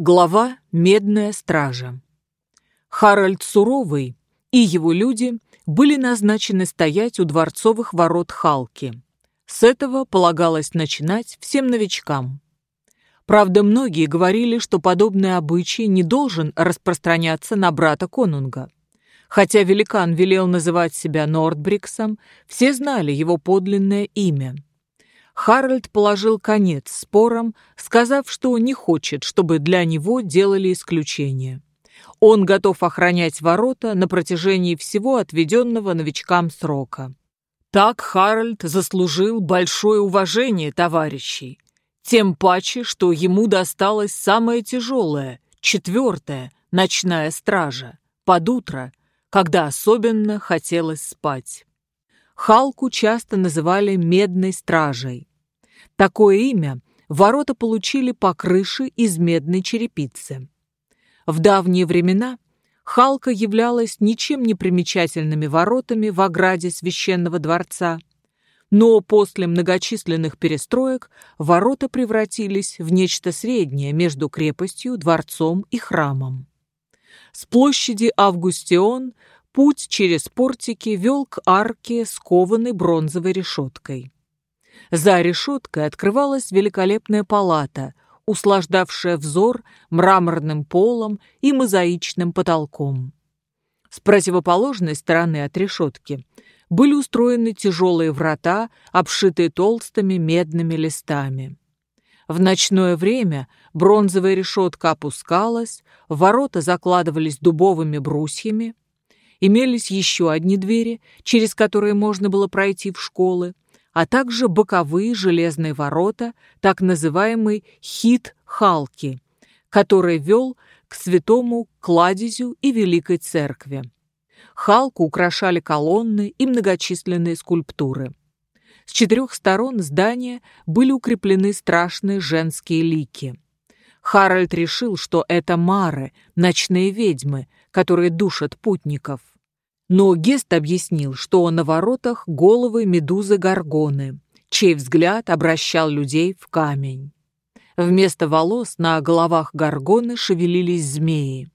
Глава «Медная стража». Харальд Суровый и его люди были назначены стоять у дворцовых ворот Халки. С этого полагалось начинать всем новичкам. Правда, многие говорили, что подобный обычай не должен распространяться на брата Конунга. Хотя великан велел называть себя Нордбриксом, все знали его подлинное имя – Харальд положил конец спорам, сказав, что не хочет, чтобы для него делали исключение. Он готов охранять ворота на протяжении всего отведенного новичкам срока. Так Харальд заслужил большое уважение товарищей. Тем паче, что ему досталась самая тяжелая, четвертая, ночная стража, под утро, когда особенно хотелось спать. Халку часто называли «медной стражей». Такое имя ворота получили по крыше из медной черепицы. В давние времена Халка являлась ничем не примечательными воротами в ограде священного дворца, но после многочисленных перестроек ворота превратились в нечто среднее между крепостью, дворцом и храмом. С площади Августион путь через портики вел к арке, скованной бронзовой решеткой. За решеткой открывалась великолепная палата, услаждавшая взор мраморным полом и мозаичным потолком. С противоположной стороны от решетки были устроены тяжелые врата, обшитые толстыми медными листами. В ночное время бронзовая решетка опускалась, ворота закладывались дубовыми брусьями, имелись еще одни двери, через которые можно было пройти в школы, а также боковые железные ворота, так называемый хит Халки, который вел к святому кладезю и великой церкви. Халку украшали колонны и многочисленные скульптуры. С четырех сторон здания были укреплены страшные женские лики. Харальд решил, что это мары, ночные ведьмы, которые душат путников. Но Гест объяснил, что на воротах головы медузы-горгоны, чей взгляд обращал людей в камень. Вместо волос на головах горгоны шевелились змеи.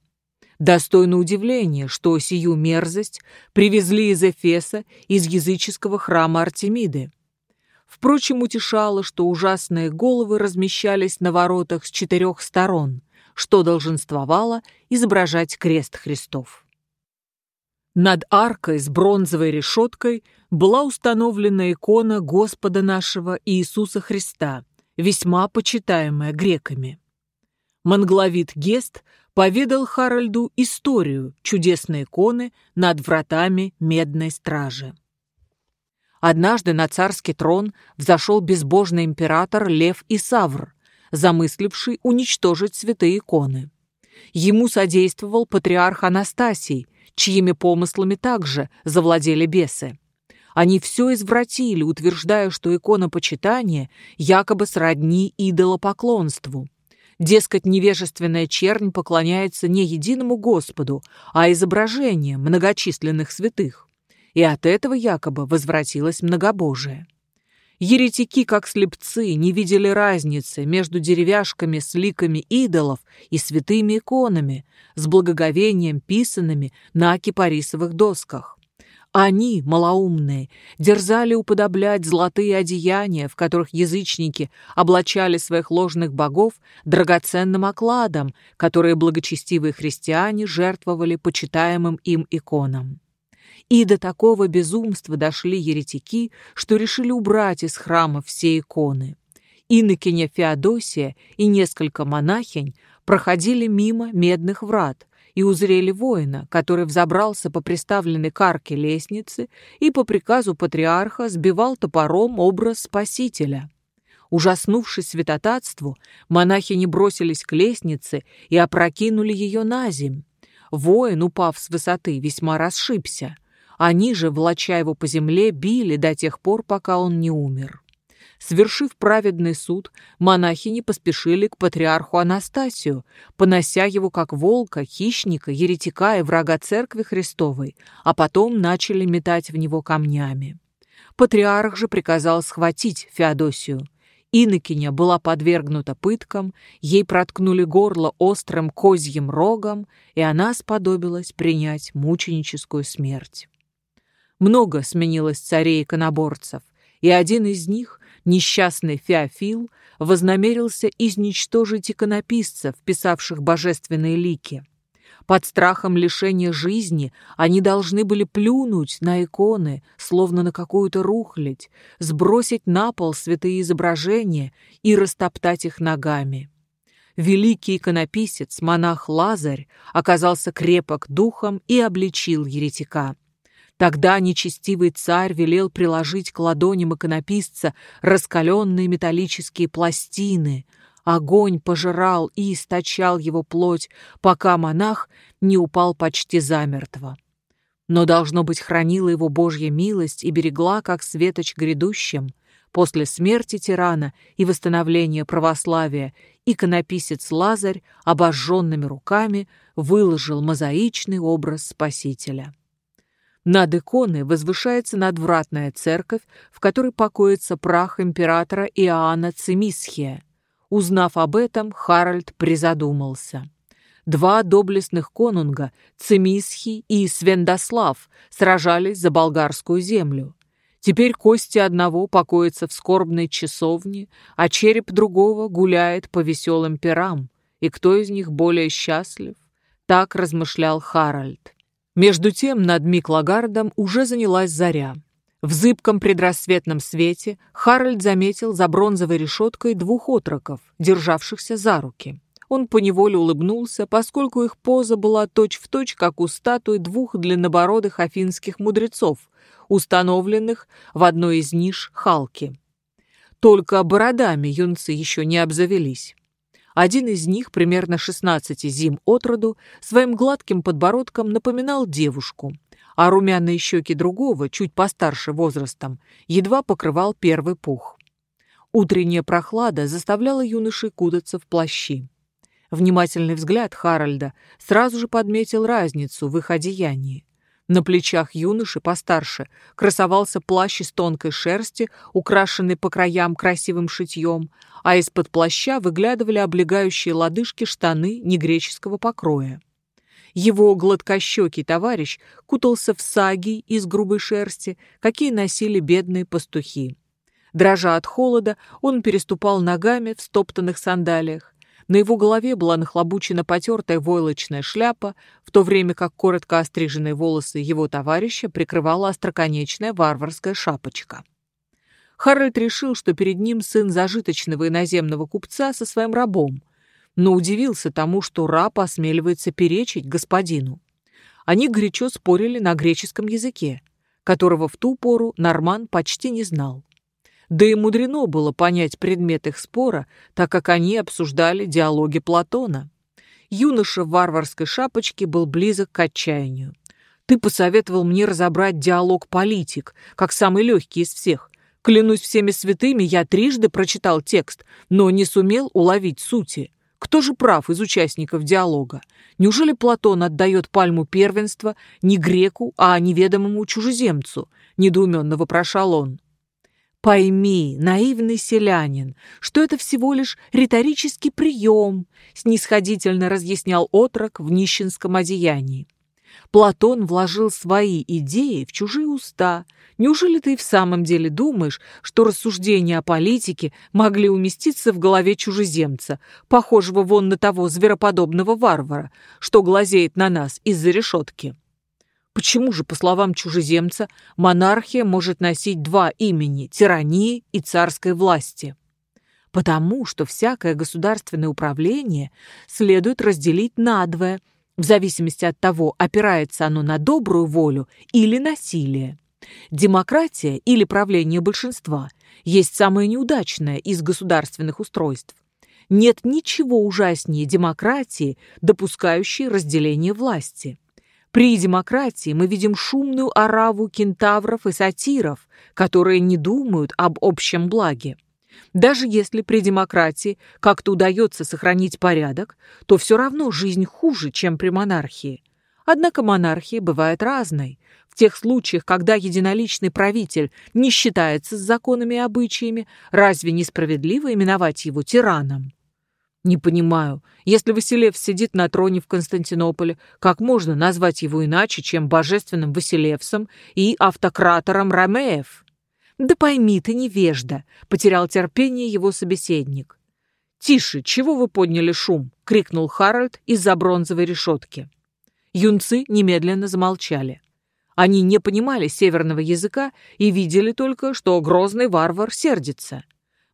Достойно удивления, что сию мерзость привезли из Эфеса, из языческого храма Артемиды. Впрочем, утешало, что ужасные головы размещались на воротах с четырех сторон, что долженствовало изображать крест Христов. Над аркой с бронзовой решеткой была установлена икона Господа нашего Иисуса Христа, весьма почитаемая греками. Монгловит Гест поведал Харальду историю чудесной иконы над вратами Медной Стражи. Однажды на царский трон взошел безбожный император Лев Исавр, замысливший уничтожить святые иконы. Ему содействовал патриарх Анастасий, чьими помыслами также завладели бесы. Они все извратили, утверждая, что икона почитания якобы сродни идолопоклонству. Дескать, невежественная чернь поклоняется не единому Господу, а изображениям многочисленных святых. И от этого якобы возвратилось многобожие. Еретики, как слепцы, не видели разницы между деревяшками с ликами идолов и святыми иконами, с благоговением писанными на кипарисовых досках. Они, малоумные, дерзали уподоблять золотые одеяния, в которых язычники облачали своих ложных богов драгоценным окладом, которые благочестивые христиане жертвовали почитаемым им иконам. И до такого безумства дошли еретики, что решили убрать из храма все иконы. Инокиня Феодосия и несколько монахинь проходили мимо медных врат и узрели воина, который взобрался по приставленной к арке лестнице и по приказу патриарха сбивал топором образ Спасителя. Ужаснувшись святотатству, монахи не бросились к лестнице и опрокинули ее на земь. Воин, упав с высоты, весьма расшибся. Они же, влача его по земле, били до тех пор, пока он не умер. Свершив праведный суд, монахини поспешили к патриарху Анастасию, понося его как волка, хищника, еретика и врага церкви Христовой, а потом начали метать в него камнями. Патриарх же приказал схватить Феодосию. Инокиня была подвергнута пыткам, ей проткнули горло острым козьим рогом, и она сподобилась принять мученическую смерть. Много сменилось царей-иконоборцев, и один из них, несчастный Феофил, вознамерился изничтожить иконописцев, писавших божественные лики. Под страхом лишения жизни они должны были плюнуть на иконы, словно на какую-то рухлядь, сбросить на пол святые изображения и растоптать их ногами. Великий иконописец, монах Лазарь, оказался крепок духом и обличил еретика. Тогда нечестивый царь велел приложить к ладоням иконописца раскаленные металлические пластины. Огонь пожирал и источал его плоть, пока монах не упал почти замертво. Но, должно быть, хранила его Божья милость и берегла, как светоч грядущим. После смерти тирана и восстановления православия иконописец Лазарь обожженными руками выложил мозаичный образ Спасителя. Над иконой возвышается надвратная церковь, в которой покоится прах императора Иоанна Цимисхия. Узнав об этом, Харальд призадумался. Два доблестных конунга, Цимисхий и Свендослав, сражались за болгарскую землю. Теперь кости одного покоятся в скорбной часовне, а череп другого гуляет по веселым пирам. И кто из них более счастлив? Так размышлял Харальд. Между тем над Миклагардом уже занялась заря. В зыбком предрассветном свете Харальд заметил за бронзовой решеткой двух отроков, державшихся за руки. Он поневоле улыбнулся, поскольку их поза была точь-в-точь, точь, как у статуи двух длиннобородых афинских мудрецов, установленных в одной из ниш Халки. Только бородами юнцы еще не обзавелись. Один из них, примерно 16 зим от роду, своим гладким подбородком напоминал девушку, а румяные щеки другого, чуть постарше возрастом, едва покрывал первый пух. Утренняя прохлада заставляла юношей кутаться в плащи. Внимательный взгляд Харальда сразу же подметил разницу в их одеянии. На плечах юноши постарше красовался плащ из тонкой шерсти, украшенный по краям красивым шитьем, а из-под плаща выглядывали облегающие лодыжки штаны негреческого покроя. Его гладкощекий товарищ кутался в саги из грубой шерсти, какие носили бедные пастухи. Дрожа от холода, он переступал ногами в стоптанных сандалиях. На его голове была нахлобучена потертая войлочная шляпа, в то время как коротко остриженные волосы его товарища прикрывала остроконечная варварская шапочка. Харальд решил, что перед ним сын зажиточного иноземного купца со своим рабом, но удивился тому, что раб осмеливается перечить господину. Они горячо спорили на греческом языке, которого в ту пору Норман почти не знал. Да и мудрено было понять предмет их спора, так как они обсуждали диалоги Платона. Юноша в варварской шапочке был близок к отчаянию. «Ты посоветовал мне разобрать диалог «Политик», как самый легкий из всех. Клянусь всеми святыми, я трижды прочитал текст, но не сумел уловить сути. Кто же прав из участников диалога? Неужели Платон отдает пальму первенства не греку, а неведомому чужеземцу?» — недоуменно вопрошал он. Пойми, наивный селянин, что это всего лишь риторический прием, снисходительно разъяснял отрок в нищенском одеянии. Платон вложил свои идеи в чужие уста. Неужели ты в самом деле думаешь, что рассуждения о политике могли уместиться в голове чужеземца, похожего вон на того звероподобного варвара, что глазеет на нас из-за решетки? Почему же, по словам чужеземца, монархия может носить два имени – тирании и царской власти? Потому что всякое государственное управление следует разделить надвое, в зависимости от того, опирается оно на добрую волю или насилие. Демократия или правление большинства есть самое неудачное из государственных устройств. Нет ничего ужаснее демократии, допускающей разделение власти. При демократии мы видим шумную ораву кентавров и сатиров, которые не думают об общем благе. Даже если при демократии как-то удается сохранить порядок, то все равно жизнь хуже, чем при монархии. Однако монархия бывает разной. В тех случаях, когда единоличный правитель не считается с законами и обычаями, разве несправедливо именовать его тираном? Не понимаю, если Василев сидит на троне в Константинополе, как можно назвать его иначе, чем божественным Василевсом и автократором Ромеев? Да пойми ты, невежда, потерял терпение его собеседник. «Тише, чего вы подняли шум?» — крикнул Харальд из-за бронзовой решетки. Юнцы немедленно замолчали. Они не понимали северного языка и видели только, что грозный варвар сердится.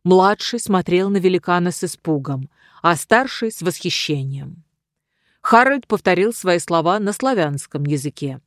Младший смотрел на великана с испугом, а старший — с восхищением. Харальд повторил свои слова на славянском языке.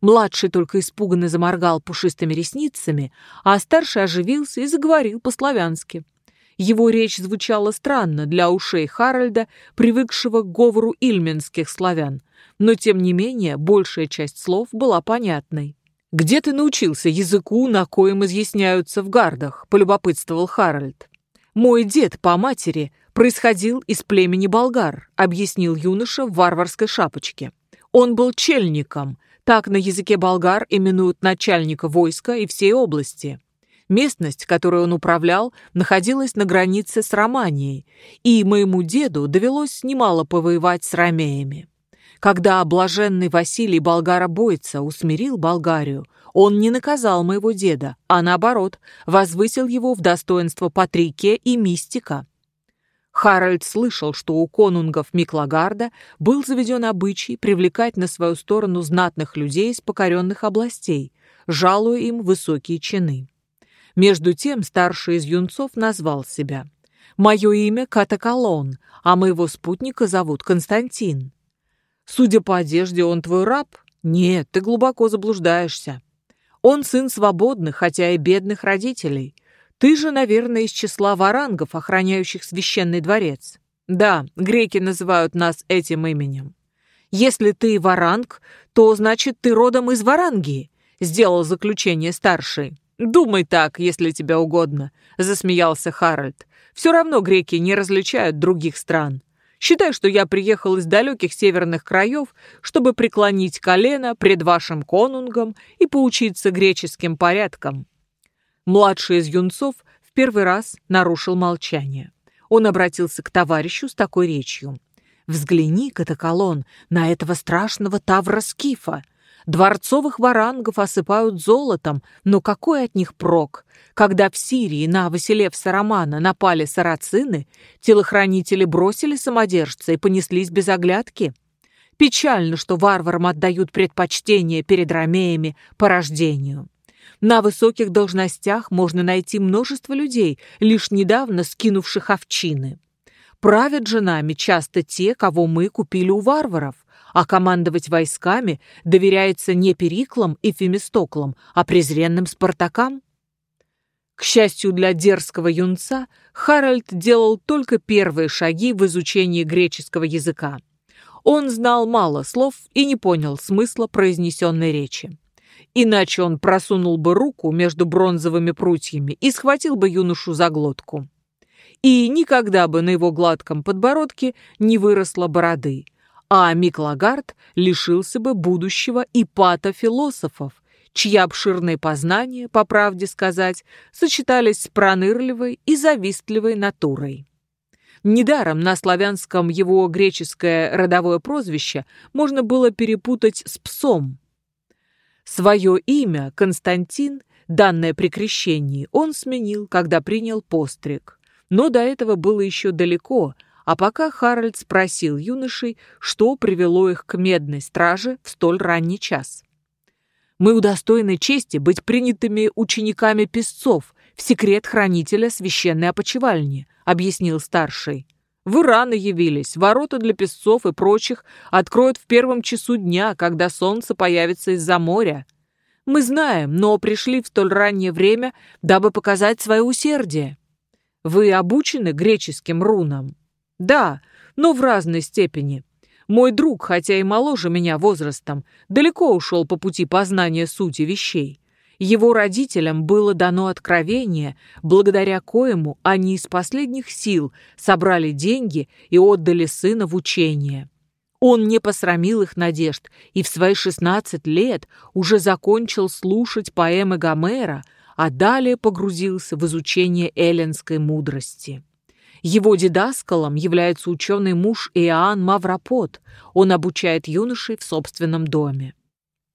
Младший только испуганно заморгал пушистыми ресницами, а старший оживился и заговорил по-славянски — его речь звучала странно для ушей Харальда, привыкшего к говору ильменских славян, но тем не менее большая часть слов была понятной. «Где ты научился языку, на коем изъясняются в гардах?» – полюбопытствовал Харальд. «Мой дед по матери происходил из племени болгар», – объяснил юноша в варварской шапочке. «Он был чельником, так на языке болгар именуют начальника войска и всей области. Местность, которой он управлял, находилась на границе с Романией, и моему деду довелось немало повоевать с ромеями. Когда блаженный Василий Болгаробойца усмирил Болгарию, он не наказал моего деда, а наоборот, возвысил его в достоинство патрике и мистика. Харальд слышал, что у конунгов Миклагарда был заведен обычай привлекать на свою сторону знатных людей из покоренных областей, жалуя им высокие чины. Между тем старший из юнцов назвал себя. «Мое имя Катакалон, а моего спутника зовут Константин». «Судя по одежде, он твой раб?» «Нет, ты глубоко заблуждаешься. Он сын свободных, хотя и бедных родителей. Ты же, наверное, из числа варангов, охраняющих священный дворец. Да, греки называют нас этим именем. Если ты варанг, то значит ты родом из Варангии», — сделал заключение старший. «Думай так, если тебе угодно», — засмеялся Харальд. «Все равно греки не различают других стран. Считай, что я приехал из далеких северных краев, чтобы преклонить колено пред вашим конунгом и поучиться греческим порядкам». Младший из юнцов в первый раз нарушил молчание. Он обратился к товарищу с такой речью. «Взгляни, Катаколон, на этого страшного Тавра-Скифа!» Дворцовых варангов осыпают золотом, но какой от них прок? Когда в Сирии на Василевса Романа напали сарацины, телохранители бросили самодержца и понеслись без оглядки. Печально, что варварам отдают предпочтение перед ромеями по рождению. На высоких должностях можно найти множество людей, лишь недавно скинувших овчины. Правят же нами часто те, кого мы купили у варваров а командовать войсками доверяется не Периклам и Фемистоклам, а презренным Спартакам? К счастью для дерзкого юнца, Харальд делал только первые шаги в изучении греческого языка. Он знал мало слов и не понял смысла произнесенной речи. Иначе он просунул бы руку между бронзовыми прутьями и схватил бы юношу за глотку. И никогда бы на его гладком подбородке не выросла бороды, а Миклагард лишился бы будущего ипата философов, чьи обширные познания, по правде сказать, сочетались с пронырливой и завистливой натурой. Недаром на славянском его греческое родовое прозвище можно было перепутать с псом. Свое имя Константин, данное при крещении, он сменил, когда принял постриг. Но до этого было еще далеко, а пока Харальд спросил юношей, что привело их к медной страже в столь ранний час. «Мы удостоены чести быть принятыми учениками песцов в секрет хранителя священной опочивальни», — объяснил старший. «Вы рано явились. Ворота для песцов и прочих откроют в первом часу дня, когда солнце появится из-за моря. Мы знаем, но пришли в столь раннее время, дабы показать свое усердие. Вы обучены греческим рунам?» Да, но в разной степени. Мой друг, хотя и моложе меня возрастом, далеко ушел по пути познания сути вещей. Его родителям было дано откровение, благодаря коему они из последних сил собрали деньги и отдали сына в учение. Он не посрамил их надежд и в свои 16 лет уже закончил слушать поэмы Гомера, а далее погрузился в изучение эллинской мудрости. Его дидаскалом является ученый муж Иоанн Мавропот. Он обучает юношей в собственном доме.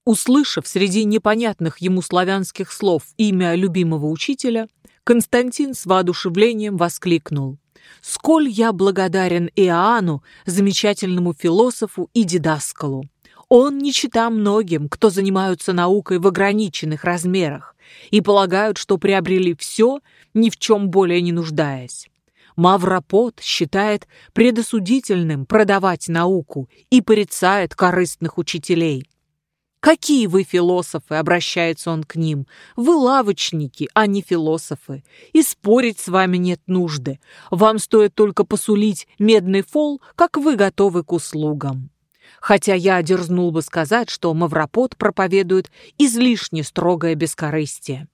Услышав среди непонятных ему славянских слов имя любимого учителя, Константин с воодушевлением воскликнул. «Сколь я благодарен Иоанну, замечательному философу и дидаскалу! Он не чита многим, кто занимаются наукой в ограниченных размерах и полагают, что приобрели все, ни в чем более не нуждаясь. Мавропот считает предосудительным продавать науку и порицает корыстных учителей. «Какие вы философы!» — обращается он к ним. «Вы лавочники, а не философы. И спорить с вами нет нужды. Вам стоит только посулить медный фол, как вы готовы к услугам». Хотя я дерзнул бы сказать, что Мавропот проповедует излишне строгое бескорыстие.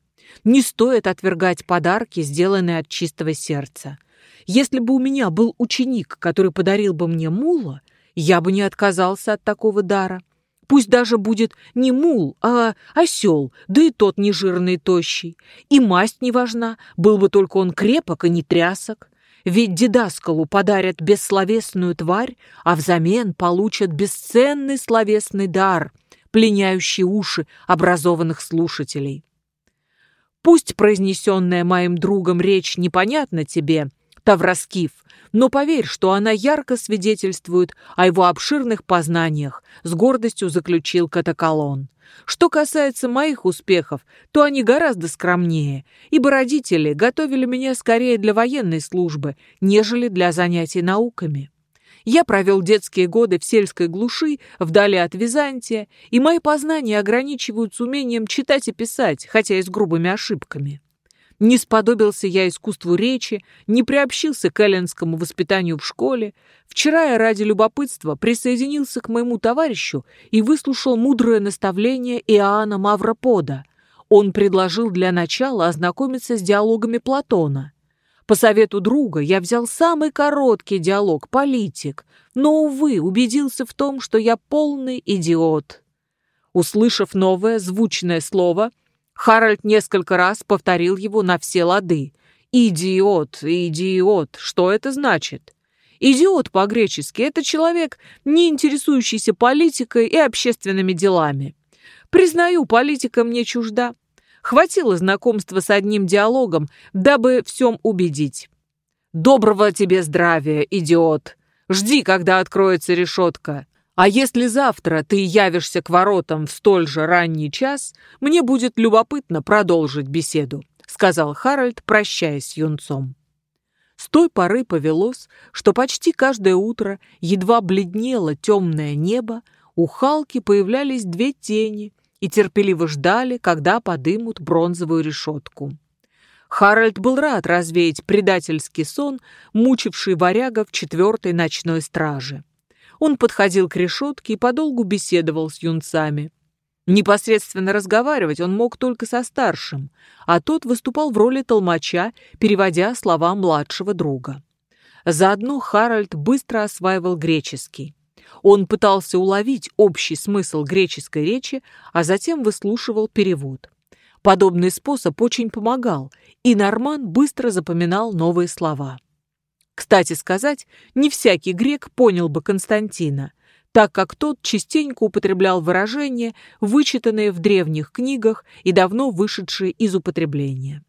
Не стоит отвергать подарки, сделанные от чистого сердца. Если бы у меня был ученик, который подарил бы мне мула, я бы не отказался от такого дара. Пусть даже будет не мул, а осел, да и тот не жирный тощий. И масть не важна, был бы только он крепок и не трясок. Ведь дидаскалу подарят бессловесную тварь, а взамен получат бесценный словесный дар, пленяющий уши образованных слушателей. Пусть произнесенная моим другом речь непонятна тебе, Тавраскив, но поверь, что она ярко свидетельствует о его обширных познаниях, с гордостью заключил Катакалон. Что касается моих успехов, то они гораздо скромнее, ибо родители готовили меня скорее для военной службы, нежели для занятий науками. Я провел детские годы в сельской глуши, вдали от Византия, и мои познания ограничиваются умением читать и писать, хотя и с грубыми ошибками. Не сподобился я искусству речи, не приобщился к эллинскому воспитанию в школе. Вчера я ради любопытства присоединился к моему товарищу и выслушал мудрое наставление Иоанна Мавропода. Он предложил для начала ознакомиться с диалогами Платона. По совету друга я взял самый короткий диалог «Политик», но, увы, убедился в том, что я полный идиот. Услышав новое звучное слово – Харальд несколько раз повторил его на все лады. «Идиот, идиот, что это значит?» Идиот по-гречески – это человек, не интересующийся политикой и общественными делами. Признаю, политика мне чужда. Хватило знакомства с одним диалогом, дабы всем убедить. Доброго тебе здравия, идиот. Жди, когда откроется решетка. А если завтра ты явишься к воротам в столь же ранний час, мне будет любопытно продолжить беседу», — сказал Харальд, прощаясь с юнцом. С той поры повелось, что почти каждое утро едва бледнело темное небо, у Халки появлялись две тени и терпеливо ждали, когда подымут бронзовую решетку. Харальд был рад развеять предательский сон, мучивший варяга в четвертой ночной страже. Он подходил к решетке и подолгу беседовал с юнцами. Непосредственно разговаривать он мог только со старшим, а тот выступал в роли толмача, переводя слова младшего друга. Заодно Харальд быстро осваивал греческий. Он пытался уловить общий смысл греческой речи, а затем выслушивал перевод. Подобный способ очень помогал, и Норман быстро запоминал новые слова. Кстати сказать, не всякий грек понял бы Константина, так как тот частенько употреблял выражения, вычитанные в древних книгах и давно вышедшие из употребления.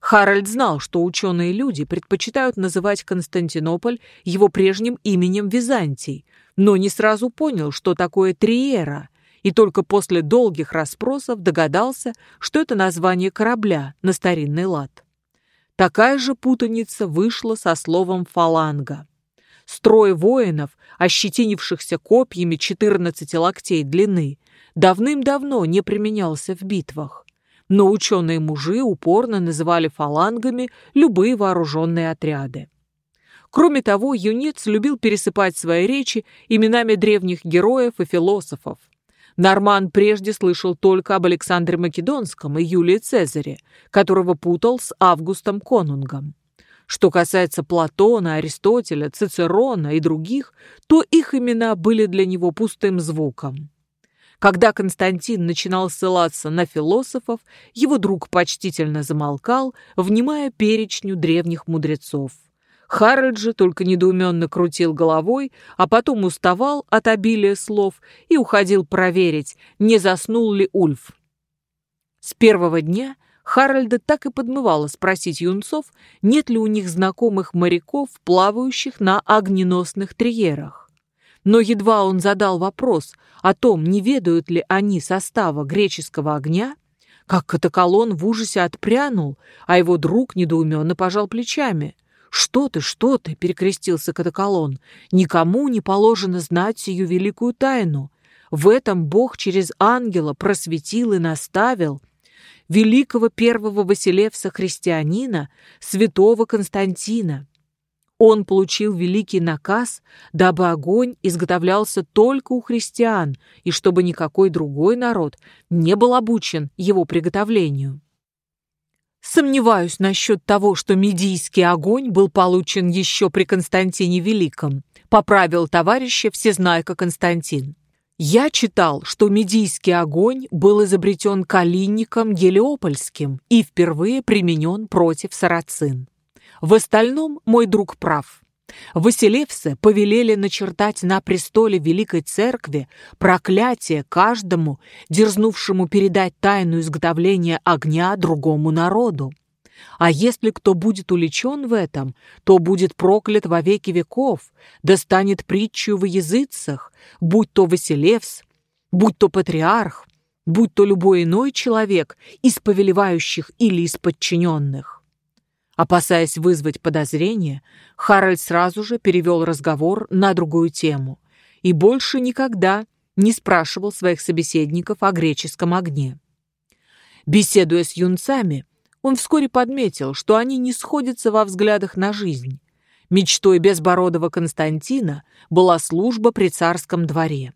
Харальд знал, что ученые люди предпочитают называть Константинополь его прежним именем Византий, но не сразу понял, что такое Триера, и только после долгих расспросов догадался, что это название корабля на старинный лад. Такая же путаница вышла со словом «фаланга». Строй воинов, ощетинившихся копьями 14 локтей длины, давным-давно не применялся в битвах. Но ученые-мужи упорно называли фалангами любые вооруженные отряды. Кроме того, юнец любил пересыпать свои речи именами древних героев и философов. Норман прежде слышал только об Александре Македонском и Юлии Цезаре, которого путал с Августом Конунгом. Что касается Платона, Аристотеля, Цицерона и других, то их имена были для него пустым звуком. Когда Константин начинал ссылаться на философов, его друг почтительно замолкал, внимая перечню древних мудрецов. Харальд же только недоуменно крутил головой, а потом уставал от обилия слов и уходил проверить, не заснул ли Ульф. С первого дня Харальда так и подмывало спросить юнцов, нет ли у них знакомых моряков, плавающих на огненосных триерах. Но едва он задал вопрос о том, не ведают ли они состава греческого огня, как Катаколон в ужасе отпрянул, а его друг недоуменно пожал плечами. «Что ты, что ты?» — перекрестился Катаколон. «Никому не положено знать сию великую тайну. В этом Бог через ангела просветил и наставил, великого первого Василевса-христианина, святого Константина. Он получил великий наказ, дабы огонь изготовлялся только у христиан и чтобы никакой другой народ не был обучен его приготовлению. Сомневаюсь насчет того, что медийский огонь был получен еще при Константине Великом, поправил товарища всезнайка Константин. Я читал, что медийский огонь был изобретен Калинником Гелиопольским и впервые применен против сарацин. В остальном мой друг прав. Василевсы повелели начертать на престоле Великой Церкви проклятие каждому, дерзнувшему передать тайну изготовления огня другому народу. А если кто будет уличен в этом, то будет проклят во веки веков, да станет притчу во языцах, будь то Василевс, будь то патриарх, будь то любой иной человек из повелевающих или из подчиненных. Опасаясь вызвать подозрение, Харальд сразу же перевел разговор на другую тему и больше никогда не спрашивал своих собеседников о греческом огне. Беседуя с юнцами, он вскоре подметил, что они не сходятся во взглядах на жизнь. Мечтой безбородого Константина была служба при царском дворе.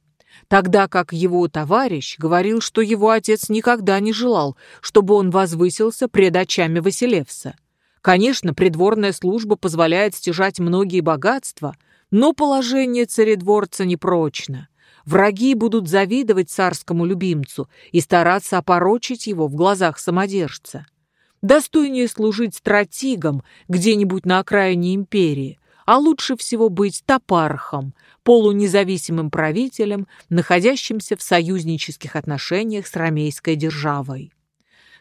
Тогда как его товарищ говорил, что его отец никогда не желал, чтобы он возвысился пред очами Василевса. Конечно, придворная служба позволяет стяжать многие богатства, но положение царедворца непрочно. Враги будут завидовать царскому любимцу и стараться опорочить его в глазах самодержца. Достойнее служить стратегом где-нибудь на окраине империи, а лучше всего быть топархом, полунезависимым правителем, находящимся в союзнических отношениях с ромейской державой.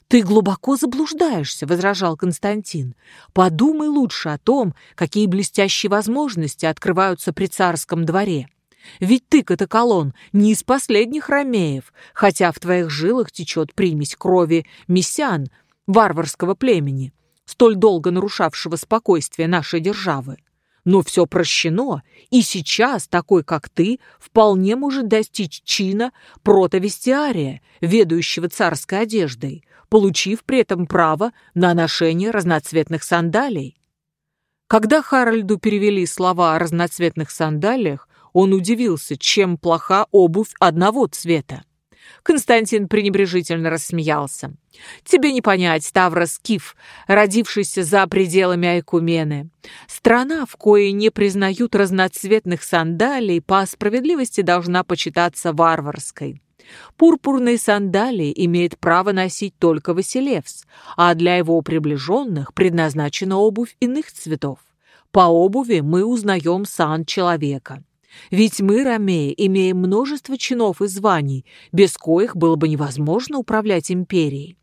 «Ты глубоко заблуждаешься», — возражал Константин. «Подумай лучше о том, какие блестящие возможности открываются при царском дворе. Ведь ты, Катаколон, не из последних ромеев, хотя в твоих жилах течет примесь крови мессиан, варварского племени, столь долго нарушавшего спокойствие нашей державы. Но все прощено, и сейчас такой, как ты, вполне может достичь чина протовестиария, ведущего царской одеждой, получив при этом право на ношение разноцветных сандалий. Когда Харальду перевели слова о разноцветных сандалиях, он удивился, чем плоха обувь одного цвета. Константин пренебрежительно рассмеялся. «Тебе не понять, Таврос Киф, родившийся за пределами Айкумены. Страна, в коей не признают разноцветных сандалий, по справедливости должна почитаться варварской». Пурпурные сандалии имеет право носить только Василевс, а для его приближенных предназначена обувь иных цветов. По обуви мы узнаем сан человека. Ведь мы, ромеи, имеем множество чинов и званий, без коих было бы невозможно управлять империей.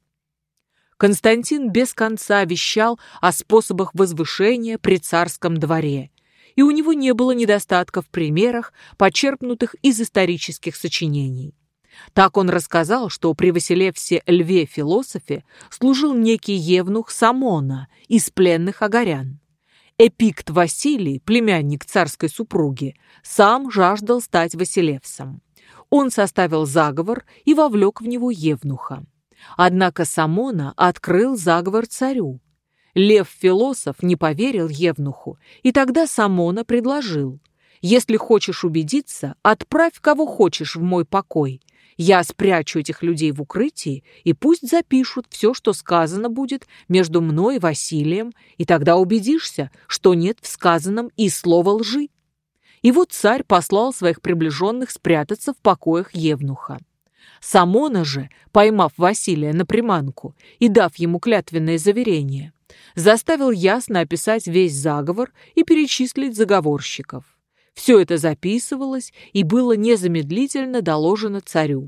Константин без конца вещал о способах возвышения при царском дворе, и у него не было недостатков в примерах, почерпнутых из исторических сочинений. Так он рассказал, что при Василевсе Льве-философе служил некий евнух Самона из пленных агарян. Эпикт Василий, племянник царской супруги, сам жаждал стать Василевсом. Он составил заговор и вовлек в него Евнуха. Однако Самона открыл заговор царю. Лев-философ не поверил Евнуху, и тогда Самона предложил, «Если хочешь убедиться, отправь кого хочешь в мой покой. Я спрячу этих людей в укрытии, и пусть запишут все, что сказано будет между мной и Василием, и тогда убедишься, что нет в сказанном и слова лжи. И вот царь послал своих приближенных спрятаться в покоях Евнуха. Самона же, поймав Василия на приманку и дав ему клятвенное заверение, заставил ясно описать весь заговор и перечислить заговорщиков. Все это записывалось и было незамедлительно доложено царю.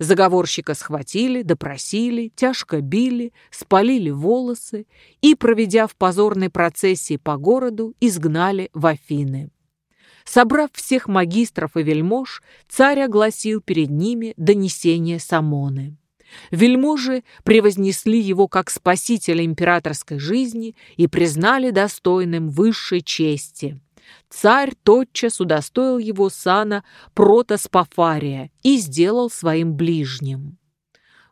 Заговорщика схватили, допросили, тяжко били, спалили волосы и, проведя в позорной процессии по городу, изгнали в Афины. Собрав всех магистров и вельмож, царь огласил перед ними донесение Самоны. Вельможи превознесли его как спасителя императорской жизни и признали достойным высшей чести – Царь тотчас удостоил его сана протоспофария и сделал своим ближним.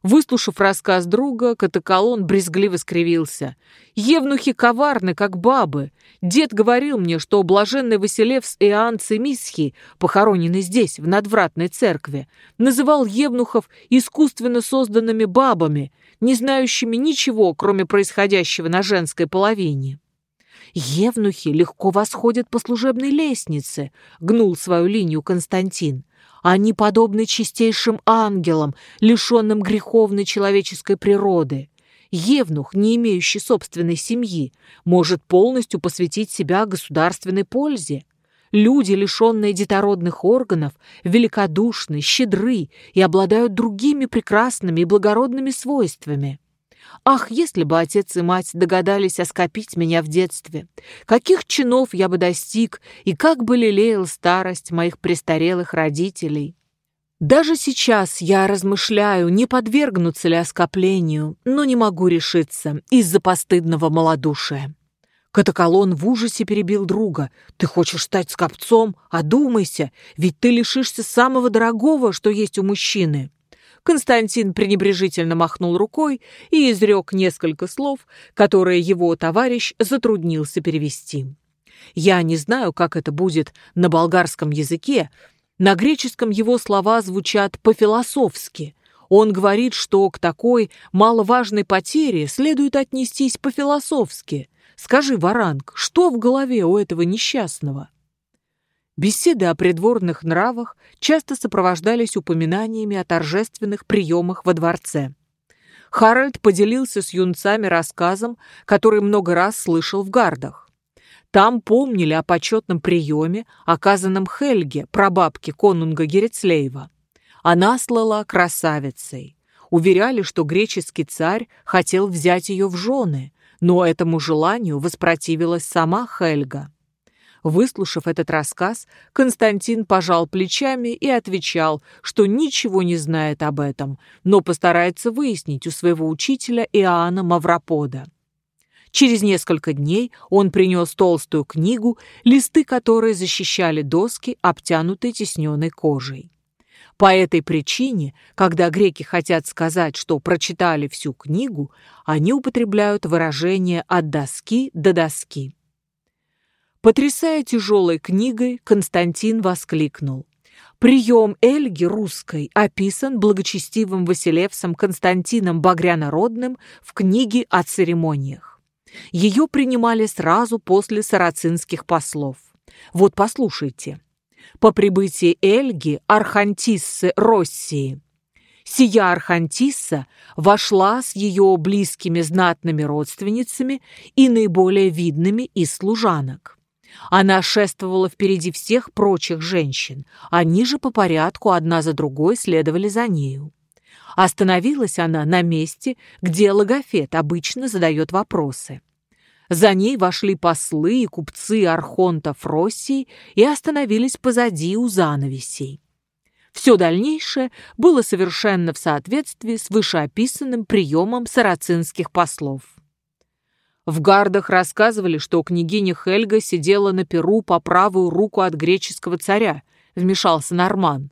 Выслушав рассказ друга, Катаколон брезгливо скривился. «Евнухи коварны, как бабы. Дед говорил мне, что блаженный Василевс Иоанн Цимисхий, похороненный здесь, в надвратной церкви, называл евнухов искусственно созданными бабами, не знающими ничего, кроме происходящего на женской половине». Евнухи легко восходят по служебной лестнице, гнул свою линию Константин. Они подобны чистейшим ангелам, лишенным греховной человеческой природы. Евнух, не имеющий собственной семьи, может полностью посвятить себя государственной пользе. Люди, лишенные детородных органов, великодушны, щедры и обладают другими прекрасными и благородными свойствами. Ах, если бы отец и мать догадались оскопить меня в детстве! Каких чинов я бы достиг и как бы лелеял старость моих престарелых родителей! Даже сейчас я размышляю, не подвергнуться ли оскоплению, но не могу решиться из-за постыдного малодушия. Катаколон в ужасе перебил друга. «Ты хочешь стать скопцом? Одумайся, ведь ты лишишься самого дорогого, что есть у мужчины». Константин пренебрежительно махнул рукой и изрек несколько слов, которые его товарищ затруднился перевести. Я не знаю, как это будет на болгарском языке. На греческом его слова звучат по-философски. Он говорит, что к такой маловажной потере следует отнестись по-философски. Скажи, Варанг, что в голове у этого несчастного? Беседы о придворных нравах часто сопровождались упоминаниями о торжественных приемах во дворце. Харальд поделился с юнцами рассказом, который много раз слышал в гардах. Там помнили о почетном приеме, оказанном Хельге, прабабке конунга Герецлеева. Она слала красавицей. Уверяли, что греческий царь хотел взять ее в жены, но этому желанию воспротивилась сама Хельга. Выслушав этот рассказ, Константин пожал плечами и отвечал, что ничего не знает об этом, но постарается выяснить у своего учителя Иоанна Мавропода. Через несколько дней он принес толстую книгу, листы которой защищали доски, обтянутые тесненной кожей. По этой причине, когда греки хотят сказать, что прочитали всю книгу, они употребляют выражение «от доски до доски». Потрясая тяжелой книгой, Константин воскликнул. Прием Эльги русской описан благочестивым Василевсом Константином Багрянородным в книге о церемониях. Ее принимали сразу после сарацинских послов. Вот послушайте. По прибытии Эльги Архантиссы России Сия Архантисса вошла с ее близкими знатными родственницами и наиболее видными из служанок. Она шествовала впереди всех прочих женщин, они же по порядку одна за другой следовали за нею. Остановилась она на месте, где логофет обычно задает вопросы. За ней вошли послы и купцы архонтов России и остановились позади у занавесей. Все дальнейшее было совершенно в соответствии с вышеописанным приемом сарацинских послов. В гардах рассказывали, что княгиня Хельга сидела на перу по правую руку от греческого царя, вмешался Норман.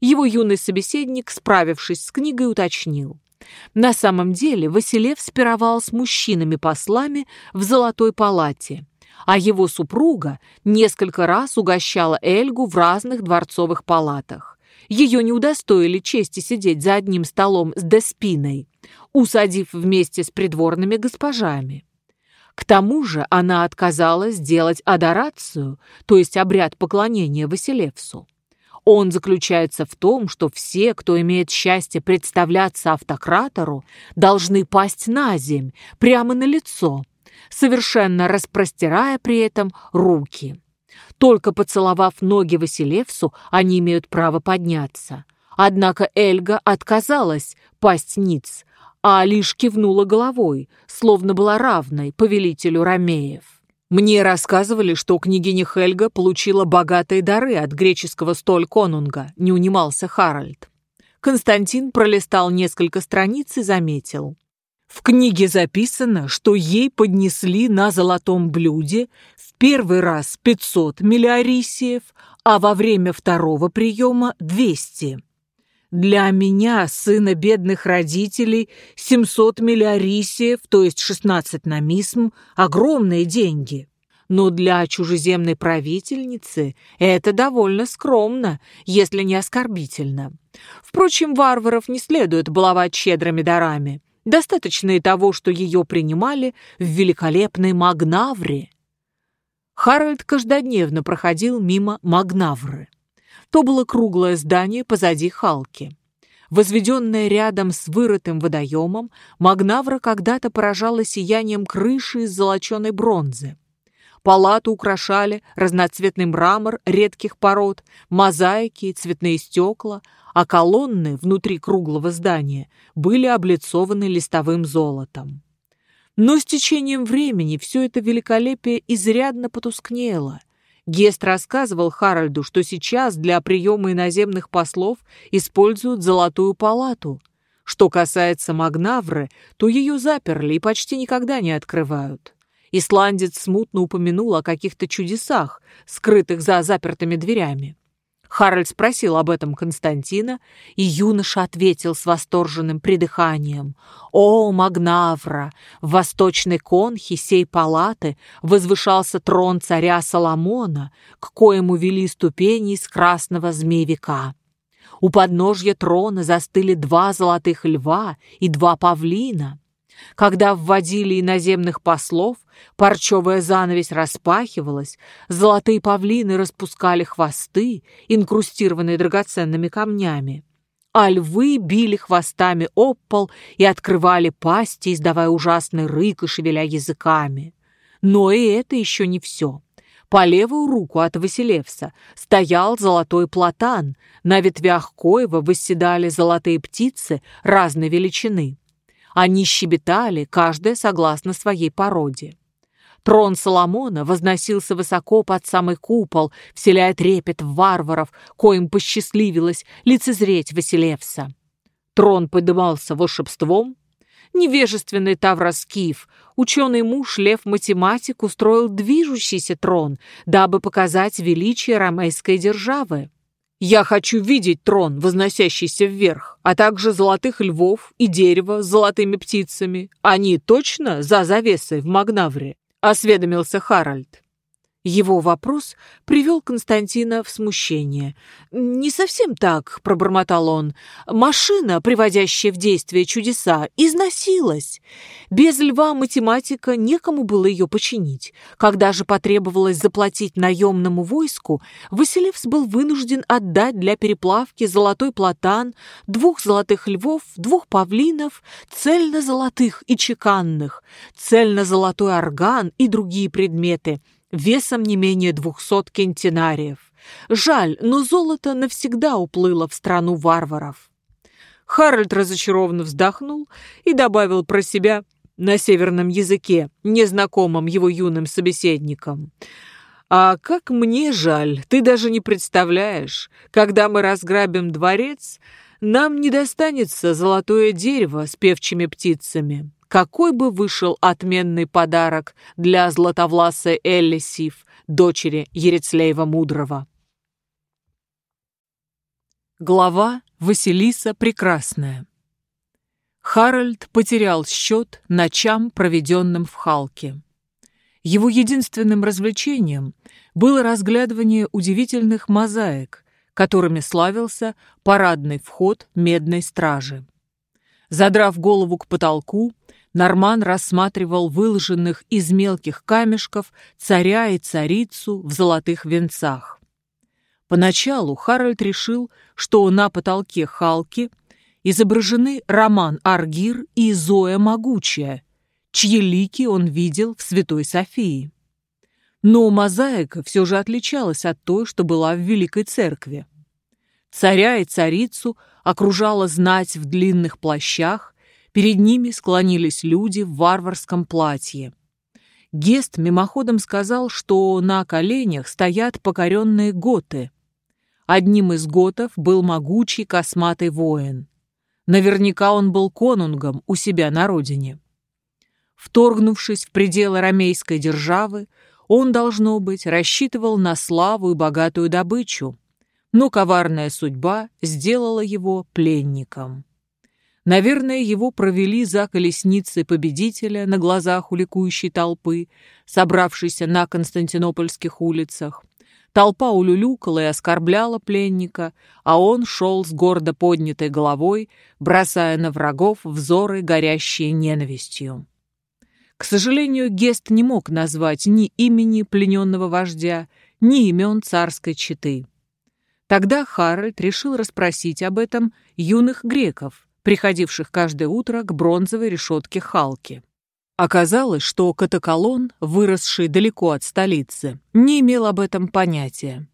Его юный собеседник, справившись с книгой, уточнил. На самом деле Василев спировал с мужчинами-послами в Золотой палате, а его супруга несколько раз угощала Эльгу в разных дворцовых палатах. ее не удостоили чести сидеть за одним столом с Деспиной, усадив вместе с придворными госпожами. К тому же она отказалась делать адорацию, то есть обряд поклонения Василевсу. Он заключается в том, что все, кто имеет счастье представляться автократору, должны пасть на земь, прямо на лицо, совершенно распростирая при этом руки. Только поцеловав ноги Василевсу, они имеют право подняться. Однако Эльга отказалась пасть ниц, а лишь кивнула головой, словно была равной повелителю Ромеев. Мне рассказывали, что княгиня Хельга получила богатые дары от греческого столь конунга, не унимался Харальд. Константин пролистал несколько страниц и заметил. В книге записано, что ей поднесли на золотом блюде в первый раз 500 миллиарисиев, а во время второго приема 200. Для меня, сына бедных родителей, 700 миллиарисиев, то есть 16 намисм, огромные деньги. Но для чужеземной правительницы это довольно скромно, если не оскорбительно. Впрочем, варваров не следует баловать щедрыми дарами. Достаточно и того, что ее принимали в великолепной Магнавре. Харальд каждодневно проходил мимо Магнавры. То было круглое здание позади Халки. Возведенное рядом с вырытым водоемом, Магнавра когда-то поражала сиянием крыши из золоченой бронзы. Палату украшали разноцветный мрамор редких пород, мозаики и цветные стекла, а колонны внутри круглого здания были облицованы листовым золотом. Но с течением времени все это великолепие изрядно потускнело, Гест рассказывал Харальду, что сейчас для приема иноземных послов используют золотую палату. Что касается Магнавры, то ее заперли и почти никогда не открывают. Исландец смутно упомянул о каких-то чудесах, скрытых за запертыми дверями. Харальд спросил об этом Константина, и юноша ответил с восторженным придыханием. «О, Магнавра! В восточной конхе сей палаты возвышался трон царя Соломона, к коему вели ступени из красного змеевика. У подножья трона застыли два золотых льва и два павлина. Когда вводили иноземных послов, парчевая занавесь распахивалась, золотые павлины распускали хвосты, инкрустированные драгоценными камнями, а львы били хвостами об пол и открывали пасти, издавая ужасный рык и шевеля языками. Но и это еще не все. По левую руку от Василевса стоял золотой платан, на ветвях коего восседали золотые птицы разной величины. Они щебетали, каждая согласно своей породе. Трон Соломона возносился высоко под самый купол, вселяя трепет в варваров, коим посчастливилось лицезреть Василевса. Трон подымался волшебством. Невежественный Тавроскиф, ученый муж Лев-математик, устроил движущийся трон, дабы показать величие ромейской державы. Я хочу видеть трон, возносящийся вверх, а также золотых львов и дерево с золотыми птицами. Они точно за завесой в Магнавре?» — осведомился Харальд. Его вопрос привел Константина в смущение. «Не совсем так», — пробормотал он. «Машина, приводящая в действие чудеса, износилась. Без льва математика некому было ее починить. Когда же потребовалось заплатить наемному войску, Василевс был вынужден отдать для переплавки золотой платан, двух золотых львов, двух павлинов, цельно-золотых и чеканных, цельно-золотой орган и другие предметы — весом не менее двухсот кентинариев. Жаль, но золото навсегда уплыло в страну варваров. Харальд разочарованно вздохнул и добавил про себя на северном языке, незнакомом его юным собеседникам. «А как мне жаль, ты даже не представляешь, когда мы разграбим дворец, нам не достанется золотое дерево с певчими птицами какой бы вышел отменный подарок для златовласой Элли Сиф, дочери Ерецлеева Мудрого. Глава Василиса Прекрасная Харальд потерял счет ночам, проведенным в Халке. Его единственным развлечением было разглядывание удивительных мозаик, которыми славился парадный вход медной стражи. Задрав голову к потолку, Норман рассматривал выложенных из мелких камешков царя и царицу в золотых венцах. Поначалу Харальд решил, что на потолке Халки изображены Роман Аргир и Зоя Могучая, чьи лики он видел в Святой Софии. Но мозаика все же отличалась от той, что была в Великой Церкви. Царя и царицу окружала знать в длинных плащах, перед ними склонились люди в варварском платье. Гест мимоходом сказал, что на коленях стоят покоренные готы. Одним из готов был могучий косматый воин. Наверняка он был конунгом у себя на родине. Вторгнувшись в пределы ромейской державы, он, должно быть, рассчитывал на славу и богатую добычу, но коварная судьба сделала его пленником. Наверное, его провели за колесницей победителя на глазах у ликующей толпы, собравшейся на константинопольских улицах. Толпа улюлюкала и оскорбляла пленника, а он шел с гордо поднятой головой, бросая на врагов взоры, горящие ненавистью. К сожалению, Гест не мог назвать ни имени плененного вождя, ни имен царской четы. Тогда Харальд решил расспросить об этом юных греков, приходивших каждое утро к бронзовой решетке Халки. Оказалось, что Катаколон, выросший далеко от столицы, не имел об этом понятия.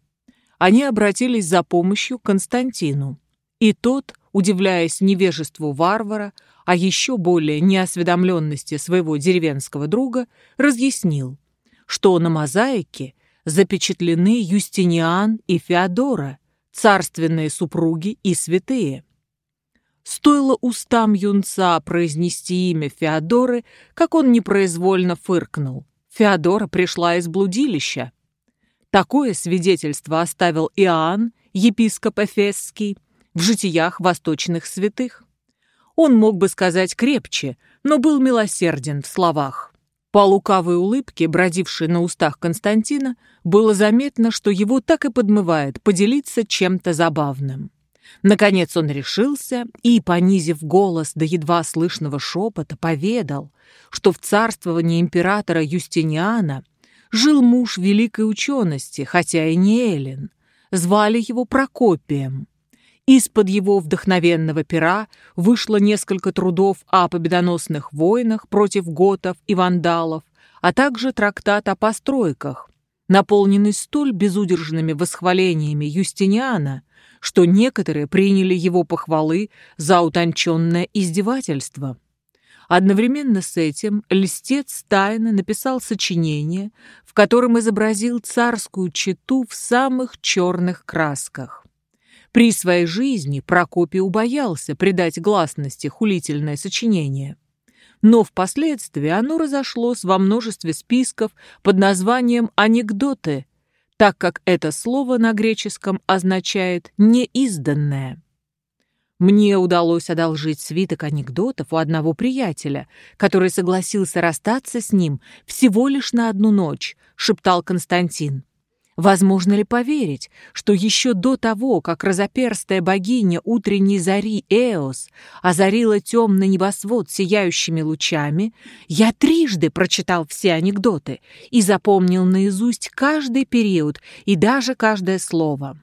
Они обратились за помощью к Константину, и тот, удивляясь невежеству варвара, а еще более неосведомленности своего деревенского друга, разъяснил, что на мозаике запечатлены Юстиниан и Феодора, царственные супруги и святые. Стоило устам юнца произнести имя Феодоры, как он непроизвольно фыркнул. Феодора пришла из блудилища. Такое свидетельство оставил Иоанн, епископ Эфесский, в житиях восточных святых. Он мог бы сказать крепче, но был милосерден в словах. По лукавой улыбке, бродившей на устах Константина, было заметно, что его так и подмывает поделиться чем-то забавным. Наконец он решился и, понизив голос до едва слышного шепота, поведал, что в царствовании императора Юстиниана жил муж великой учености, хотя и не Эллин. Звали его Прокопием. Из-под его вдохновенного пера вышло несколько трудов о победоносных войнах против готов и вандалов, а также трактат о постройках, наполненный столь безудержными восхвалениями Юстиниана, что некоторые приняли его похвалы за утонченное издевательство. Одновременно с этим льстец тайно написал сочинение, в котором изобразил царскую чету в самых черных красках. При своей жизни Прокопий убоялся придать гласности хулительное сочинение. Но впоследствии оно разошлось во множестве списков под названием «анекдоты», так как это слово на греческом означает «неизданное». Мне удалось одолжить свиток анекдотов у одного приятеля, который согласился расстаться с ним всего лишь на одну ночь, шептал Константин. Возможно ли поверить, что еще до того, как разоперстая богиня утренней зари Эос озарила темный небосвод сияющими лучами, я трижды прочитал все анекдоты и запомнил наизусть каждый период и даже каждое слово.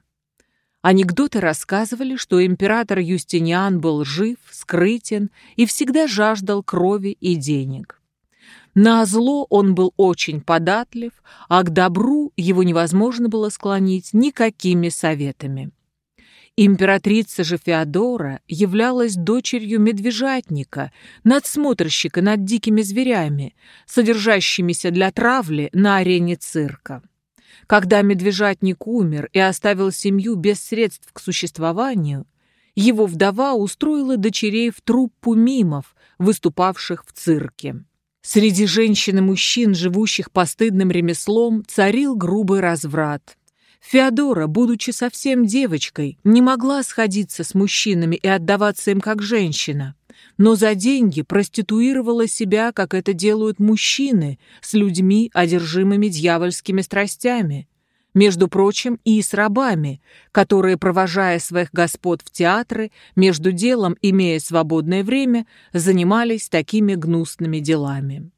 Анекдоты рассказывали, что император Юстиниан был жив, скрытен и всегда жаждал крови и денег. На зло он был очень податлив, а к добру его невозможно было склонить никакими советами. Императрица же Феодора являлась дочерью медвежатника, надсмотрщика над дикими зверями, содержащимися для травли на арене цирка. Когда медвежатник умер и оставил семью без средств к существованию, его вдова устроила дочерей в труппу мимов, выступавших в цирке. Среди женщин и мужчин, живущих постыдным ремеслом, царил грубый разврат. Феодора, будучи совсем девочкой, не могла сходиться с мужчинами и отдаваться им как женщина, но за деньги проституировала себя, как это делают мужчины, с людьми, одержимыми дьявольскими страстями. Между прочим, и с рабами, которые, провожая своих господ в театры, между делом, имея свободное время, занимались такими гнусными делами.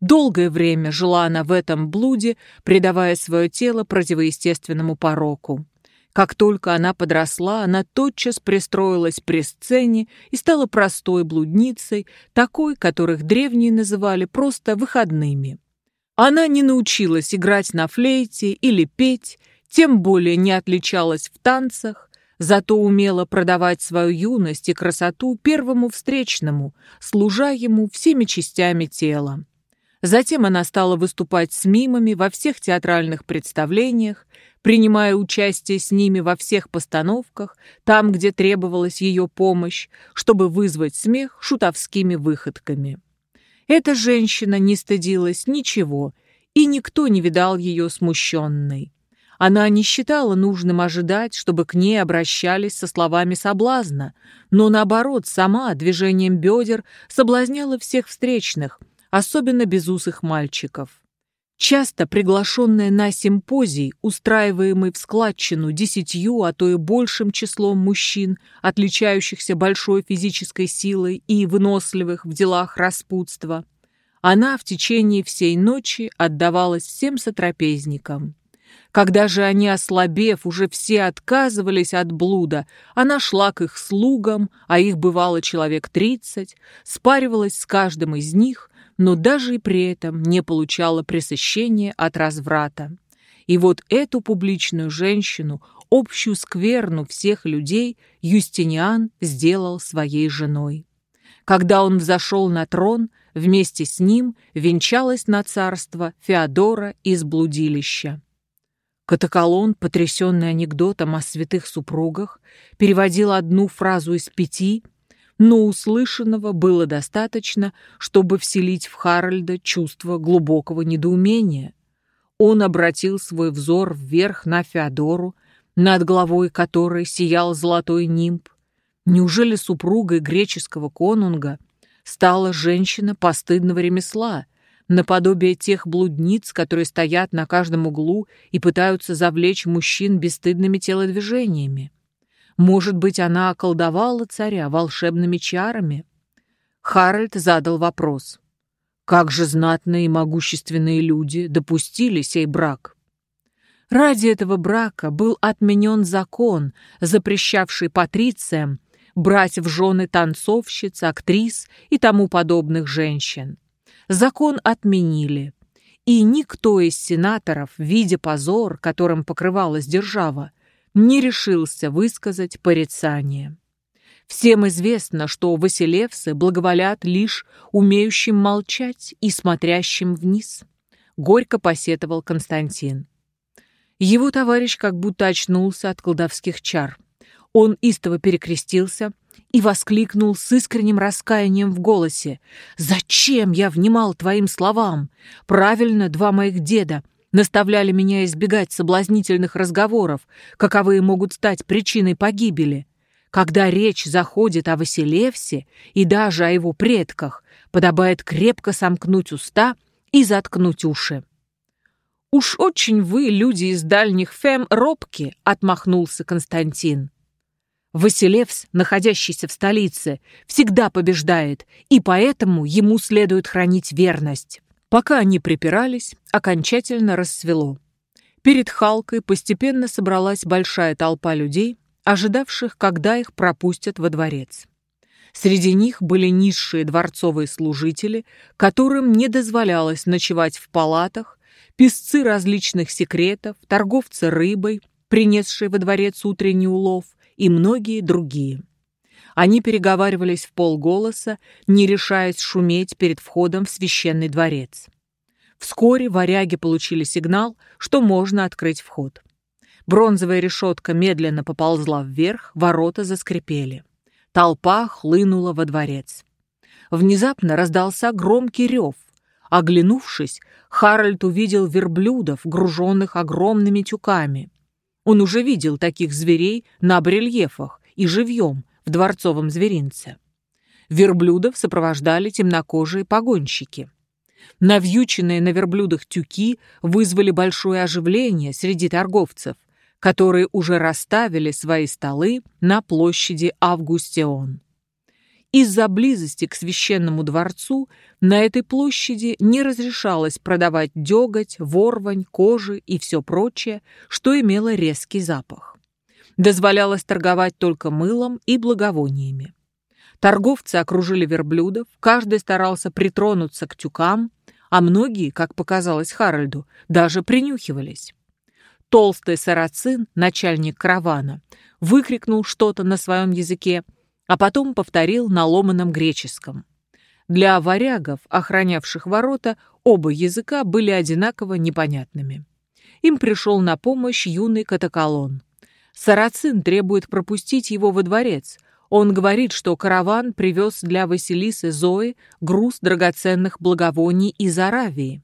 Долгое время жила она в этом блуде, предавая свое тело противоестественному пороку. Как только она подросла, она тотчас пристроилась при сцене и стала простой блудницей, такой, которых древние называли просто выходными. Она не научилась играть на флейте или петь, тем более не отличалась в танцах, зато умела продавать свою юность и красоту первому встречному, служа ему всеми частями тела. Затем она стала выступать с мимами во всех театральных представлениях, принимая участие с ними во всех постановках, там, где требовалась ее помощь, чтобы вызвать смех шутовскими выходками. Эта женщина не стыдилась ничего, и никто не видал ее смущенной. Она не считала нужным ожидать, чтобы к ней обращались со словами соблазна, но наоборот, сама движением бедер соблазняла всех встречных, особенно безусых мальчиков. Часто приглашенная на симпозий, устраиваемый в складчину десятью, а то и большим числом мужчин, отличающихся большой физической силой и выносливых в делах распутства, она в течение всей ночи отдавалась всем сотрапезникам. Когда же они, ослабев, уже все отказывались от блуда, она шла к их слугам, а их бывало человек тридцать, спаривалась с каждым из них, но даже и при этом не получала пресыщения от разврата. И вот эту публичную женщину, общую скверну всех людей, Юстиниан сделал своей женой. Когда он взошел на трон, вместе с ним венчалась на царство Феодора из блудилища. Катаколон, потрясенный анекдотом о святых супругах, переводил одну фразу из пяти но услышанного было достаточно, чтобы вселить в Харальда чувство глубокого недоумения. Он обратил свой взор вверх на Феодору, над головой которой сиял золотой нимб. Неужели супругой греческого конунга стала женщина постыдного ремесла, наподобие тех блудниц, которые стоят на каждом углу и пытаются завлечь мужчин бесстыдными телодвижениями? Может быть, она околдовала царя волшебными чарами? Харальд задал вопрос. Как же знатные и могущественные люди допустили сей брак? Ради этого брака был отменен закон, запрещавший патрициям брать в жены танцовщиц, актрис и тому подобных женщин. Закон отменили, и никто из сенаторов, видя позор, которым покрывалась держава, не решился высказать порицание. Всем известно, что Василевсы благоволят лишь умеющим молчать и смотрящим вниз. Горько посетовал Константин. Его товарищ как будто очнулся от колдовских чар. Он истово перекрестился и воскликнул с искренним раскаянием в голосе. «Зачем я внимал твоим словам? Правильно, два моих деда наставляли меня избегать соблазнительных разговоров, каковые могут стать причиной погибели. Когда речь заходит о Василевсе и даже о его предках, подобает крепко сомкнуть уста и заткнуть уши. «Уж очень вы, люди из дальних фем, робки», — отмахнулся Константин. Василевс, находящийся в столице, всегда побеждает, и поэтому ему следует хранить верность. Пока они припирались, окончательно рассвело. Перед Халкой постепенно собралась большая толпа людей, ожидавших, когда их пропустят во дворец. Среди них были низшие дворцовые служители, которым не дозволялось ночевать в палатах, писцы различных секретов, торговцы рыбой, принесшие во дворец утренний улов, и многие другие. Они переговаривались в полголоса, не решаясь шуметь перед входом в священный дворец. Вскоре варяги получили сигнал, что можно открыть вход. Бронзовая решетка медленно поползла вверх, ворота заскрипели. Толпа хлынула во дворец. Внезапно раздался громкий рев. Оглянувшись, Харальд увидел верблюдов, груженных огромными тюками. Он уже видел таких зверей на барельефах и живьем, в дворцовом зверинце. Верблюдов сопровождали темнокожие погонщики. Навьюченные на верблюдах тюки вызвали большое оживление среди торговцев, которые уже расставили свои столы на площади Августион. Из-за близости к священному дворцу на этой площади не разрешалось продавать деготь, ворвань, кожи и все прочее, что имело резкий запах. Дозволялось торговать только мылом и благовониями. Торговцы окружили верблюдов, каждый старался притронуться к тюкам, а многие, как показалось Харальду, даже принюхивались. Толстый сарацин, начальник каравана, выкрикнул что-то на своем языке, а потом повторил на ломаном греческом. Для варягов, охранявших ворота, оба языка были одинаково непонятными. Им пришел на помощь юный катаколон. Сарацин требует пропустить его во дворец. Он говорит, что караван привез для Василисы Зои груз драгоценных благовоний из Аравии.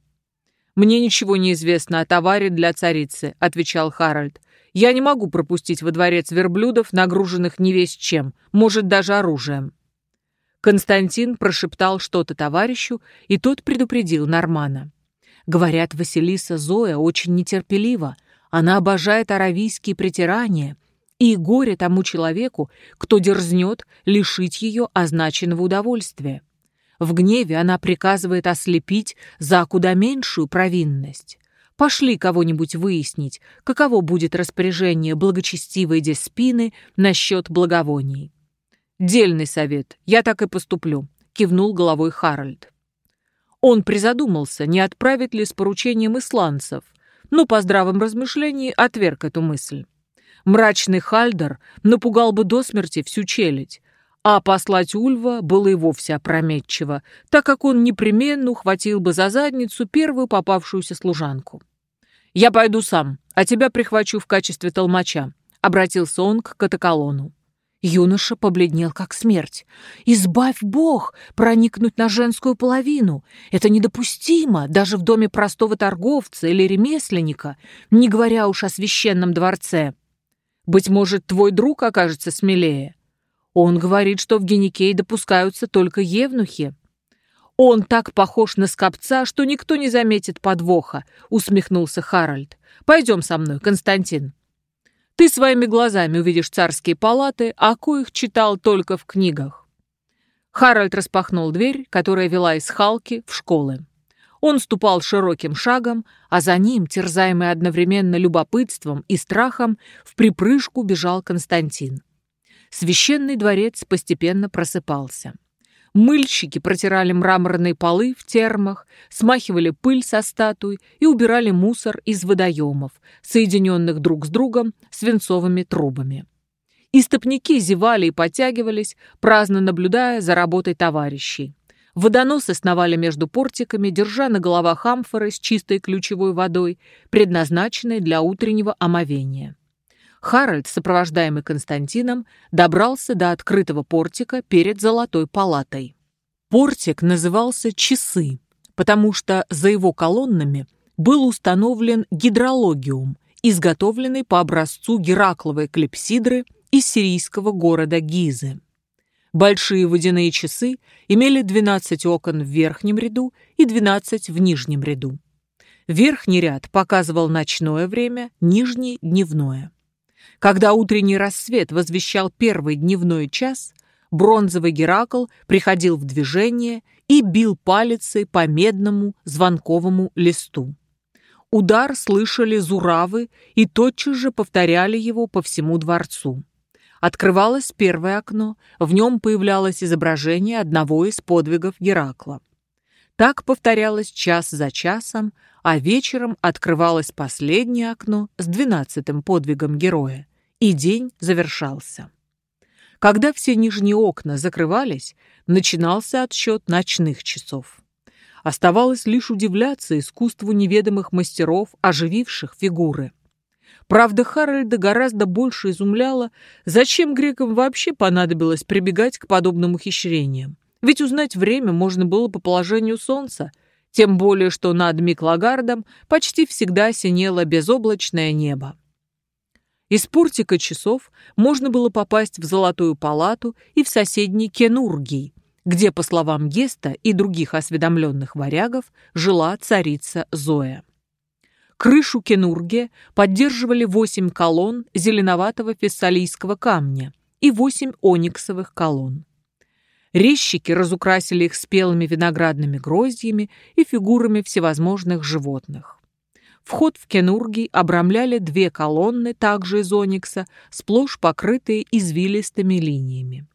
«Мне ничего не известно о товаре для царицы», — отвечал Харальд. Я не могу пропустить во дворец верблюдов, нагруженных не весь чем, может, даже оружием». Константин прошептал что-то товарищу, и тот предупредил Нормана. Говорят, Василиса Зоя очень нетерпелива. Она обожает аравийские притирания, и горе тому человеку, кто дерзнет лишить ее означенного удовольствия. В гневе она приказывает ослепить за куда меньшую провинность. Пошли кого-нибудь выяснить, каково будет распоряжение благочестивой Деспины насчет благовоний. «Дельный совет, я так и поступлю», — кивнул головой Харальд. Он призадумался, не отправить ли с поручением исландцев, но по здравом размышлении отверг эту мысль. Мрачный Хальдер напугал бы до смерти всю челядь, а послать Ульва было и вовсе опрометчиво, так как он непременно ухватил бы за задницу первую попавшуюся служанку. «Я пойду сам, а тебя прихвачу в качестве толмача», — обратился он к катаколону. Юноша побледнел, как смерть. «Избавь Бог проникнуть на женскую половину! Это недопустимо даже в доме простого торговца или ремесленника, не говоря уж о священном дворце. Быть может, твой друг окажется смелее. Он говорит, что в Геникей допускаются только евнухи. «Он так похож на скопца, что никто не заметит подвоха», — усмехнулся Харальд. «Пойдем со мной, Константин. Ты своими глазами увидишь царские палаты, а коих читал только в книгах». Харальд распахнул дверь, которая вела из Халки в школы. Он ступал широким шагом, а за ним, терзаемый одновременно любопытством и страхом, в припрыжку бежал Константин. Священный дворец постепенно просыпался. Мыльщики протирали мраморные полы в термах, смахивали пыль со статуй и убирали мусор из водоемов, соединенных друг с другом свинцовыми трубами. Истопники зевали и подтягивались, праздно наблюдая за работой товарищей. Водоносы сновали между портиками, держа на головах амфоры с чистой ключевой водой, предназначенной для утреннего омовения. Харальд, сопровождаемый Константином, добрался до открытого портика перед Золотой палатой. Портик назывался «Часы», потому что за его колоннами был установлен гидрологиум, изготовленный по образцу Геракловой клепсидры из сирийского города Гизы. Большие водяные часы имели 12 окон в верхнем ряду и 12 в нижнем ряду. Верхний ряд показывал ночное время, нижний – дневное. Когда утренний рассвет возвещал первый дневной час, бронзовый Геракл приходил в движение и бил палицей по медному звонковому листу. Удар слышали зуравы и тотчас же повторяли его по всему дворцу. Открывалось первое окно, в нем появлялось изображение одного из подвигов Геракла. Так повторялось час за часом, а вечером открывалось последнее окно с двенадцатым подвигом героя, и день завершался. Когда все нижние окна закрывались, начинался отсчет ночных часов. Оставалось лишь удивляться искусству неведомых мастеров, ожививших фигуры. Правда, Харальда гораздо больше изумляла, зачем грекам вообще понадобилось прибегать к подобным ухищрениям. Ведь узнать время можно было по положению солнца, тем более что над Миклагардом почти всегда синело безоблачное небо. Из портика часов можно было попасть в Золотую палату и в соседний Кенургий, где, по словам Геста и других осведомленных варягов, жила царица Зоя. Крышу Кенурге поддерживали восемь колонн зеленоватого фессалийского камня и восемь ониксовых колонн. Резчики разукрасили их спелыми виноградными гроздьями и фигурами всевозможных животных. Вход в Кенурги обрамляли две колонны, также из оникса, сплошь покрытые извилистыми линиями.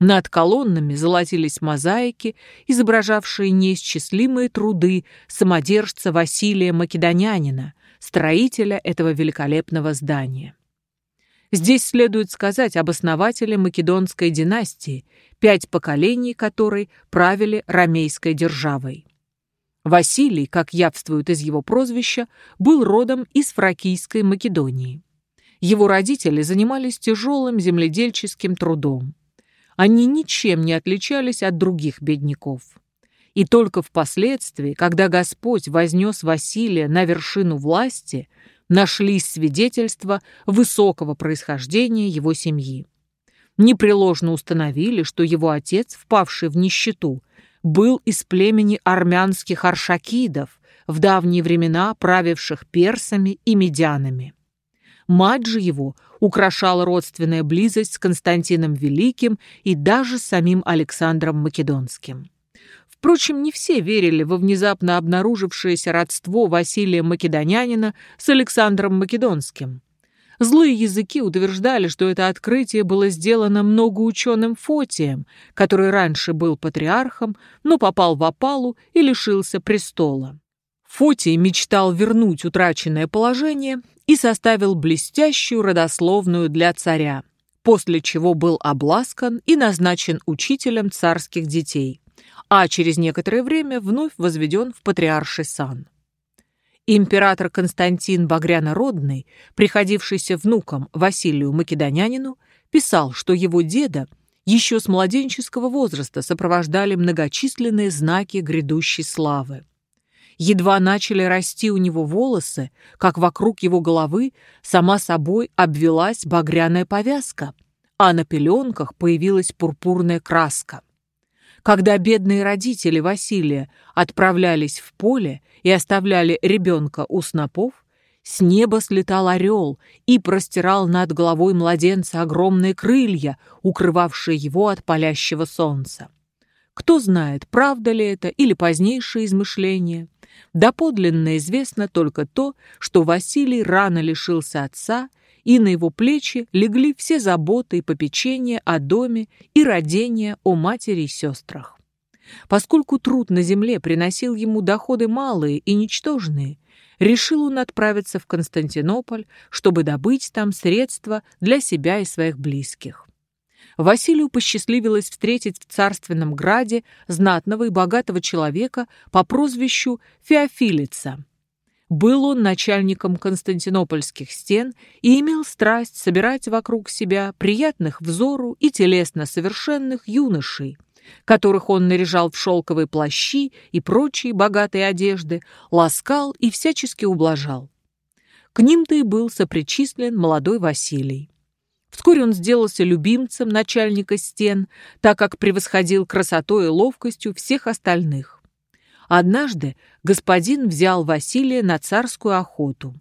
Над колоннами золотились мозаики, изображавшие неисчислимые труды самодержца Василия Македонянина, строителя этого великолепного здания. Здесь следует сказать об основателе Македонской династии, пять поколений которой правили ромейской державой. Василий, как явствует из его прозвища, был родом из фракийской Македонии. Его родители занимались тяжелым земледельческим трудом. Они ничем не отличались от других бедняков. И только впоследствии, когда Господь вознес Василия на вершину власти, нашлись свидетельства высокого происхождения его семьи. Непреложно установили, что его отец, впавший в нищету, был из племени армянских аршакидов, в давние времена правивших персами и медянами. Мать же его украшала родственная близость с Константином Великим и даже самим Александром Македонским. Впрочем, не все верили во внезапно обнаружившееся родство Василия Македонянина с Александром Македонским. Злые языки утверждали, что это открытие было сделано многоученым Фотием, который раньше был патриархом, но попал в опалу и лишился престола. Фотий мечтал вернуть утраченное положение и составил блестящую родословную для царя, после чего был обласкан и назначен учителем царских детей а через некоторое время вновь возведен в патриарший сан. Император Константин Багрянородный, приходившийся внуком Василию Македонянину, писал, что его деда еще с младенческого возраста сопровождали многочисленные знаки грядущей славы. Едва начали расти у него волосы, как вокруг его головы сама собой обвелась багряная повязка, а на пеленках появилась пурпурная краска. Когда бедные родители Василия отправлялись в поле и оставляли ребенка у снопов, с неба слетал орел и простирал над головой младенца огромные крылья, укрывавшие его от палящего солнца. Кто знает, правда ли это или позднейшее измышление. Доподлинно известно только то, что Василий рано лишился отца и на его плечи легли все заботы и попечения о доме и родения о матери и сестрах. Поскольку труд на земле приносил ему доходы малые и ничтожные, решил он отправиться в Константинополь, чтобы добыть там средства для себя и своих близких. Василию посчастливилось встретить в царственном граде знатного и богатого человека по прозвищу Феофилица, был он начальником константинопольских стен и имел страсть собирать вокруг себя приятных взору и телесно совершенных юношей, которых он наряжал в шелковые плащи и прочие богатые одежды, ласкал и всячески ублажал. К ним-то и был сопричислен молодой Василий. Вскоре он сделался любимцем начальника стен, так как превосходил красотой и ловкостью всех остальных. Однажды господин взял Василия на царскую охоту.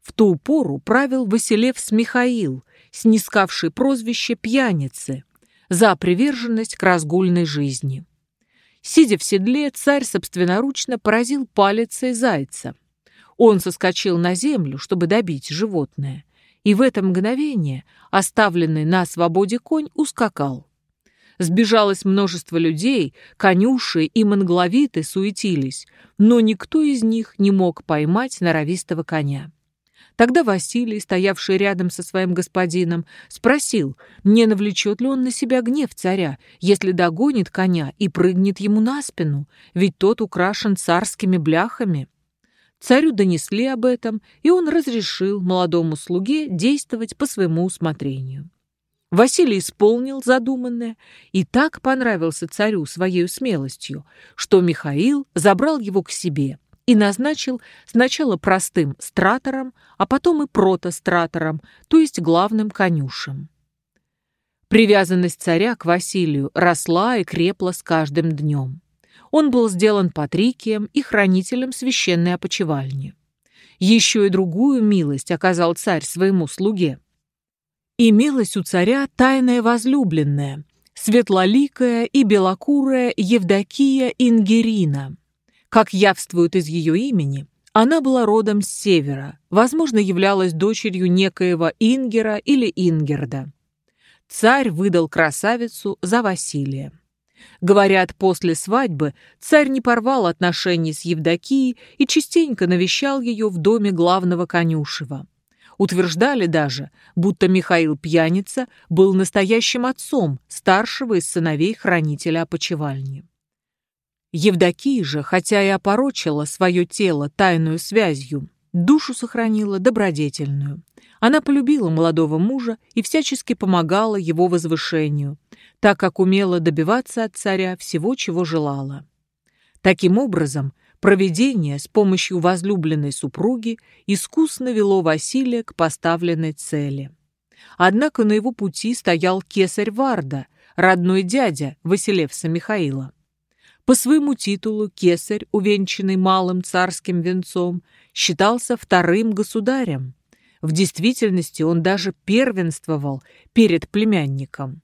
В ту пору правил Василевс Михаил, снискавший прозвище пьяницы, за приверженность к разгульной жизни. Сидя в седле, царь собственноручно поразил палицей зайца. Он соскочил на землю, чтобы добить животное, и в это мгновение оставленный на свободе конь ускакал. Сбежалось множество людей, конюши и мангловиты суетились, но никто из них не мог поймать норовистого коня. Тогда Василий, стоявший рядом со своим господином, спросил, не навлечет ли он на себя гнев царя, если догонит коня и прыгнет ему на спину, ведь тот украшен царскими бляхами. Царю донесли об этом, и он разрешил молодому слуге действовать по своему усмотрению. Василий исполнил задуманное и так понравился царю своей смелостью, что Михаил забрал его к себе и назначил сначала простым стратором, а потом и протостратором, то есть главным конюшем. Привязанность царя к Василию росла и крепла с каждым днем. Он был сделан патрикием и хранителем священной опочивальни. Еще и другую милость оказал царь своему слуге. Имелась у царя тайная возлюбленная, светлоликая и белокурая Евдокия Ингерина. Как явствует из ее имени, она была родом с севера, возможно, являлась дочерью некоего Ингера или Ингерда. Царь выдал красавицу за Василия. Говорят, после свадьбы царь не порвал отношений с Евдокией и частенько навещал ее в доме главного конюшева. Утверждали даже, будто Михаил Пьяница был настоящим отцом старшего из сыновей хранителя опочивальни. Евдокия же, хотя и опорочила свое тело тайную связью, душу сохранила добродетельную. Она полюбила молодого мужа и всячески помогала его возвышению, так как умела добиваться от царя всего, чего желала. Таким образом, провидение с помощью возлюбленной супруги искусно вело Василия к поставленной цели. Однако на его пути стоял кесарь Варда, родной дядя Василевса Михаила. По своему титулу кесарь, увенчанный малым царским венцом, считался вторым государем. В действительности он даже первенствовал перед племянником.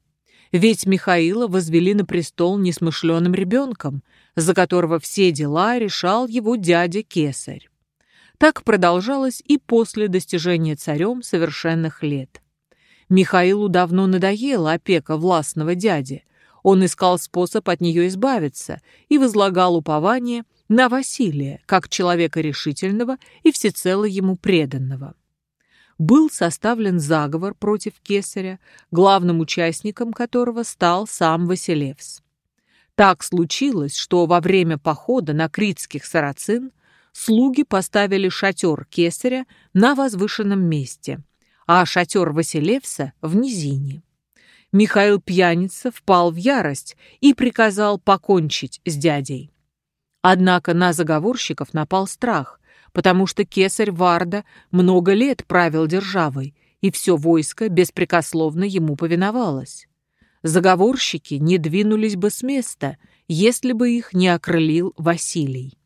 Ведь Михаила возвели на престол несмышленым ребенком, за которого все дела решал его дядя Кесарь. Так продолжалось и после достижения царем совершенных лет. Михаилу давно надоела опека властного дяди, он искал способ от нее избавиться и возлагал упование на Василия, как человека решительного и всецело ему преданного. Был составлен заговор против кесаря, главным участником которого стал сам Василевс. Так случилось, что во время похода на критских сарацин слуги поставили шатер кесаря на возвышенном месте, а шатер Василевса в низине. Михаил Пьяница впал в ярость и приказал покончить с дядей. Однако на заговорщиков напал страх, потому что кесарь Варда много лет правил державой, и все войско беспрекословно ему повиновалось. Заговорщики не двинулись бы с места, если бы их не окрылил Василий.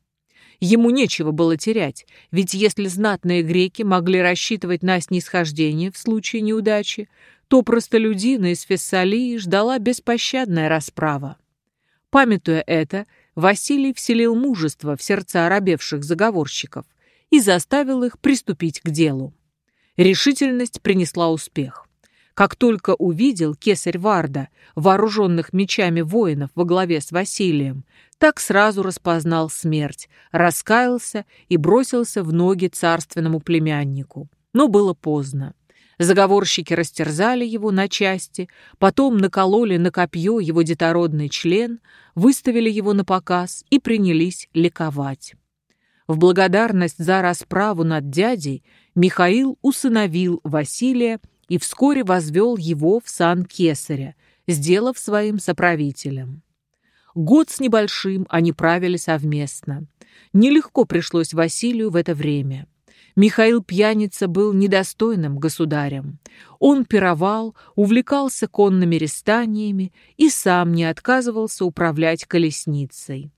Ему нечего было терять, ведь если знатные греки могли рассчитывать на снисхождение в случае неудачи, то простолюдина из Фессалии ждала беспощадная расправа. Памятуя это, Василий вселил мужество в сердца оробевших заговорщиков и заставил их приступить к делу. Решительность принесла успех. Как только увидел кесарь Варда, вооруженных мечами воинов во главе с Василием, так сразу распознал смерть, раскаялся и бросился в ноги царственному племяннику. Но было поздно. Заговорщики растерзали его на части, потом накололи на копье его детородный член, выставили его на показ и принялись ликовать. В благодарность за расправу над дядей Михаил усыновил Василия и вскоре возвел его в сан кесаря, сделав своим соправителем. Год с небольшим они правили совместно. Нелегко пришлось Василию в это время. Михаил Пьяница был недостойным государем. Он пировал, увлекался конными рестаниями и сам не отказывался управлять колесницей.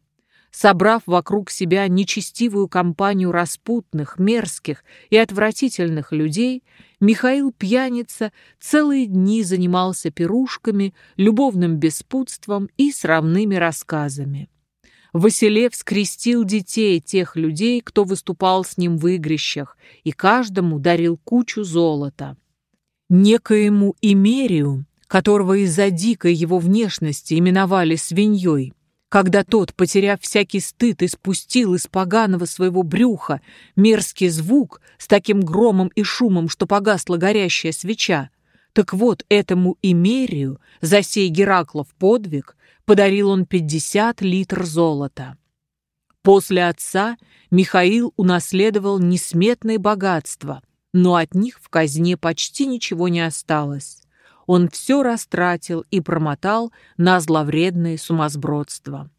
Собрав вокруг себя нечестивую компанию распутных, мерзких и отвратительных людей, Михаил Пьяница целые дни занимался пирушками, любовным беспутством и срамными рассказами. Василев скрестил детей тех людей, кто выступал с ним в игрищах, и каждому дарил кучу золота. Некоему Имерию, которого из-за дикой его внешности именовали свиньей, когда тот, потеряв всякий стыд, испустил из поганого своего брюха мерзкий звук с таким громом и шумом, что погасла горящая свеча, так вот этому Имерию за сей Гераклов подвиг подарил он 50 литр золота. После отца Михаил унаследовал несметные богатства, но от них в казне почти ничего не осталось. Он все растратил и промотал на зловредное сумасбродство.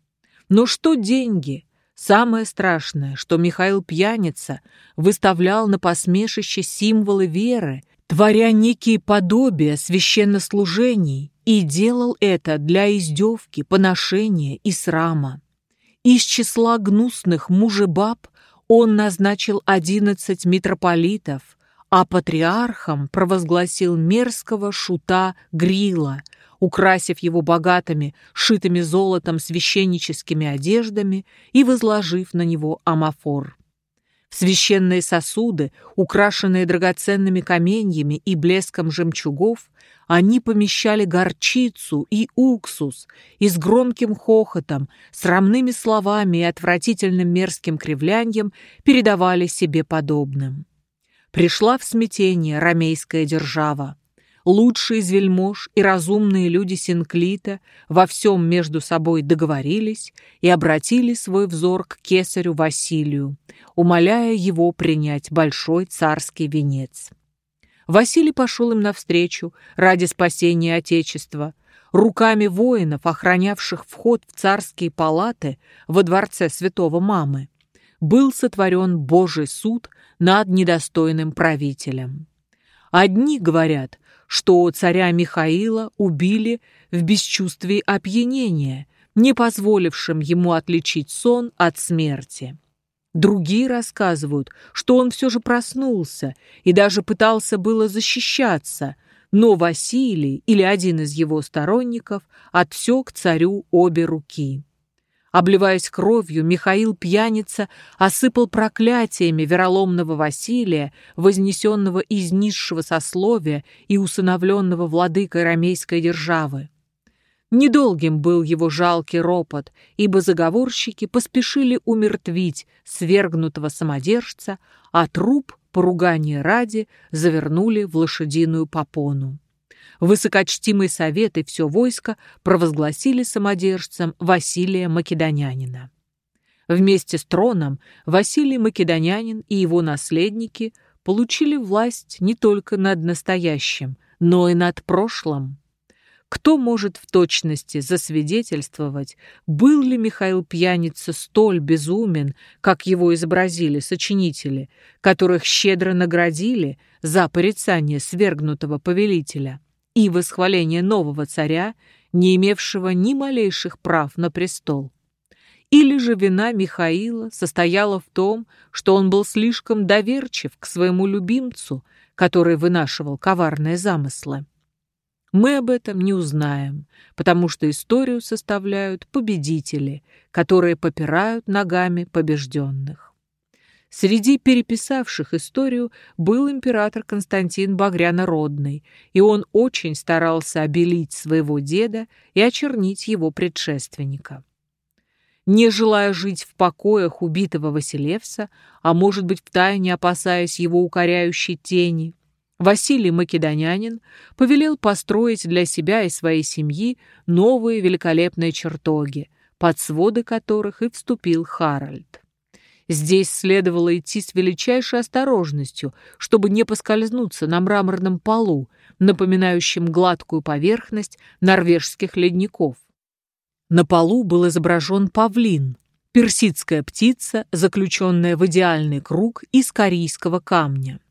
Но что деньги? Самое страшное, что Михаил Пьяница выставлял на посмешище символы веры, творя некие подобия священнослужений, И делал это для издевки, поношения и срама. Из числа гнусных мужебаб он назначил одиннадцать митрополитов, а патриархом провозгласил мерзкого шута Грила, украсив его богатыми, шитыми золотом священническими одеждами и возложив на него амафор. В священные сосуды, украшенные драгоценными каменьями и блеском жемчугов, они помещали горчицу и уксус и с громким хохотом, срамными словами и отвратительным мерзким кривляньем передавали себе подобным. Пришла в смятение ромейская держава. Лучшие из вельмож и разумные люди Синклита во всем между собой договорились и обратили свой взор к кесарю Василию, умоляя его принять большой царский венец. Василий пошел им навстречу ради спасения Отечества. Руками воинов, охранявших вход в царские палаты во дворце святого Мамы, был сотворен Божий суд над недостойным правителем. Одни говорят, что царя Михаила убили в бесчувствии опьянения, не позволившим ему отличить сон от смерти. Другие рассказывают, что он все же проснулся и даже пытался было защищаться, но Василий или один из его сторонников отсек царю обе руки. Обливаясь кровью, Михаил пьяница осыпал проклятиями вероломного Василия, вознесенного из низшего сословия и усыновленного владыкой ромейской державы. Недолгим был его жалкий ропот, ибо заговорщики поспешили умертвить свергнутого самодержца, а труп, поругания ради, завернули в лошадиную попону. Высокочтимый совет и все войско провозгласили самодержцем Василия Македонянина. Вместе с троном Василий Македонянин и его наследники получили власть не только над настоящим, но и над прошлым. Кто может в точности засвидетельствовать, был ли Михаил Пьяница столь безумен, как его изобразили сочинители, которых щедро наградили за порицание свергнутого повелителя и восхваление нового царя, не имевшего ни малейших прав на престол? Или же вина Михаила состояла в том, что он был слишком доверчив к своему любимцу, который вынашивал коварные замыслы? Мы об этом не узнаем, потому что историю составляют победители, которые попирают ногами побежденных. Среди переписавших историю был император Константин Багрянородный, и он очень старался обелить своего деда и очернить его предшественника. Не желая жить в покоях убитого Василевса, а может быть втайне опасаясь его укоряющей тени, Василий Македонянин повелел построить для себя и своей семьи новые великолепные чертоги, под своды которых и вступил Харальд. Здесь следовало идти с величайшей осторожностью, чтобы не поскользнуться на мраморном полу, напоминающем гладкую поверхность норвежских ледников. На полу был изображен павлин, персидская птица, заключенная в идеальный круг из корейского камня.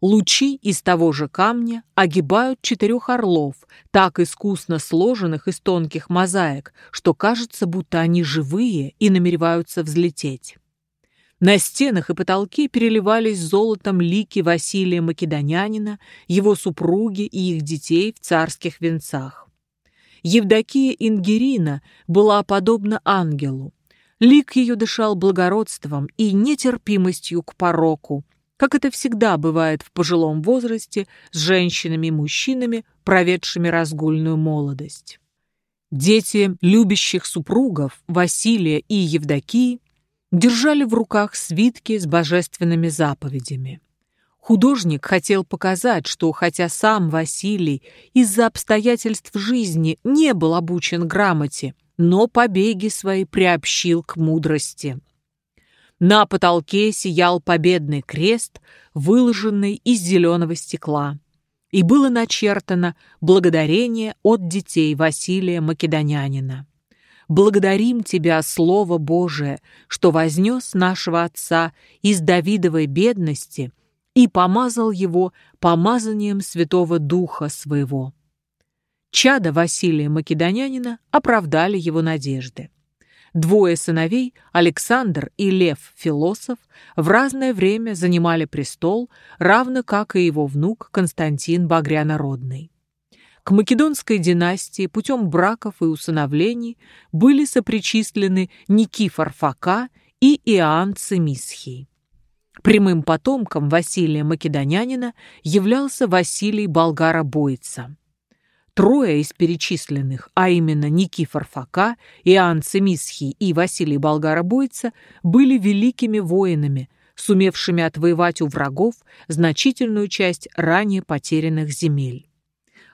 Лучи из того же камня огибают четырех орлов, так искусно сложенных из тонких мозаик, что кажется, будто они живые и намереваются взлететь. На стенах и потолке переливались золотом лики Василия Македонянина, его супруги и их детей в царских венцах. Евдокия Ингерина была подобна ангелу. Лик ее дышал благородством и нетерпимостью к пороку, как это всегда бывает в пожилом возрасте с женщинами и мужчинами, проведшими разгульную молодость. Дети любящих супругов Василия и Евдокии держали в руках свитки с божественными заповедями. Художник хотел показать, что хотя сам Василий из-за обстоятельств жизни не был обучен грамоте, но побеги свои приобщил к мудрости. На потолке сиял победный крест, выложенный из зеленого стекла. И было начертано благодарение от детей Василия Македонянина. «Благодарим Тебя, Слово Божие, что вознес нашего Отца из Давидовой бедности и помазал его помазанием Святого Духа Своего». Чада Василия Македонянина оправдали его надежды. Двое сыновей, Александр и Лев Философ, в разное время занимали престол, равно как и его внук Константин Багрянородный. К македонской династии путем браков и усыновлений были сопричислены Никифор Фока и Иоанн Цимисхий. Прямым потомком Василия Македонянина являлся Василий Болгара-Бойца. Трое из перечисленных, а именно Никифор Фока, Иоанн Цимисхий и Василий Болгара-Бойца, были великими воинами, сумевшими отвоевать у врагов значительную часть ранее потерянных земель.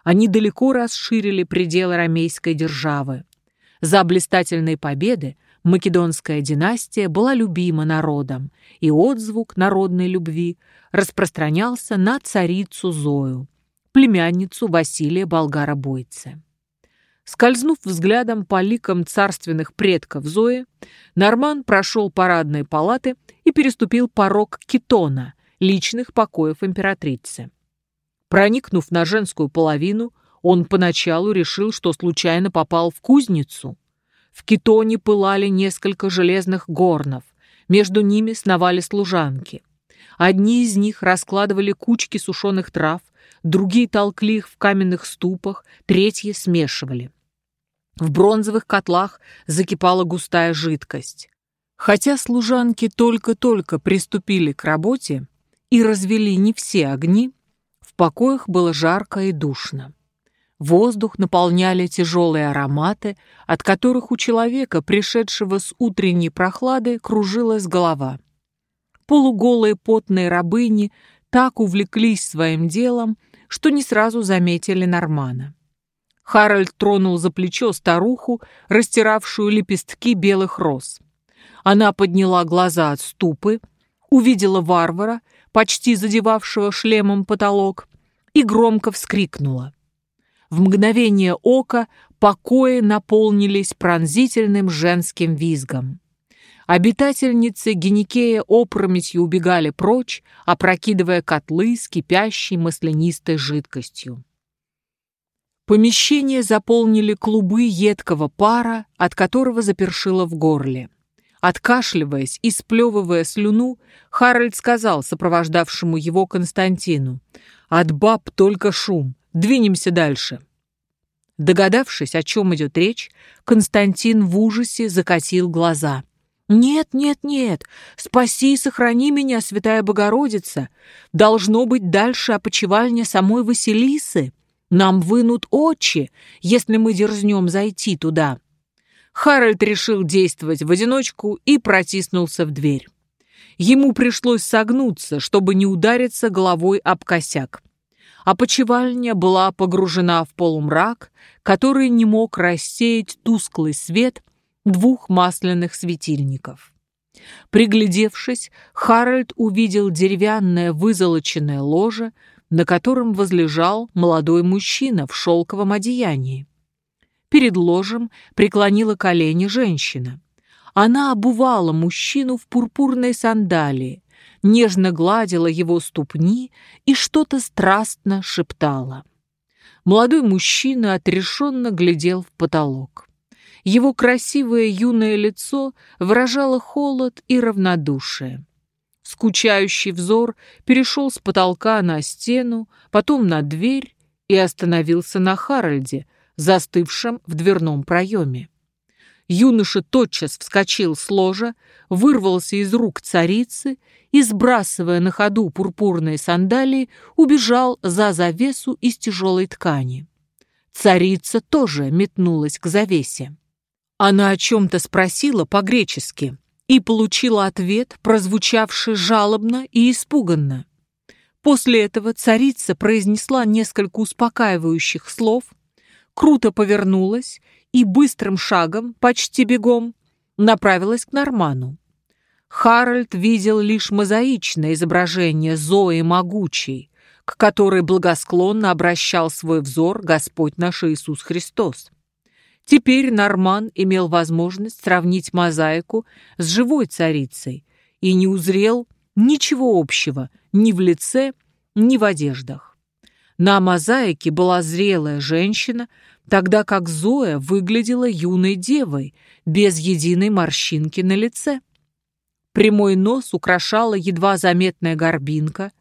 Они далеко расширили пределы ромейской державы. За блистательные победы Македонская династия была любима народом, и отзвук народной любви распространялся на царицу Зою, племянницу Василия Болгара-Бойца. Скользнув взглядом по ликам царственных предков Зои, Норман прошел парадные палаты и переступил порог Китона, личных покоев императрицы. Проникнув на женскую половину, он поначалу решил, что случайно попал в кузницу. В Китоне пылали несколько железных горнов, между ними сновали служанки. Одни из них раскладывали кучки сушеных трав, другие толкли их в каменных ступах, третьи смешивали. В бронзовых котлах закипала густая жидкость. Хотя служанки только-только приступили к работе и развели не все огни, в покоях было жарко и душно. Воздух наполняли тяжелые ароматы, от которых у человека, пришедшего с утренней прохлады, кружилась голова. Полуголые потные рабыни так увлеклись своим делом, что не сразу заметили Нормана. Харальд тронул за плечо старуху, растиравшую лепестки белых роз. Она подняла глаза от ступы, увидела варвара, почти задевавшего шлемом потолок, и громко вскрикнула. В мгновение ока покои наполнились пронзительным женским визгом. Обитательницы Геникея опрометью убегали прочь, опрокидывая котлы с кипящей маслянистой жидкостью. Помещение заполнили клубы едкого пара, от которого запершило в горле. Откашливаясь и сплевывая слюну, Харальд сказал сопровождавшему его Константину, «От баб только шум, двинемся дальше». Догадавшись, о чем идет речь, Константин в ужасе закатил глаза – «Нет, нет, нет! Спаси и сохрани меня, Святая Богородица! Должно быть дальше опочивальня самой Василисы. Нам вынут очи, если мы дерзнем зайти туда». Харальд решил действовать в одиночку и протиснулся в дверь. Ему пришлось согнуться, чтобы не удариться головой об косяк. Опочивальня была погружена в полумрак, который не мог рассеять тусклый свет – двух масляных светильников. Приглядевшись, Харальд увидел деревянное вызолоченное ложе, на котором возлежал молодой мужчина в шелковом одеянии. Перед ложем преклонила колени женщина. Она обувала мужчину в пурпурной сандалии, нежно гладила его ступни и что-то страстно шептала. Молодой мужчина отрешенно глядел в потолок. Его красивое юное лицо выражало холод и равнодушие. Скучающий взор перешел с потолка на стену, потом на дверь и остановился на Харальде, застывшем в дверном проеме. Юноша тотчас вскочил с ложа, вырвался из рук царицы и, сбрасывая на ходу пурпурные сандалии, убежал за завесу из тяжелой ткани. Царица тоже метнулась к завесе. Она о чем-то спросила по-гречески и получила ответ, прозвучавший жалобно и испуганно. После этого царица произнесла несколько успокаивающих слов, круто повернулась и быстрым шагом, почти бегом, направилась к Норману. Харальд видел лишь мозаичное изображение Зои Могучей, к которой благосклонно обращал свой взор Господь наш Иисус Христос. Теперь Норман имел возможность сравнить мозаику с живой царицей и не узрел ничего общего ни в лице, ни в одеждах. На мозаике была зрелая женщина, тогда как Зоя выглядела юной девой, без единой морщинки на лице. Прямой нос украшала едва заметная горбинка.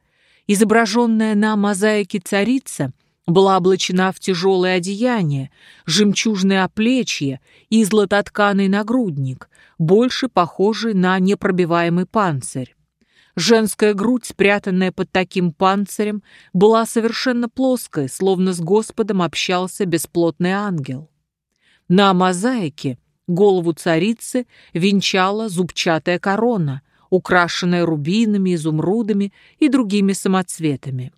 Изображенная на мозаике царица была облачена в тяжелое одеяние, жемчужное оплечье и златотканый нагрудник, больше похожий на непробиваемый панцирь. Женская грудь, спрятанная под таким панцирем, была совершенно плоской, словно с Господом общался бесплотный ангел. На мозаике голову царицы венчала зубчатая корона, украшенная рубинами, изумрудами и другими самоцветами.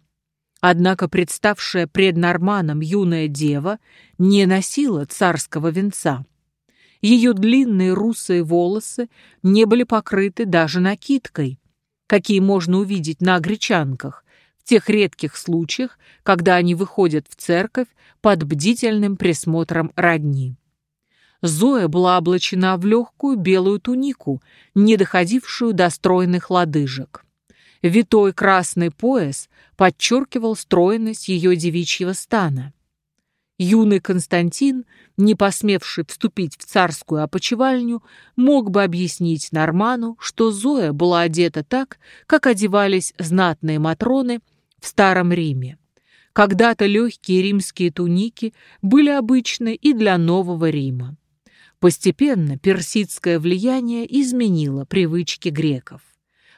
Однако представшая пред Норманом юная дева не носила царского венца. Ее длинные русые волосы не были покрыты даже накидкой, какие можно увидеть на гречанках, в тех редких случаях, когда они выходят в церковь под бдительным присмотром родни. Зоя была облачена в легкую белую тунику, не доходившую до стройных лодыжек. Витой красный пояс подчеркивал стройность ее девичьего стана. Юный Константин, не посмевший вступить в царскую опочивальню, мог бы объяснить Норману, что Зоя была одета так, как одевались знатные матроны в Старом Риме. Когда-то легкие римские туники были обычны и для Нового Рима. Постепенно персидское влияние изменило привычки греков.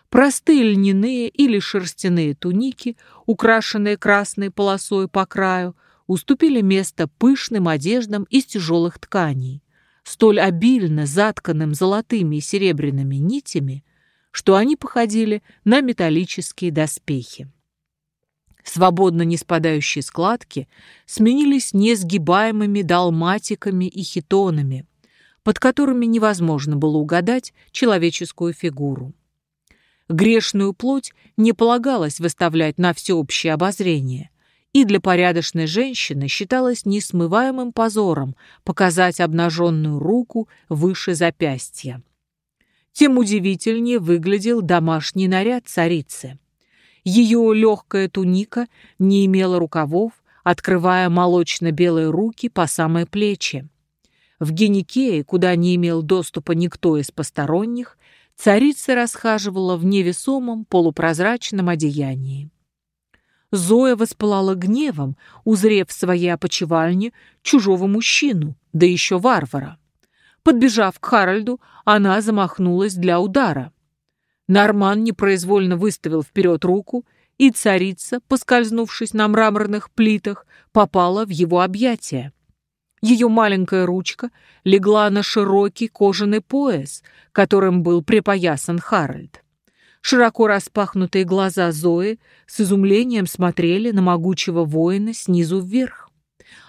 Простые льняные или шерстяные туники, украшенные красной полосой по краю, уступили место пышным одеждам из тяжелых тканей, столь обильно затканным золотыми и серебряными нитями, что они походили на металлические доспехи. Свободно не спадающие складки сменились несгибаемыми далматиками и хитонами, под которыми невозможно было угадать человеческую фигуру. Грешную плоть не полагалось выставлять на всеобщее обозрение, и для порядочной женщины считалось несмываемым позором показать обнаженную руку выше запястья. Тем удивительнее выглядел домашний наряд царицы. Ее легкая туника не имела рукавов, открывая молочно-белые руки по самые плечи. В Геникее, куда не имел доступа никто из посторонних, царица расхаживала в невесомом полупрозрачном одеянии. Зоя воспылала гневом, узрев в своей опочивальне чужого мужчину, да еще варвара. Подбежав к Харальду, она замахнулась для удара. Норман непроизвольно выставил вперед руку, и царица, поскользнувшись на мраморных плитах, попала в его объятия. Ее маленькая ручка легла на широкий кожаный пояс, которым был припоясан Харальд. Широко распахнутые глаза Зои с изумлением смотрели на могучего воина снизу вверх.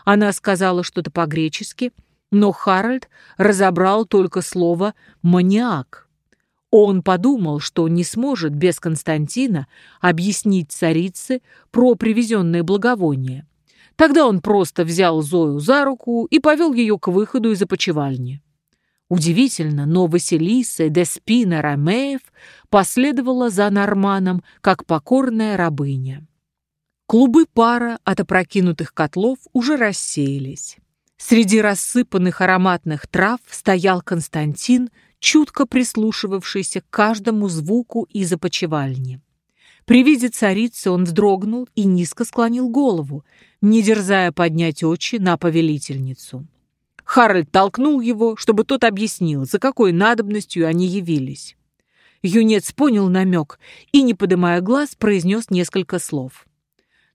Она сказала что-то по-гречески, но Харальд разобрал только слово «маниак». Он подумал, что не сможет без Константина объяснить царице про привезенные благовония. Тогда он просто взял Зою за руку и повел ее к выходу из опочивальни. Удивительно, но Василиса Деспина Ромеев последовала за Норманом, как покорная рабыня. Клубы пара от опрокинутых котлов уже рассеялись. Среди рассыпанных ароматных трав стоял Константин, чутко прислушивавшийся к каждому звуку из опочивальни. При виде царицы он вздрогнул и низко склонил голову, не дерзая поднять очи на повелительницу. Харальд толкнул его, чтобы тот объяснил, за какой надобностью они явились. Юнец понял намек и, не подымая глаз, произнес несколько слов.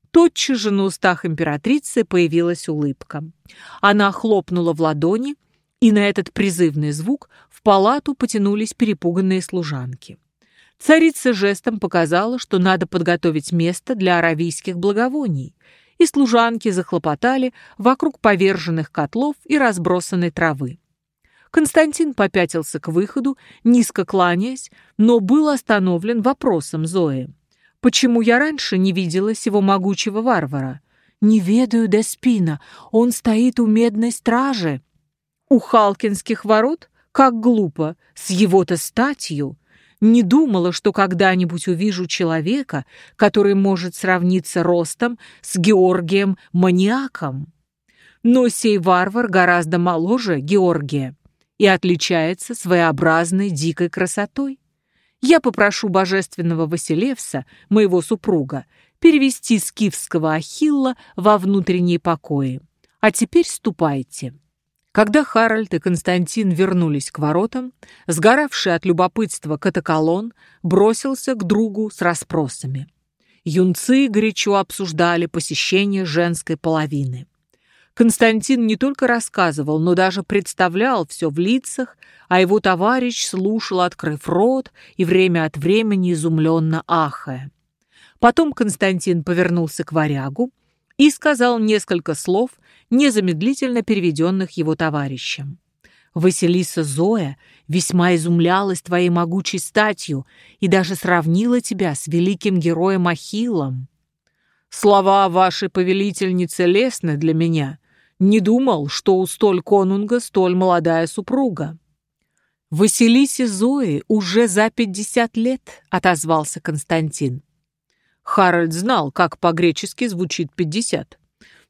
Тотчас же на устах императрицы появилась улыбка. Она хлопнула в ладони, и на этот призывный звук в палату потянулись перепуганные служанки. Царица жестом показала, что надо подготовить место для аравийских благовоний, и служанки захлопотали вокруг поверженных котлов и разбросанной травы. Константин попятился к выходу, низко кланяясь, но был остановлен вопросом Зои. «Почему я раньше не видела сего могучего варвара?» «Не ведаю, Деспина, он стоит у медной стражи». «У Халкинских ворот? Как глупо! С его-то статью!» Не думала, что когда-нибудь увижу человека, который может сравниться ростом с Георгием-маниаком. Но сей варвар гораздо моложе Георгия и отличается своеобразной дикой красотой. Я попрошу божественного Василевса, моего супруга, перевести скифского Ахилла во внутренние покои. А теперь ступайте». Когда Харальд и Константин вернулись к воротам, сгоравший от любопытства катаколон бросился к другу с расспросами. Юнцы горячо обсуждали посещение женской половины. Константин не только рассказывал, но даже представлял все в лицах, а его товарищ слушал, открыв рот и время от времени изумленно ахая. Потом Константин повернулся к варягу и сказал несколько слов, незамедлительно переведенных его товарищем. Василиса Зоя весьма изумлялась твоей могучей статью и даже сравнила тебя с великим героем Ахиллом. Слова вашей повелительницы лестны для меня. Не думал, что у столь конунга столь молодая супруга. Василисе Зои уже за пятьдесят лет, отозвался Константин. Харальд знал, как по-гречески звучит пятьдесят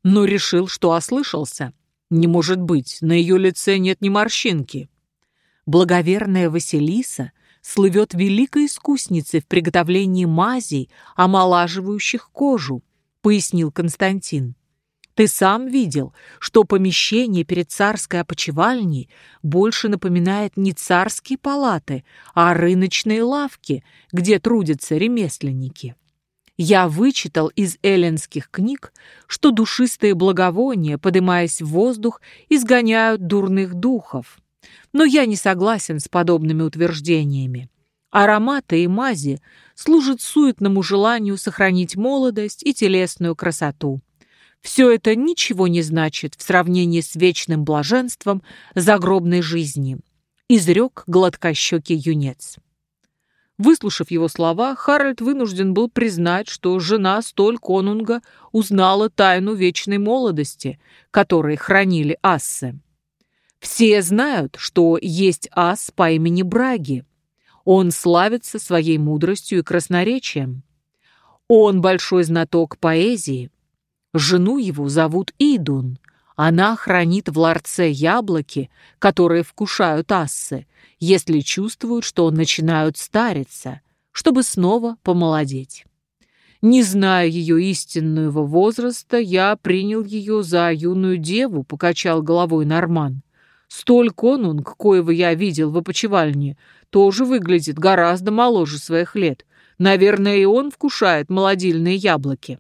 но решил, что ослышался. Не может быть, на ее лице нет ни морщинки. Благоверная Василиса слывет великой искусницей в приготовлении мазей, омолаживающих кожу, пояснил Константин. Ты сам видел, что помещение перед царской опочивальней больше напоминает не царские палаты, а рыночные лавки, где трудятся ремесленники. Я вычитал из эллинских книг, что душистые благовония, поднимаясь в воздух, изгоняют дурных духов. Но я не согласен с подобными утверждениями. Ароматы и мази служат суетному желанию сохранить молодость и телесную красоту. Все это ничего не значит в сравнении с вечным блаженством загробной жизни, изрек гладкощекий юнец. Выслушав его слова, Харальд вынужден был признать, что жена столь конунга узнала тайну вечной молодости, которой хранили ассы. Все знают, что есть ас по имени Браги. Он славится своей мудростью и красноречием. Он большой знаток поэзии. Жену его зовут Идун. Она хранит в ларце яблоки, которые вкушают ассы, если чувствуют, что начинают стариться, чтобы снова помолодеть. Не зная ее истинного возраста, я принял ее за юную деву, покачал головой Норман. Столь конунг, коего я видел в опочивальне, тоже выглядит гораздо моложе своих лет. Наверное, и он вкушает молодильные яблоки.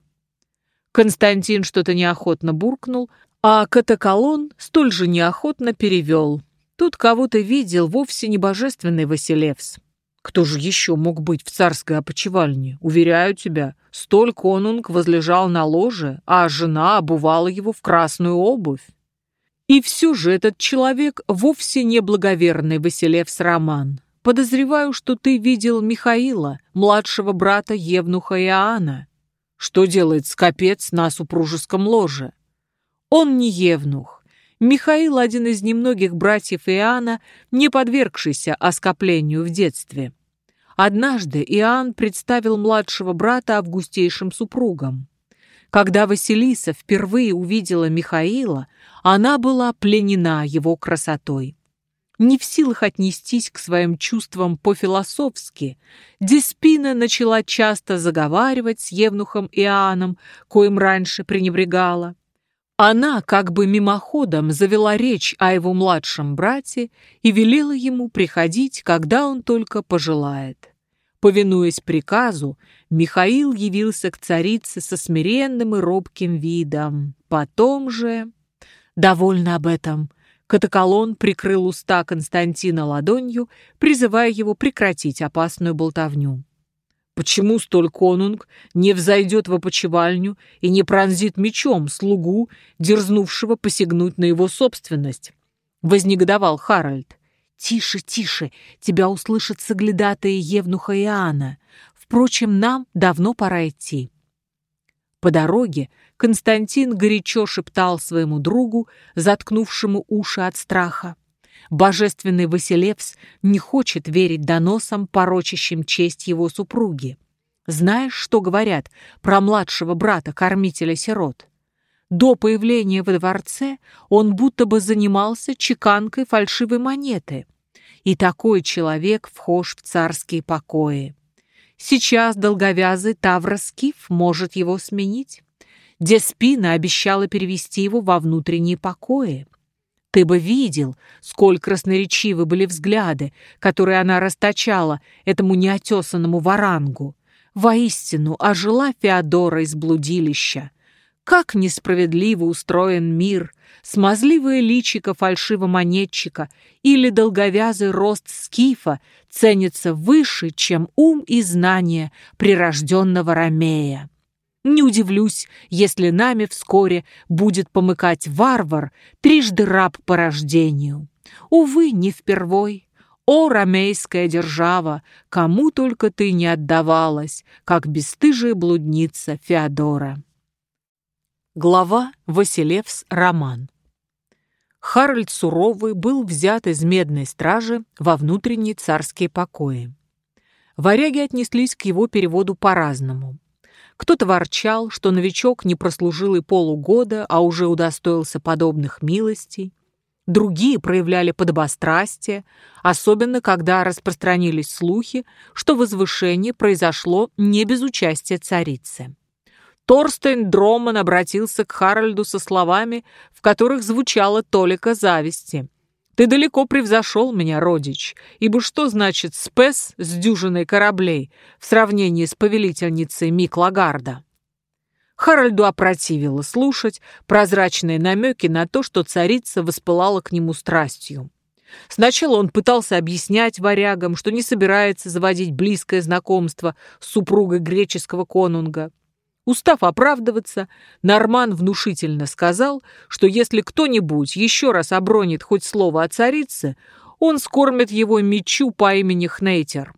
Константин что-то неохотно буркнул, а Катаколон столь же неохотно перевел. Тут кого-то видел вовсе не божественный Василевс. Кто же еще мог быть в царской опочивальне? Уверяю тебя, столь конунг возлежал на ложе, а жена обувала его в красную обувь. И все же этот человек вовсе не благоверный Василевс Роман. Подозреваю, что ты видел Михаила, младшего брата Евнуха Иоанна. Что делает скопец на супружеском ложе? Он не Евнух, Михаил – один из немногих братьев Иоанна, не подвергшийся оскоплению в детстве. Однажды Иоанн представил младшего брата августейшим супругам. Когда Василиса впервые увидела Михаила, она была пленена его красотой. Не в силах отнестись к своим чувствам по-философски, Деспина начала часто заговаривать с Евнухом Иоанном, коим раньше пренебрегала. Она как бы мимоходом завела речь о его младшем брате и велела ему приходить, когда он только пожелает. Повинуясь приказу, Михаил явился к царице со смиренным и робким видом. Потом же... Довольно об этом. Катаколон прикрыл уста Константина ладонью, призывая его прекратить опасную болтовню. Почему столь конунг не взойдет в опочивальню и не пронзит мечом слугу, дерзнувшего посягнуть на его собственность? Вознегодовал Харальд. «Тише, тише, тебя услышат соглядатые Евнуха Иоанна. Впрочем, нам давно пора идти». По дороге Константин горячо шептал своему другу, заткнувшему уши от страха. Божественный Василевс не хочет верить доносам, порочащим честь его супруги. Знаешь, что говорят про младшего брата, кормителя сирот? До появления во дворце он будто бы занимался чеканкой фальшивой монеты. И такой человек вхож в царские покои. Сейчас долговязый Тавроскиф может его сменить. Деспина обещала перевести его во внутренние покои. Ты бы видел, сколь красноречивы были взгляды, которые она расточала этому неотесанному варангу. Воистину, ожила Феодора из блудилища. Как несправедливо устроен мир, смазливое личико фальшивомонетчика или долговязый рост скифа ценится выше, чем ум и знание прирожденного ромея. Не удивлюсь, если нами вскоре будет помыкать варвар, трижды раб по рождению. Увы, не впервой. О, ромейская держава, кому только ты не отдавалась, как бесстыжая блудница Феодора. Глава Василевс Роман Харальд Суровый был взят из медной стражи во внутренние царские покои. Варяги отнеслись к его переводу по-разному. Кто-то ворчал, что новичок не прослужил и полугода, а уже удостоился подобных милостей. Другие проявляли подобострастие, особенно когда распространились слухи, что возвышение произошло не без участия царицы. Торстейн Дроман обратился к Харальду со словами, в которых звучала толика зависти. Ты далеко превзошел меня, родич, ибо что значит спес с дюжиной кораблей в сравнении с повелительницей Мик Лагарда? Харальду опротивило слушать прозрачные намеки на то, что царица воспылала к нему страстью. Сначала он пытался объяснять варягам, что не собирается заводить близкое знакомство с супругой греческого конунга – Устав оправдываться, Норман внушительно сказал, что если кто-нибудь еще раз обронит хоть слово о царице, он скормит его мечу по имени Хнейтер.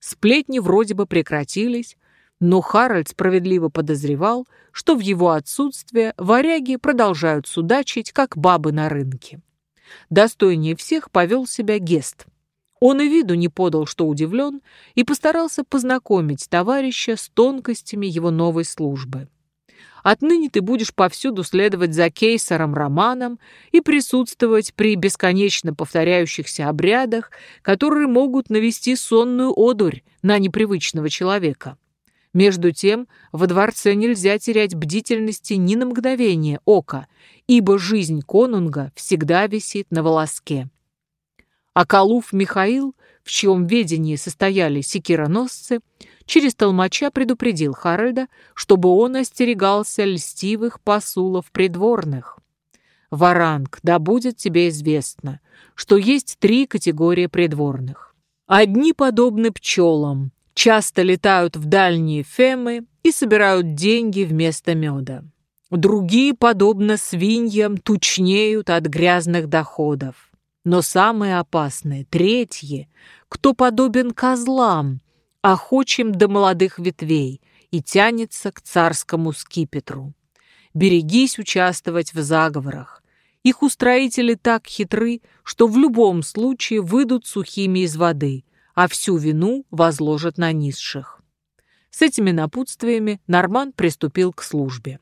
Сплетни вроде бы прекратились, но Харальд справедливо подозревал, что в его отсутствие варяги продолжают судачить, как бабы на рынке. Достойнее всех повел себя Гест – он и виду не подал, что удивлен, и постарался познакомить товарища с тонкостями его новой службы. Отныне ты будешь повсюду следовать за кейсером Романом и присутствовать при бесконечно повторяющихся обрядах, которые могут навести сонную одурь на непривычного человека. Между тем, во дворце нельзя терять бдительности ни на мгновение ока, ибо жизнь конунга всегда висит на волоске. А Калуф Михаил, в чьем ведении состояли секироносцы, через толмача предупредил Харальда, чтобы он остерегался льстивых посулов придворных. «Варанг, да будет тебе известно, что есть три категории придворных. Одни подобны пчелам, часто летают в дальние фемы и собирают деньги вместо меда. Другие, подобно свиньям, тучнеют от грязных доходов. Но самое опасное — третье, кто подобен козлам, охочим до молодых ветвей и тянется к царскому скипетру. Берегись участвовать в заговорах. Их устроители так хитры, что в любом случае выйдут сухими из воды, а всю вину возложат на низших. С этими напутствиями Норман приступил к службе.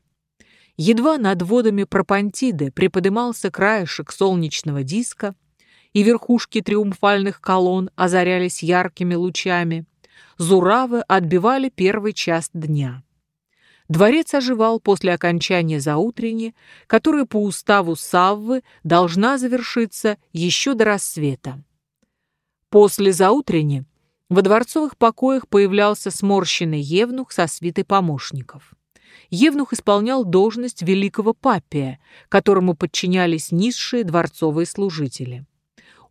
Едва над водами Пропантиды приподымался краешек солнечного диска, и верхушки триумфальных колонн озарялись яркими лучами. Зуравы отбивали первый час дня. Дворец оживал после окончания заутренни, которая по уставу Саввы должна завершиться еще до рассвета. После заутренни во дворцовых покоях появлялся сморщенный евнух со свитой помощников. Евнух исполнял должность великого папия, которому подчинялись низшие дворцовые служители.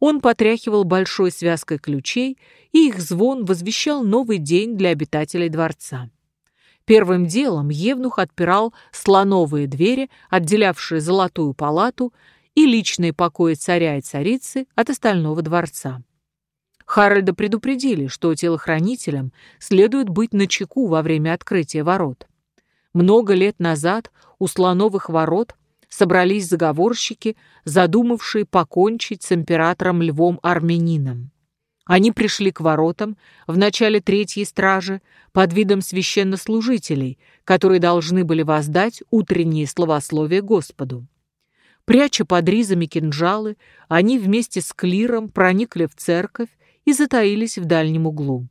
Он потряхивал большой связкой ключей, и их звон возвещал новый день для обитателей дворца. Первым делом Евнух отпирал слоновые двери, отделявшие золотую палату и личные покои царя и царицы от остального дворца. Харальда предупредили, что телохранителям следует быть начеку во время открытия ворот. Много лет назад у слоновых ворот собрались заговорщики, задумавшие покончить с императором Львом Армянином. Они пришли к воротам в начале третьей стражи под видом священнослужителей, которые должны были воздать утренние словословия Господу. Пряча под ризами кинжалы, они вместе с клиром проникли в церковь и затаились в дальнем углу.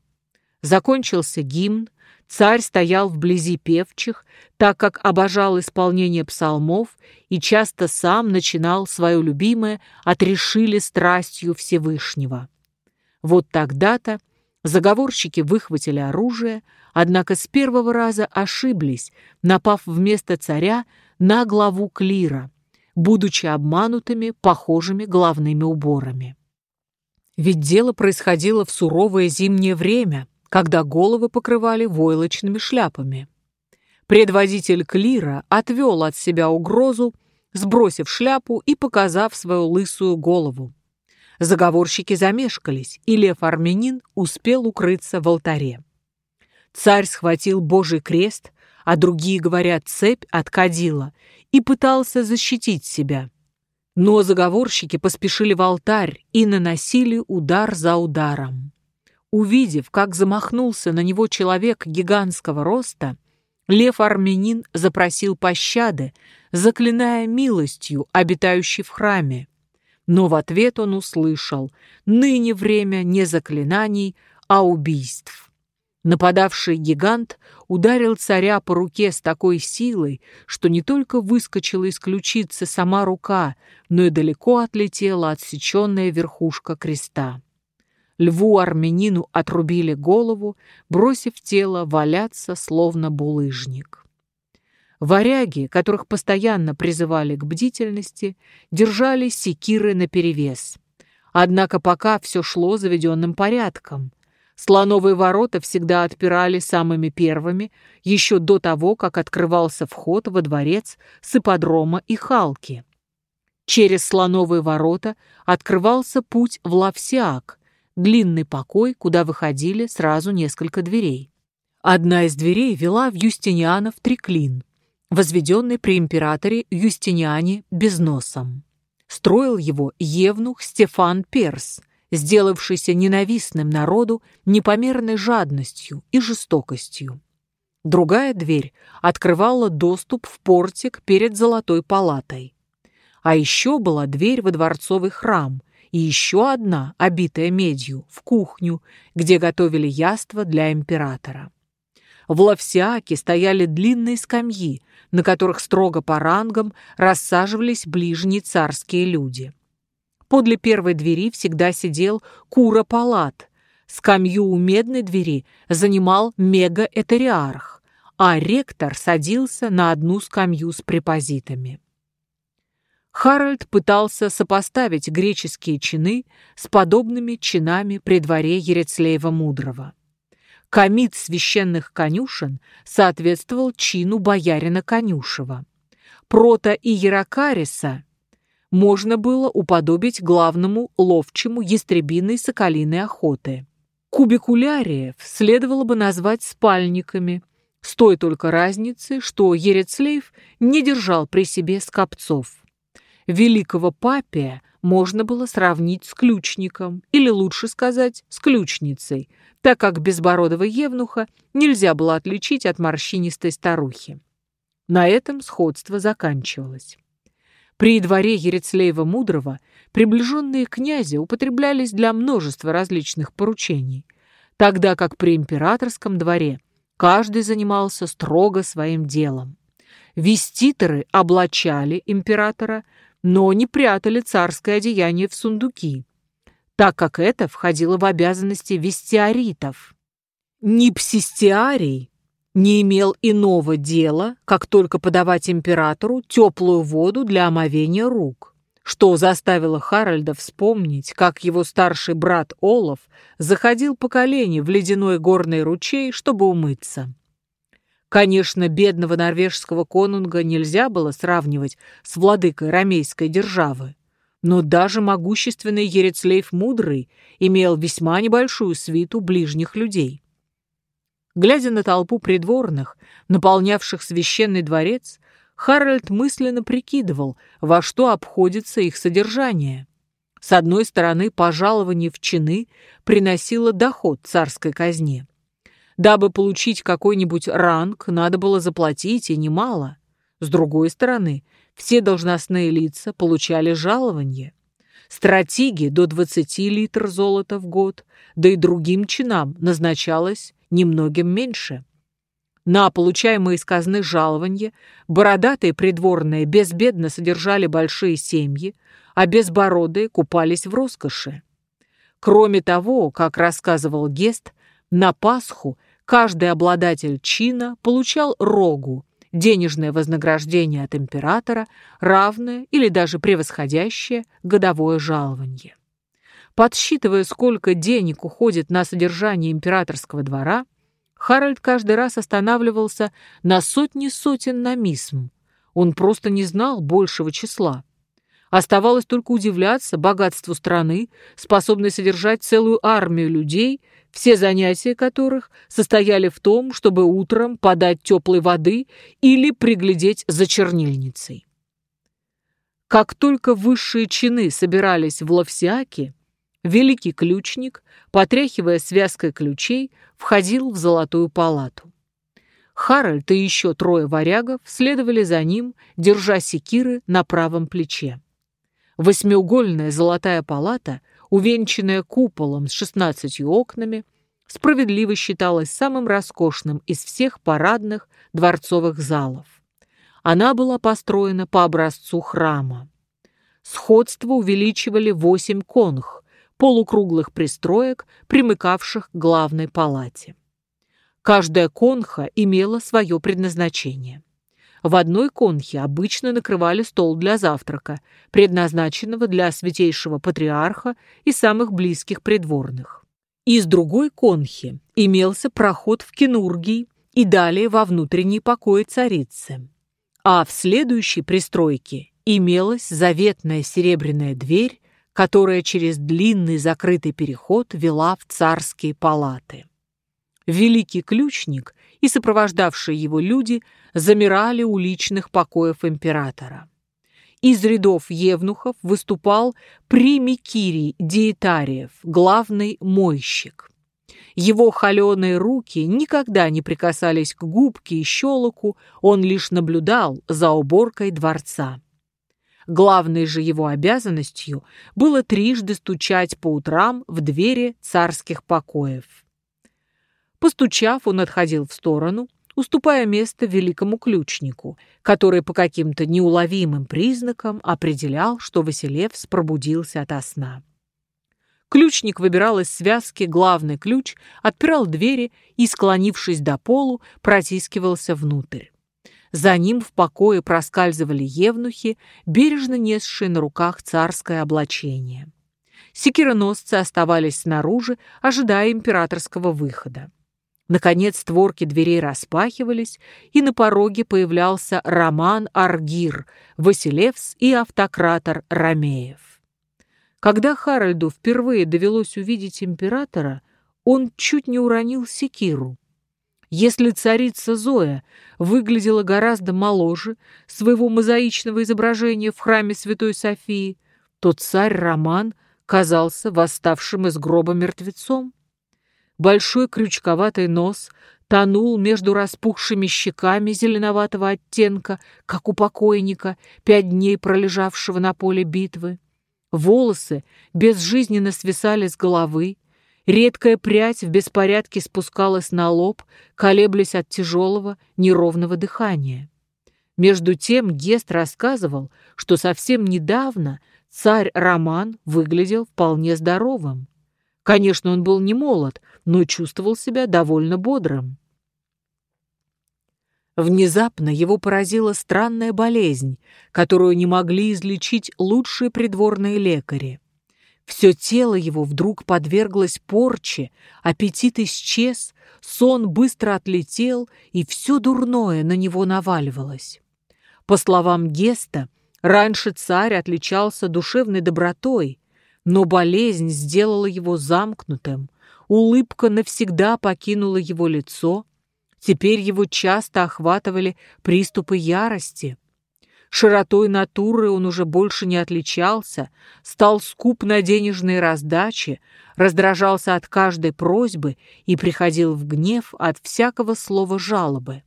Закончился гимн, царь стоял вблизи певчих, так как обожал исполнение псалмов и часто сам начинал свое любимое «Отрешили страстью Всевышнего». Вот тогда-то заговорщики выхватили оружие, однако с первого раза ошиблись, напав вместо царя на главу клира, будучи обманутыми похожими головными уборами. Ведь дело происходило в суровое зимнее время, когда головы покрывали войлочными шляпами. Предводитель клира отвел от себя угрозу, сбросив шляпу и показав свою лысую голову. Заговорщики замешкались, и Лев Армянин успел укрыться в алтаре. Царь схватил Божий крест, а другие говорят цепь от кадила, и пытался защитить себя. Но заговорщики поспешили в алтарь и наносили удар за ударом. Увидев, как замахнулся на него человек гигантского роста, Лев Армянин запросил пощады, заклиная милостью, обитающей в храме. Но в ответ он услышал «Ныне время не заклинаний, а убийств». Нападавший гигант ударил царя по руке с такой силой, что не только выскочила из ключицы сама рука, но и далеко отлетела отсеченная верхушка креста. Льву-армянину отрубили голову, бросив тело валяться, словно булыжник. Варяги, которых постоянно призывали к бдительности, держали секиры наперевес. Однако пока все шло заведенным порядком. Слоновые ворота всегда отпирали самыми первыми, еще до того, как открывался вход во дворец с ипподрома и халки. Через слоновые ворота открывался путь в Лавсиак, длинный покой, куда выходили сразу несколько дверей. Одна из дверей вела в Юстинианов Триклин, возведенный при императоре Юстиниане Безносом. Строил его евнух Стефан Перс, сделавшийся ненавистным народу непомерной жадностью и жестокостью. Другая дверь открывала доступ в портик перед Золотой палатой. А еще была дверь во дворцовый храм и еще одна, обитая медью, в кухню, где готовили яства для императора. В Лавсиаке стояли длинные скамьи, на которых строго по рангам рассаживались ближние царские люди. Подле первой двери всегда сидел Кура-палат. Скамью у медной двери занимал мега-этериарх, а ректор садился на одну скамью с препозитами. Харальд пытался сопоставить греческие чины с подобными чинами при дворе Ерецлеева Мудрого. Комит священных конюшен соответствовал чину боярина Конюшева. Прота и Яракариса можно было уподобить главному ловчему ястребиной соколиной охоты. Кубикуляриев следовало бы назвать спальниками, с той только разницы, что Ерецлеев не держал при себе скопцов. Великого папия можно было сравнить с ключником, или лучше сказать, с ключницей – так как безбородого евнуха нельзя было отличить от морщинистой старухи. На этом сходство заканчивалось. При дворе Ерецлеева Мудрого приближенные князя употреблялись для множества различных поручений, тогда как при императорском дворе каждый занимался строго своим делом. Веститоры облачали императора, но не прятали царское одеяние в сундуки, так как это входило в обязанности вестиаритов. Нипсистиарий не имел иного дела, как только подавать императору теплую воду для омовения рук, что заставило Харальда вспомнить, как его старший брат Олаф заходил по колени в ледяной горный ручей, чтобы умыться. Конечно, бедного норвежского конунга нельзя было сравнивать с владыкой ромейской державы. Но даже могущественный Ерецлейф Мудрый имел весьма небольшую свиту ближних людей. Глядя на толпу придворных, наполнявших священный дворец, Харальд мысленно прикидывал, во что обходится их содержание. С одной стороны, пожалование в чины приносило доход царской казне. Дабы получить какой-нибудь ранг, надо было заплатить, и немало. С другой стороны, все должностные лица получали жалование. Стратеги до 20 литров золота в год, да и другим чинам назначалось немногим меньше. На получаемые из казны жалования бородатые придворные безбедно содержали большие семьи, а безбородые купались в роскоши. Кроме того, как рассказывал Гест, на Пасху каждый обладатель чина получал рогу, денежное вознаграждение от императора, равное или даже превосходящее годовое жалование. Подсчитывая, сколько денег уходит на содержание императорского двора, Харальд каждый раз останавливался на сотни сотен намисм. Он просто не знал большего числа. Оставалось только удивляться богатству страны, способной содержать целую армию людей, все занятия которых состояли в том, чтобы утром подать теплой воды или приглядеть за чернильницей. Как только высшие чины собирались в Лавсиаке, великий ключник, потряхивая связкой ключей, входил в золотую палату. Харальд и еще трое варягов следовали за ним, держа секиры на правом плече. Восьмиугольная золотая палата, увенчанная куполом с шестнадцатью окнами, справедливо считалась самым роскошным из всех парадных дворцовых залов. Она была построена по образцу храма. Сходство увеличивали восемь конх, полукруглых пристроек, примыкавших к главной палате. Каждая конха имела свое предназначение. В одной конхе обычно накрывали стол для завтрака, предназначенного для святейшего патриарха и самых близких придворных. Из другой конхи имелся проход в Кенургий и далее во внутренний покой царицы. А в следующей пристройке имелась заветная серебряная дверь, которая через длинный закрытый переход вела в царские палаты. Великий ключник и сопровождавшие его люди замирали у личных покоев императора. Из рядов евнухов выступал примикирий Диетариев, главный мойщик. Его холеные руки никогда не прикасались к губке и щелоку, он лишь наблюдал за уборкой дворца. Главной же его обязанностью было трижды стучать по утрам в двери царских покоев. Постучав, он отходил в сторону, уступая место великому ключнику, который по каким-то неуловимым признакам определял, что Василевс пробудился ото сна. Ключник выбирал из связки главный ключ, отпирал двери и, склонившись до полу, протискивался внутрь. За ним в покое проскальзывали евнухи, бережно несшие на руках царское облачение. Секироносцы оставались снаружи, ожидая императорского выхода. Наконец створки дверей распахивались, и на пороге появлялся Роман Аргир, Василевс и автократор Ромеев. Когда Харальду впервые довелось увидеть императора, он чуть не уронил секиру. Если царица Зоя выглядела гораздо моложе своего мозаичного изображения в храме Святой Софии, то царь Роман казался восставшим из гроба мертвецом. Большой крючковатый нос тонул между распухшими щеками зеленоватого оттенка, как у покойника, пять дней пролежавшего на поле битвы. Волосы безжизненно свисали с головы, редкая прядь в беспорядке спускалась на лоб, колеблясь от тяжелого, неровного дыхания. Между тем Гест рассказывал, что совсем недавно царь Роман выглядел вполне здоровым. Конечно, он был не молод, но чувствовал себя довольно бодрым. Внезапно его поразила странная болезнь, которую не могли излечить лучшие придворные лекари. Все тело его вдруг подверглось порче, аппетит исчез, сон быстро отлетел, и все дурное на него наваливалось. По словам Геста, раньше царь отличался душевной добротой, но болезнь сделала его замкнутым, улыбка навсегда покинула его лицо, теперь его часто охватывали приступы ярости, Широтой натуры он уже больше не отличался, стал скуп на денежные раздачи, раздражался от каждой просьбы и приходил в гнев от всякого слова жалобы.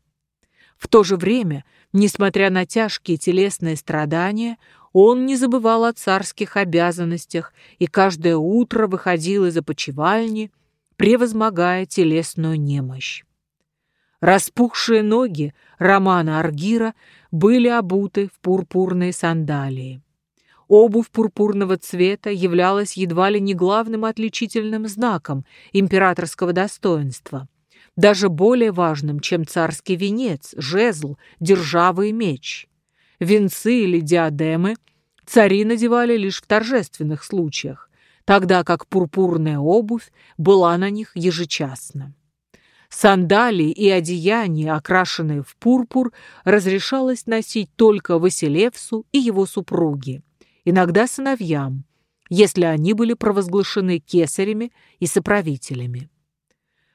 В то же время, несмотря на тяжкие телесные страдания, он не забывал о царских обязанностях и каждое утро выходил из опочивальни, превозмогая телесную немощь. Распухшие ноги Романа Аргира были обуты в пурпурные сандалии. Обувь пурпурного цвета являлась едва ли не главным отличительным знаком императорского достоинства, даже более важным, чем царский венец, жезл, держава и меч. Венцы или диадемы цари надевали лишь в торжественных случаях, тогда как пурпурная обувь была на них ежечасно. Сандалии и одеяния, окрашенные в пурпур, разрешалось носить только Василевсу и его супруге, иногда сыновьям, если они были провозглашены кесарями и соправителями.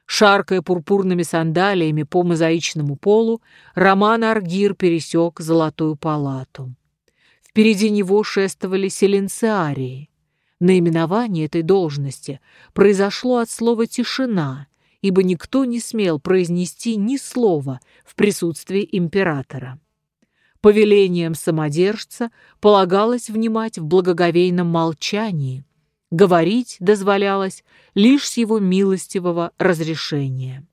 Шаркая пурпурными сандалиями по мозаичному полу, Роман Аргир пересек Золотую палату. Впереди него шествовали селенциарии. Наименование этой должности произошло от слова «тишина», ибо никто не смел произнести ни слова в присутствии императора. Повелением самодержца полагалось внимать в благоговейном молчании, говорить дозволялось лишь с его милостивого разрешения.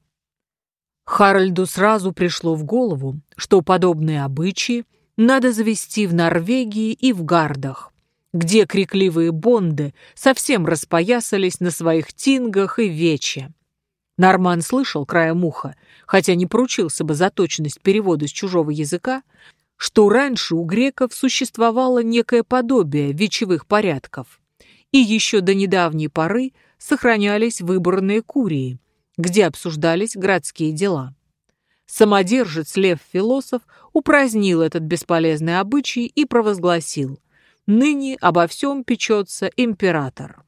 Харальду сразу пришло в голову, что подобные обычаи надо завести в Норвегии и в Гардах, где крикливые бонды совсем распоясались на своих тингах и вече, Норман слышал краем уха, хотя не поручился бы за точность перевода с чужого языка, что раньше у греков существовало некое подобие вечевых порядков, и еще до недавней поры сохранялись выборные курии, где обсуждались городские дела. Самодержец Лев-философ упразднил этот бесполезный обычай и провозгласил «Ныне обо всем печется император».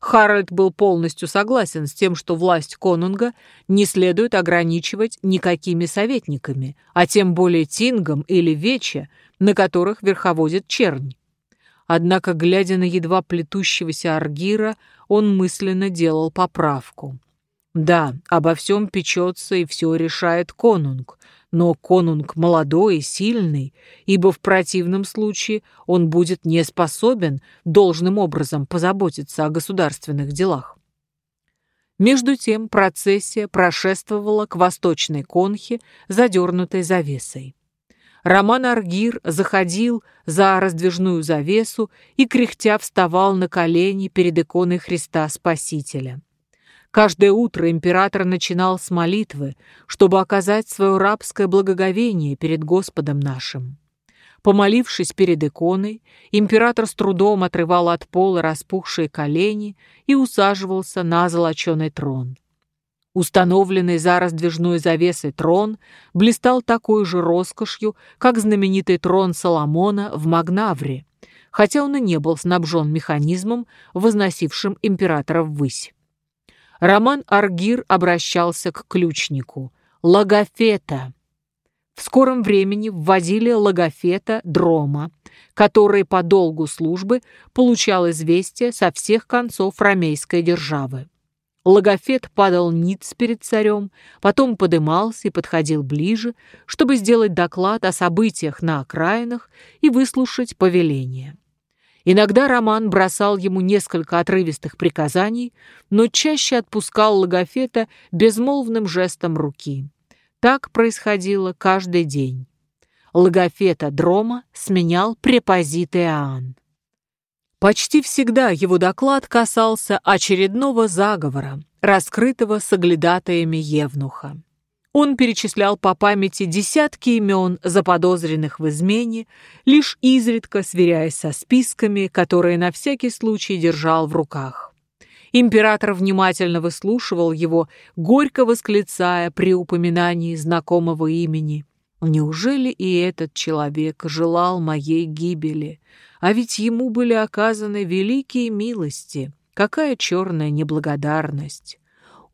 Харальд был полностью согласен с тем, что власть конунга не следует ограничивать никакими советниками, а тем более тингом или вече, на которых верховодит чернь. Однако, глядя на едва плетущегося аргира, он мысленно делал поправку. Да, обо всем печется и все решает конунг, но конунг молодой и сильный, ибо в противном случае он будет не способен должным образом позаботиться о государственных делах. Между тем процессия прошествовала к восточной конхе, задернутой завесой. Роман Аргир заходил за раздвижную завесу и, кряхтя, вставал на колени перед иконой Христа Спасителя. Каждое утро император начинал с молитвы, чтобы оказать свое рабское благоговение перед Господом нашим. Помолившись перед иконой, император с трудом отрывал от пола распухшие колени и усаживался на золоченый трон. Установленный за раздвижной завесой трон блистал такой же роскошью, как знаменитый трон Соломона в Магнавре, хотя он и не был снабжен механизмом, возносившим императора ввысь. Роман Аргир обращался к ключнику. Логофета. В скором времени вводили логофета Дрома, который по долгу службы получал известия со всех концов ромейской державы. Логофет падал ниц перед царем, потом подымался и подходил ближе, чтобы сделать доклад о событиях на окраинах и выслушать повеление. Иногда Роман бросал ему несколько отрывистых приказаний, но чаще отпускал Логофета безмолвным жестом руки. Так происходило каждый день. Логофета Дрома сменял препозит Иоанн. Почти всегда его доклад касался очередного заговора, раскрытого соглядатаями Евнуха. Он перечислял по памяти десятки имен заподозренных в измене, лишь изредка сверяясь со списками, которые на всякий случай держал в руках. Император внимательно выслушивал его, горько восклицая при упоминании знакомого имени. «Неужели и этот человек желал моей гибели? А ведь ему были оказаны великие милости. Какая черная неблагодарность!»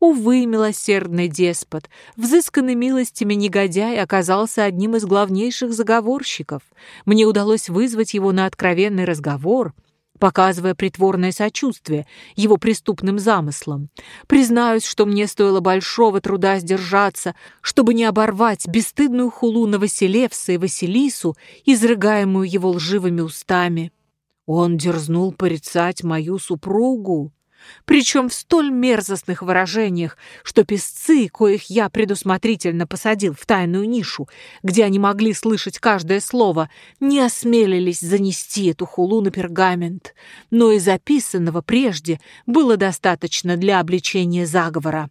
Увы, милосердный деспот, взысканный милостями негодяй оказался одним из главнейших заговорщиков. Мне удалось вызвать его на откровенный разговор — показывая притворное сочувствие его преступным замыслам. Признаюсь, что мне стоило большого труда сдержаться, чтобы не оборвать бесстыдную хулу на Василевса и Василису, изрыгаемую его лживыми устами. Он дерзнул порицать мою супругу причем в столь мерзостных выражениях, что песцы, коих я предусмотрительно посадил в тайную нишу, где они могли слышать каждое слово, не осмелились занести эту хулу на пергамент, но и записанного прежде было достаточно для обличения заговора.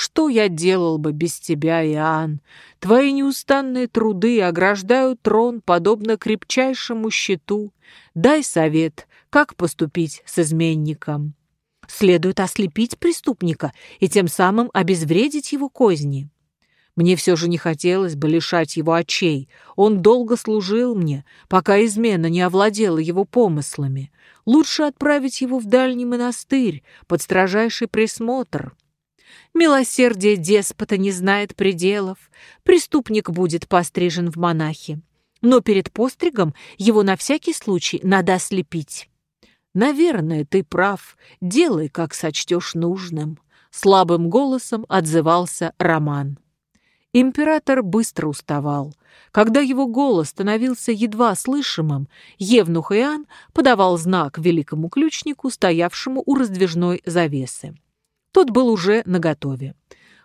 Что я делал бы без тебя, Иоанн? Твои неустанные труды ограждают трон, подобно крепчайшему щиту. Дай совет, как поступить с изменником следует ослепить преступника и тем самым обезвредить его козни. Мне все же не хотелось бы лишать его очей. Он долго служил мне, пока измена не овладела его помыслами. Лучше отправить его в дальний монастырь под строжайший присмотр. Милосердие деспота не знает пределов. Преступник будет пострижен в монахи. Но перед постригом его на всякий случай надо ослепить. «Наверное, ты прав. Делай, как сочтешь нужным», — слабым голосом отзывался Роман. Император быстро уставал. Когда его голос становился едва слышимым, Евнух Иоанн подавал знак великому ключнику, стоявшему у раздвижной завесы. Тот был уже наготове.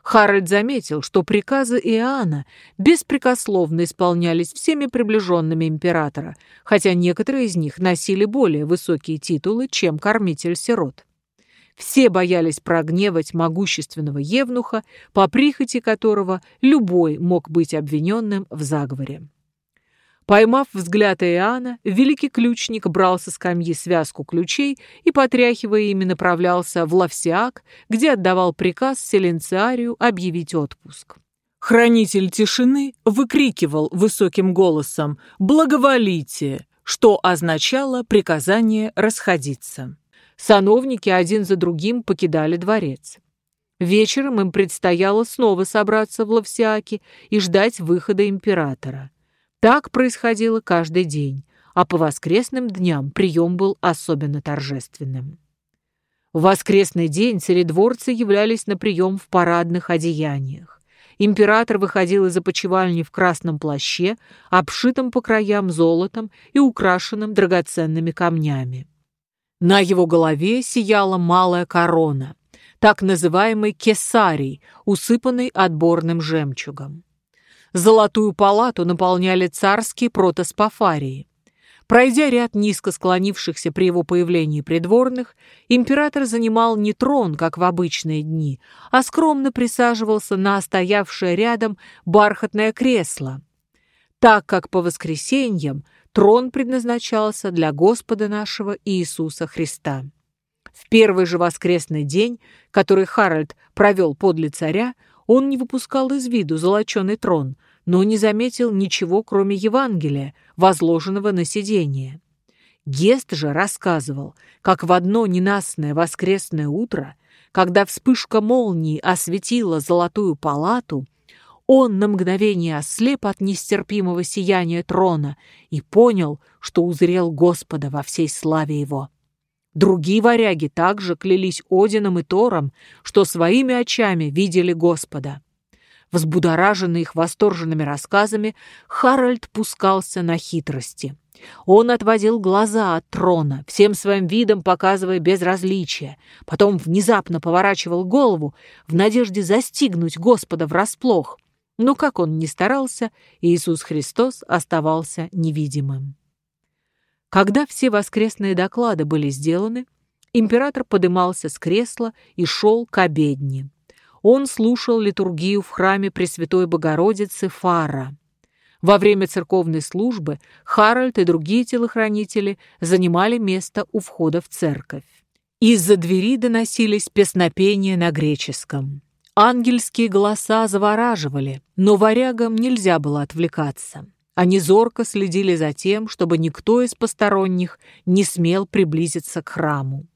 Харальд заметил, что приказы Иоанна беспрекословно исполнялись всеми приближенными императора, хотя некоторые из них носили более высокие титулы, чем кормитель-сирот. Все боялись прогневать могущественного евнуха, по прихоти которого любой мог быть обвиненным в заговоре. Поймав взгляд Иоанна, великий ключник брал со скамьи связку ключей и, потряхивая ими, направлялся в Лавсиак, где отдавал приказ Селенциарию объявить отпуск. Хранитель тишины выкрикивал высоким голосом «Благоволите!», что означало приказание расходиться. Сановники один за другим покидали дворец. Вечером им предстояло снова собраться в Лавсиаке и ждать выхода императора. Так происходило каждый день, а по воскресным дням прием был особенно торжественным. В воскресный день царедворцы являлись на прием в парадных одеяниях. Император выходил из опочивальни в красном плаще, обшитом по краям золотом и украшенным драгоценными камнями. На его голове сияла малая корона, так называемый кесарий, усыпанный отборным жемчугом. Золотую палату наполняли царские протоспофарии. Пройдя ряд низко склонившихся при его появлении придворных, император занимал не трон, как в обычные дни, а скромно присаживался на стоявшее рядом бархатное кресло, так как по воскресеньям трон предназначался для Господа нашего Иисуса Христа. В первый же воскресный день, который Харальд провел подле царя, он не выпускал из виду золоченый трон, но не заметил ничего, кроме Евангелия, возложенного на сиденье. Гест же рассказывал, как в одно ненастное воскресное утро, когда вспышка молнии осветила золотую палату, он на мгновение ослеп от нестерпимого сияния трона и понял, что узрел Господа во всей славе его. Другие варяги также клялись Одином и Тором, что своими очами видели Господа. Взбудораженный их восторженными рассказами, Харальд пускался на хитрости. Он отводил глаза от трона, всем своим видом показывая безразличие, потом внезапно поворачивал голову в надежде застигнуть Господа врасплох. Но как он ни старался, Иисус Христос оставался невидимым. Когда все воскресные доклады были сделаны, император подымался с кресла и шел к обедне. Он слушал литургию в храме Пресвятой Богородицы Фара. Во время церковной службы Харальд и другие телохранители занимали место у входа в церковь. Из-за двери доносились песнопения на греческом. Ангельские голоса завораживали, но варягам нельзя было отвлекаться. Они зорко следили за тем, чтобы никто из посторонних не смел приблизиться к храму.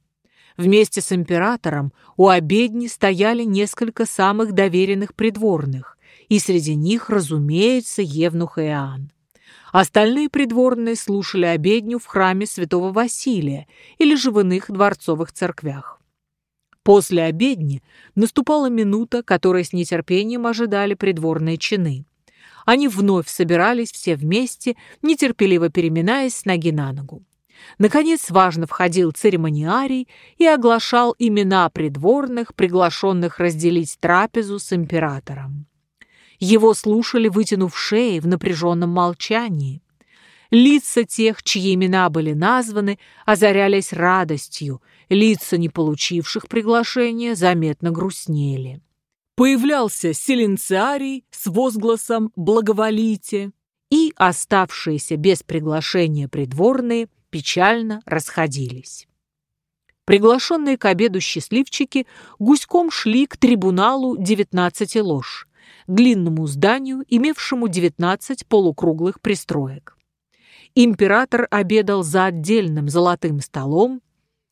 Вместе с императором у обедни стояли несколько самых доверенных придворных, и среди них, разумеется, Евнух Иоанн. Остальные придворные слушали обедню в храме святого Василия или же в иных дворцовых церквях. После обедни наступала минута, которой с нетерпением ожидали придворные чины. Они вновь собирались все вместе, нетерпеливо переминаясь с ноги на ногу. Наконец важно входил церемониарий и оглашал имена придворных, приглашенных разделить трапезу с императором. Его слушали, вытянув шеи в напряженном молчании. Лица тех, чьи имена были названы, озарялись радостью, лица, не получивших приглашения, заметно грустнели. Появлялся селенциарий с возгласом «Благоволите», и оставшиеся без приглашения придворные печально расходились. Приглашенные к обеду счастливчики гуськом шли к трибуналу 19 лож, длинному зданию, имевшему 19 полукруглых пристроек. Император обедал за отдельным золотым столом,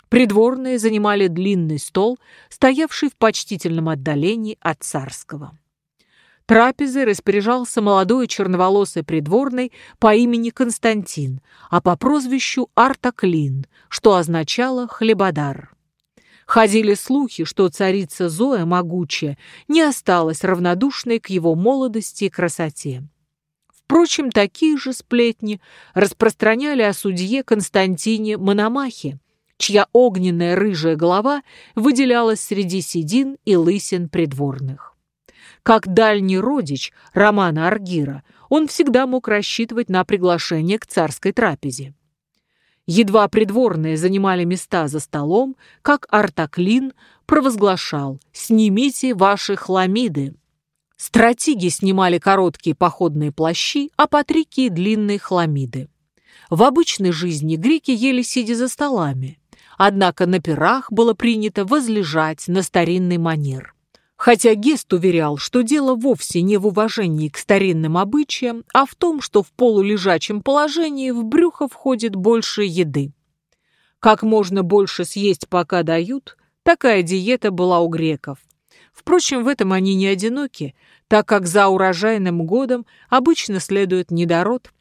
придворные занимали длинный стол, стоявший в почтительном отдалении от царского. Трапезой распоряжался молодой черноволосый придворный по имени Константин, а по прозвищу Артаклин, что означало «хлебодар». Ходили слухи, что царица Зоя могучая не осталась равнодушной к его молодости и красоте. Впрочем, такие же сплетни распространяли о судье Константине Мономахе, чья огненная рыжая голова выделялась среди седин и лысин придворных. Как дальний родич Романа Аргира, он всегда мог рассчитывать на приглашение к царской трапезе. Едва придворные занимали места за столом, как Артаклин провозглашал «Снимите ваши хламиды». Стратеги снимали короткие походные плащи, а патрики – длинные хламиды. В обычной жизни греки ели сидя за столами, однако на пирах было принято возлежать на старинный манер. Хотя Гест уверял, что дело вовсе не в уважении к старинным обычаям, а в том, что в полулежачем положении в брюхо входит больше еды. Как можно больше съесть, пока дают, такая диета была у греков. Впрочем, в этом они не одиноки, так как за урожайным годом обычно следует недород,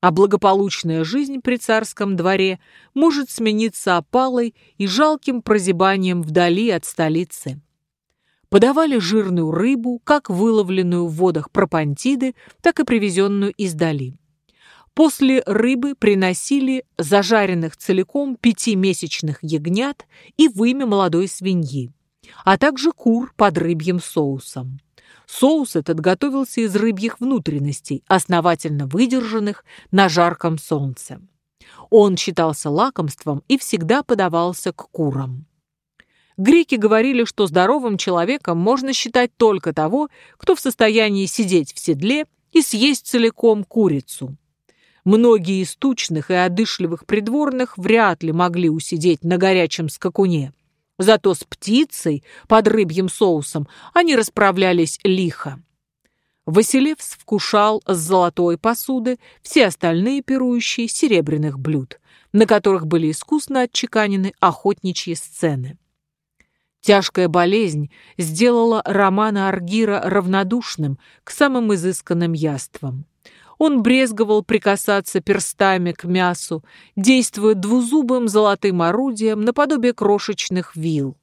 а благополучная жизнь при царском дворе может смениться опалой и жалким прозябанием вдали от столицы подавали жирную рыбу, как выловленную в водах Пропантиды, так и привезенную издали. После рыбы приносили зажаренных целиком пятимесячных ягнят и вымя молодой свиньи, а также кур под рыбьим соусом. Соус этот готовился из рыбьих внутренностей, основательно выдержанных на жарком солнце. Он считался лакомством и всегда подавался к курам. Греки говорили, что здоровым человеком можно считать только того, кто в состоянии сидеть в седле и съесть целиком курицу. Многие из тучных и одышливых придворных вряд ли могли усидеть на горячем скакуне. Зато с птицей под рыбьим соусом они расправлялись лихо. Василевс вкушал с золотой посуды все остальные пирующие серебряных блюд, на которых были искусно отчеканены охотничьи сцены. Тяжкая болезнь сделала Романа Аргира равнодушным к самым изысканным яствам. Он брезговал прикасаться перстами к мясу, действуя двузубым золотым орудием наподобие крошечных вил.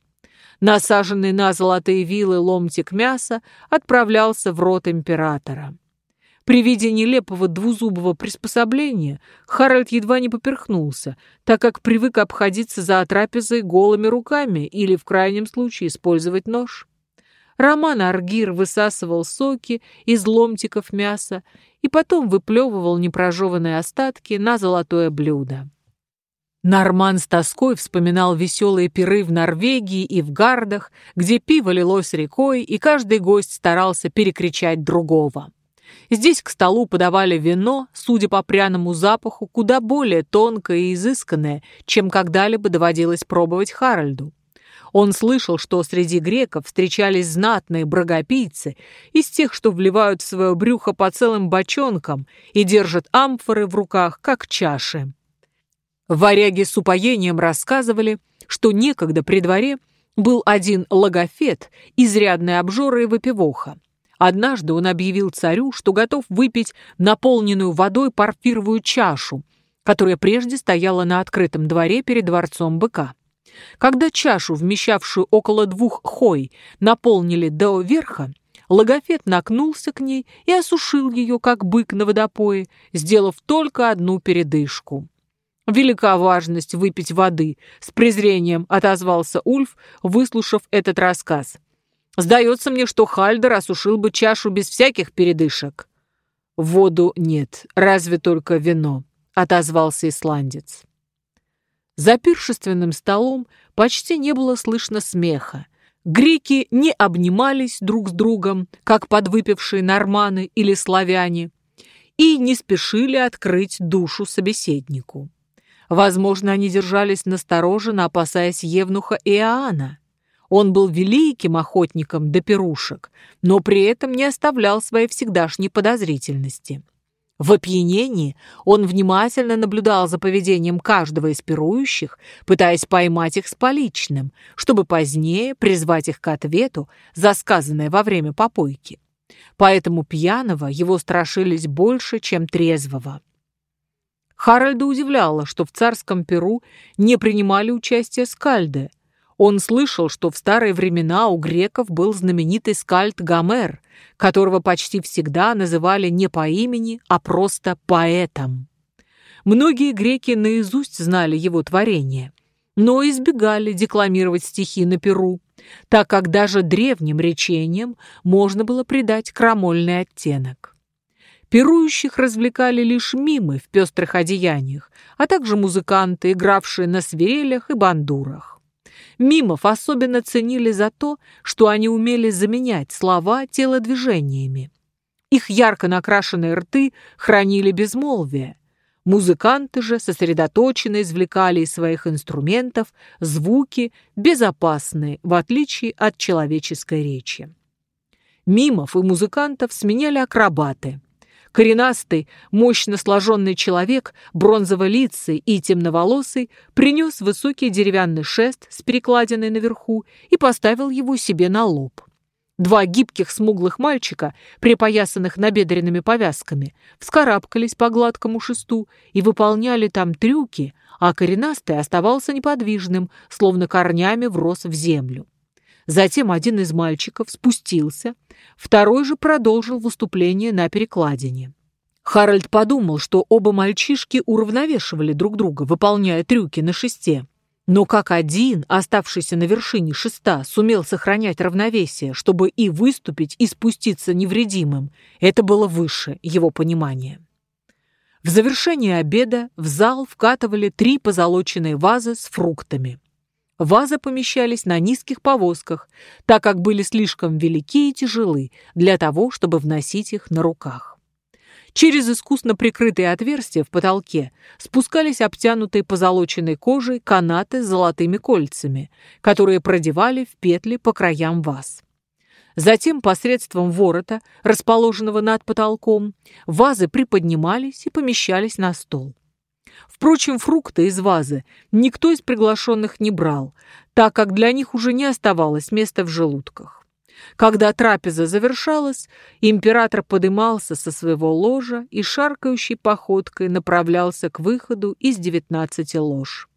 Насаженный на золотые вилы ломтик мяса отправлялся в рот императора. При виде нелепого двузубого приспособления Харальд едва не поперхнулся, так как привык обходиться за трапезой голыми руками или, в крайнем случае, использовать нож. Роман Аргир высасывал соки из ломтиков мяса и потом выплевывал непрожеванные остатки на золотое блюдо. Норман с тоской вспоминал веселые пиры в Норвегии и в Гардах, где пиво лилось рекой, и каждый гость старался перекричать другого. Здесь к столу подавали вино, судя по пряному запаху, куда более тонкое и изысканное, чем когда-либо доводилось пробовать Харальду. Он слышал, что среди греков встречались знатные брагопийцы из тех, что вливают в свое брюхо по целым бочонкам и держат амфоры в руках, как чаши. Варяги с упоением рассказывали, что некогда при дворе был один логофет, изрядный обжора и выпивоха. Однажды он объявил царю, что готов выпить наполненную водой парфировую чашу, которая прежде стояла на открытом дворе перед дворцом быка. Когда чашу, вмещавшую около двух хой, наполнили до верха, Логофет накнулся к ней и осушил ее, как бык на водопое, сделав только одну передышку. «Велика важность выпить воды», — с презрением отозвался Ульф, выслушав этот рассказ. «Сдается мне, что Хальдер осушил бы чашу без всяких передышек». «Воду нет, разве только вино», — отозвался исландец. За пиршественным столом почти не было слышно смеха. Греки не обнимались друг с другом, как подвыпившие норманы или славяне, и не спешили открыть душу собеседнику. Возможно, они держались настороженно, опасаясь Евнуха Иоанна. Он был великим охотником до пирушек, но при этом не оставлял своей всегдашней подозрительности. В опьянении он внимательно наблюдал за поведением каждого из пирующих, пытаясь поймать их с поличным, чтобы позднее призвать их к ответу за сказанное во время попойки. Поэтому пьяного его страшились больше, чем трезвого. Харальда удивляло, что в царском Перу не принимали участие скальды, он слышал, что в старые времена у греков был знаменитый скальд Гомер, которого почти всегда называли не по имени, а просто поэтом. Многие греки наизусть знали его творение, но избегали декламировать стихи на перу, так как даже древним речениям можно было придать крамольный оттенок. Пирующих развлекали лишь мимы в пестрых одеяниях, а также музыканты, игравшие на свирелях и бандурах. Мимов особенно ценили за то, что они умели заменять слова телодвижениями. Их ярко накрашенные рты хранили безмолвие. Музыканты же сосредоточенно извлекали из своих инструментов звуки, безопасные, в отличие от человеческой речи. Мимов и музыкантов сменяли акробаты – Коренастый, мощно сложенный человек, бронзово-лицый и темноволосый, принес высокий деревянный шест с перекладиной наверху и поставил его себе на лоб. Два гибких смуглых мальчика, припоясанных набедренными повязками, вскарабкались по гладкому шесту и выполняли там трюки, а коренастый оставался неподвижным, словно корнями врос в землю. Затем один из мальчиков спустился, второй же продолжил выступление на перекладине. Харальд подумал, что оба мальчишки уравновешивали друг друга, выполняя трюки на шесте. Но как один, оставшийся на вершине шеста, сумел сохранять равновесие, чтобы и выступить, и спуститься невредимым, это было выше его понимания. В завершение обеда в зал вкатывали три позолоченные вазы с фруктами. Вазы помещались на низких повозках, так как были слишком велики и тяжелы для того, чтобы вносить их на руках. Через искусно прикрытые отверстия в потолке спускались обтянутые позолоченной кожей канаты с золотыми кольцами, которые продевали в петли по краям ваз. Затем посредством ворота, расположенного над потолком, вазы приподнимались и помещались на стол. Впрочем, фрукты из вазы никто из приглашенных не брал, так как для них уже не оставалось места в желудках. Когда трапеза завершалась, император подымался со своего ложа и шаркающей походкой направлялся к выходу из девятнадцати лож.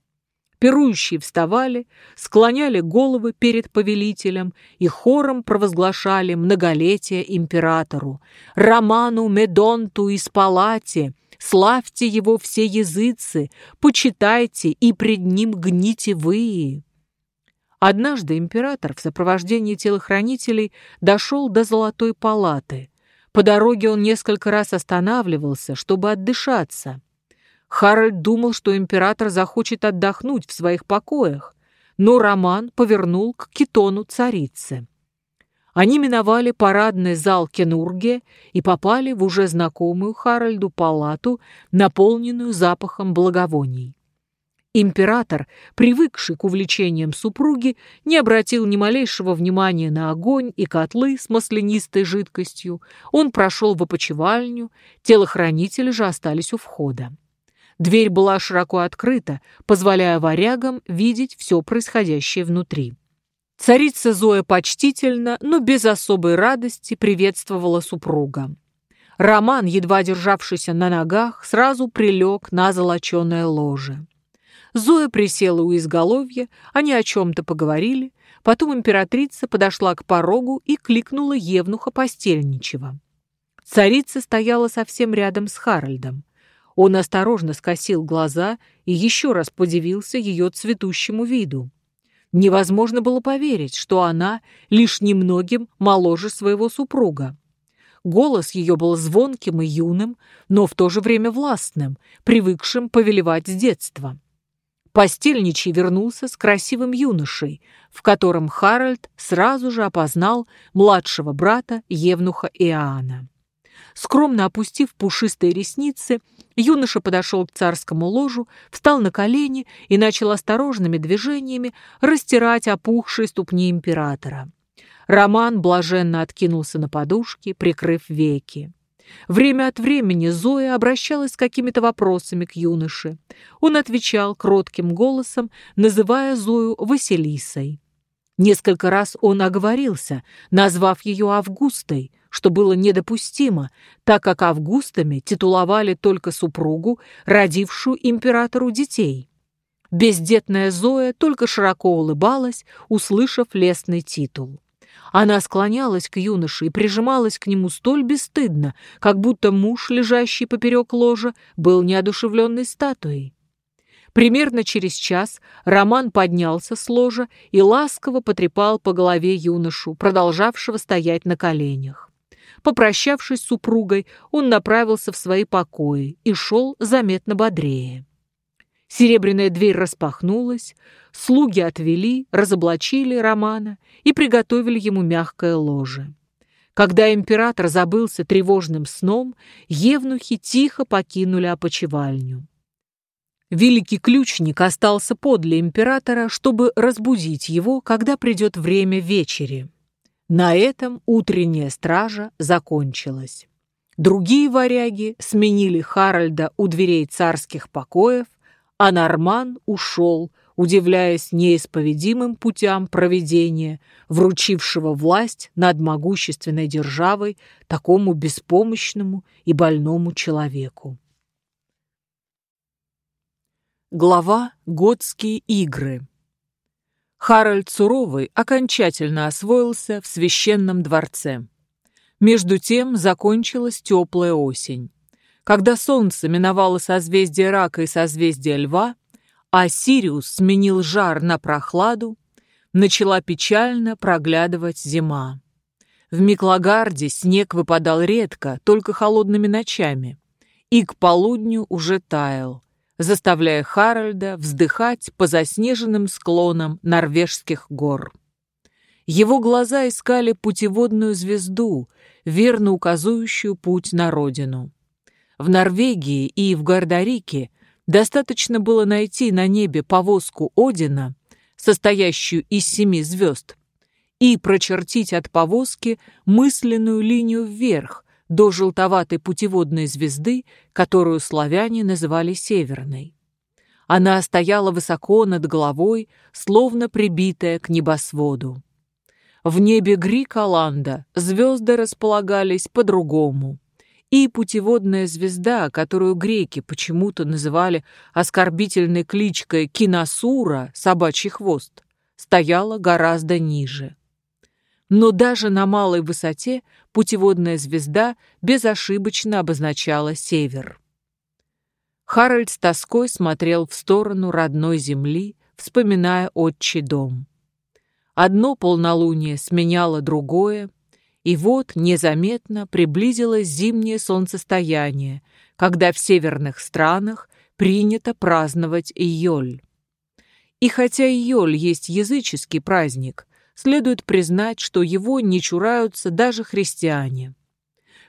Пирующие вставали, склоняли головы перед повелителем и хором провозглашали многолетие императору, Роману Медонту из Палати, Славьте его все языцы, почитайте и пред ним гните вы. Однажды император в сопровождении телохранителей дошел до Золотой палаты. По дороге он несколько раз останавливался, чтобы отдышаться. Харальд думал, что император захочет отдохнуть в своих покоях, но Роман повернул к китону царицы. Они миновали парадный зал Кенурге и попали в уже знакомую Харальду палату, наполненную запахом благовоний. Император, привыкший к увлечениям супруги, не обратил ни малейшего внимания на огонь и котлы с маслянистой жидкостью. Он прошел в опочивальню, телохранители же остались у входа. Дверь была широко открыта, позволяя варягам видеть все происходящее внутри. Царица Зоя почтительно, но без особой радости приветствовала супруга. Роман, едва державшийся на ногах, сразу прилег на золоченое ложе. Зоя присела у изголовья, они о чем-то поговорили, потом императрица подошла к порогу и кликнула Евнуха Постельничего. Царица стояла совсем рядом с Харальдом. Он осторожно скосил глаза и еще раз подивился ее цветущему виду. Невозможно было поверить, что она лишь немногим моложе своего супруга. Голос ее был звонким и юным, но в то же время властным, привыкшим повелевать с детства. Постельничий вернулся с красивым юношей, в котором Харальд сразу же опознал младшего брата Евнуха Иоанна. Скромно опустив пушистые ресницы, юноша подошел к царскому ложу, встал на колени и начал осторожными движениями растирать опухшие ступни императора. Роман блаженно откинулся на подушки, прикрыв веки. Время от времени Зоя обращалась с какими-то вопросами к юноше. Он отвечал кротким голосом, называя Зою Василисой. Несколько раз он оговорился, назвав ее Августой, что было недопустимо, так как Августами титуловали только супругу, родившую императору детей. Бездетная Зоя только широко улыбалась, услышав лестный титул. Она склонялась к юноше и прижималась к нему столь бесстыдно, как будто муж, лежащий поперек ложа, был неодушевленной статуей. Примерно через час Роман поднялся с ложа и ласково потрепал по голове юношу, продолжавшего стоять на коленях. Попрощавшись с супругой, он направился в свои покои и шел заметно бодрее. Серебряная дверь распахнулась, слуги отвели, разоблачили Романа и приготовили ему мягкое ложе. Когда император забылся тревожным сном, евнухи тихо покинули опочивальню. Великий ключник остался подле императора, чтобы разбудить его, когда придет время вечери. На этом утренняя стража закончилась. Другие варяги сменили Харальда у дверей царских покоев, а Норман ушел, удивляясь неисповедимым путям проведения, вручившего власть над могущественной державой такому беспомощному и больному человеку. Глава «Готские игры» Харальд Суровый окончательно освоился в священном дворце. Между тем закончилась теплая осень. Когда солнце миновало созвездие рака и созвездие льва, а Сириус сменил жар на прохладу, начала печально проглядывать зима. В Миклагарде снег выпадал редко, только холодными ночами, и к полудню уже таял, заставляя Харальда вздыхать по заснеженным склонам норвежских гор. Его глаза искали путеводную звезду, верно указывающую путь на родину. В Норвегии и в Гардарике достаточно было найти на небе повозку Одина, состоящую из семи звезд, и прочертить от повозки мысленную линию вверх, до желтоватой путеводной звезды, которую славяне называли Северной. Она стояла высоко над головой, словно прибитая к небосводу. В небе Гриколанда звезды располагались по-другому. И путеводная звезда, которую греки почему-то называли оскорбительной кличкой Киносура, собачий хвост, стояла гораздо ниже. Но даже на малой высоте путеводная звезда безошибочно обозначала север. Харальд с тоской смотрел в сторону родной земли, вспоминая отчий дом. Одно полнолуние сменяло другое, и вот незаметно приблизилось зимнее солнцестояние, когда в северных странах принято праздновать Иоль. И хотя Иоль есть языческий праздник, следует признать, что его не чураются даже христиане.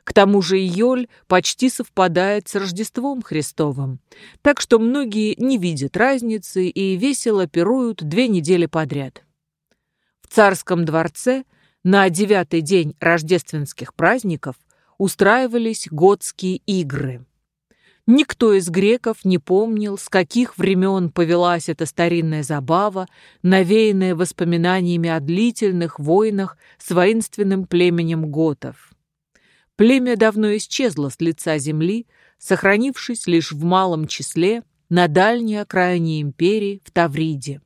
К тому же Иоль почти совпадает с Рождеством Христовым, так что многие не видят разницы и весело пируют две недели подряд. В царском дворце на девятый день рождественских праздников устраивались готские игры. Никто из греков не помнил, с каких времен повелась эта старинная забава, навеянная воспоминаниями о длительных войнах с воинственным племенем готов. Племя давно исчезло с лица земли, сохранившись лишь в малом числе на дальней окраине империи в Тавриде.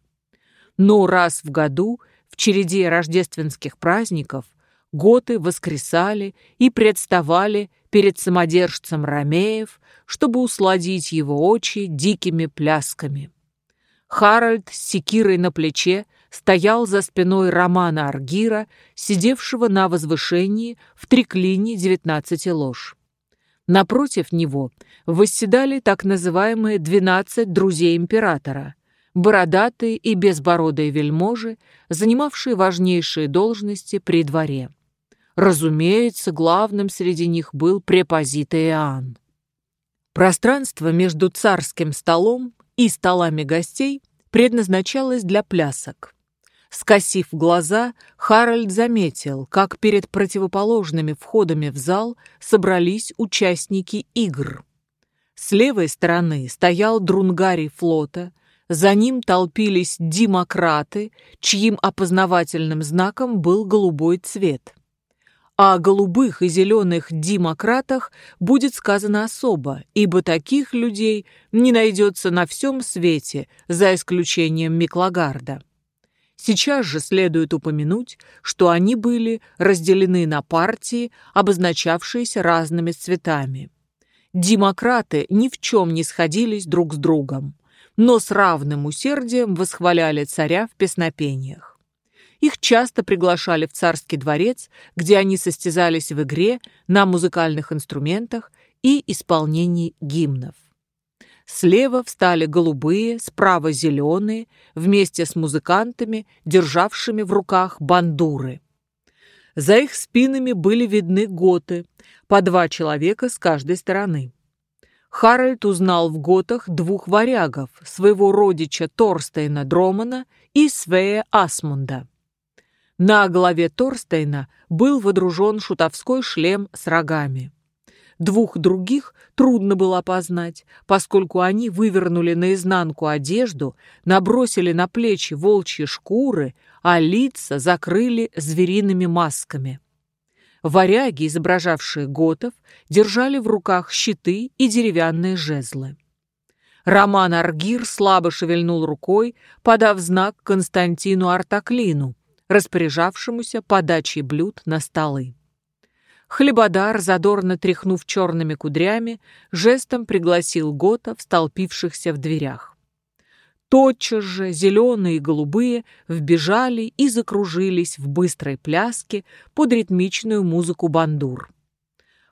Но раз в году, в череде рождественских праздников, готы воскресали и представали перед самодержцем Ромеев, чтобы усладить его очи дикими плясками. Харальд с секирой на плече стоял за спиной Романа Аргира, сидевшего на возвышении в триклине девятнадцати лож. Напротив него восседали так называемые двенадцать друзей императора, бородатые и безбородые вельможи, занимавшие важнейшие должности при дворе. Разумеется, главным среди них был препозит Иоанн. Пространство между царским столом и столами гостей предназначалось для плясок. Скосив глаза, Харальд заметил, как перед противоположными входами в зал собрались участники игр. С левой стороны стоял друнгарий флота, за ним толпились демократы, чьим опознавательным знаком был голубой цвет. О голубых и зеленых демократах будет сказано особо, ибо таких людей не найдется на всем свете, за исключением Миклагарда. Сейчас же следует упомянуть, что они были разделены на партии, обозначавшиеся разными цветами. Демократы ни в чем не сходились друг с другом, но с равным усердием восхваляли царя в песнопениях. Их часто приглашали в царский дворец, где они состязались в игре на музыкальных инструментах и исполнении гимнов. Слева встали голубые, справа зеленые, вместе с музыкантами, державшими в руках бандуры. За их спинами были видны готы, по два человека с каждой стороны. Харальд узнал в готах двух варягов, своего родича Торстейна Дромана и Свея Асмунда. На голове Торстейна был водружен шутовской шлем с рогами. Двух других трудно было опознать, поскольку они вывернули наизнанку одежду, набросили на плечи волчьи шкуры, а лица закрыли звериными масками. Варяги, изображавшие готов, держали в руках щиты и деревянные жезлы. Роман Аргир слабо шевельнул рукой, подав знак Константину Артаклину, распоряжавшемуся подачей блюд на столы. Хлебодар, задорно тряхнув черными кудрями, жестом пригласил готов, столпившихся в дверях. Тотчас же зеленые и голубые вбежали и закружились в быстрой пляске под ритмичную музыку бандур.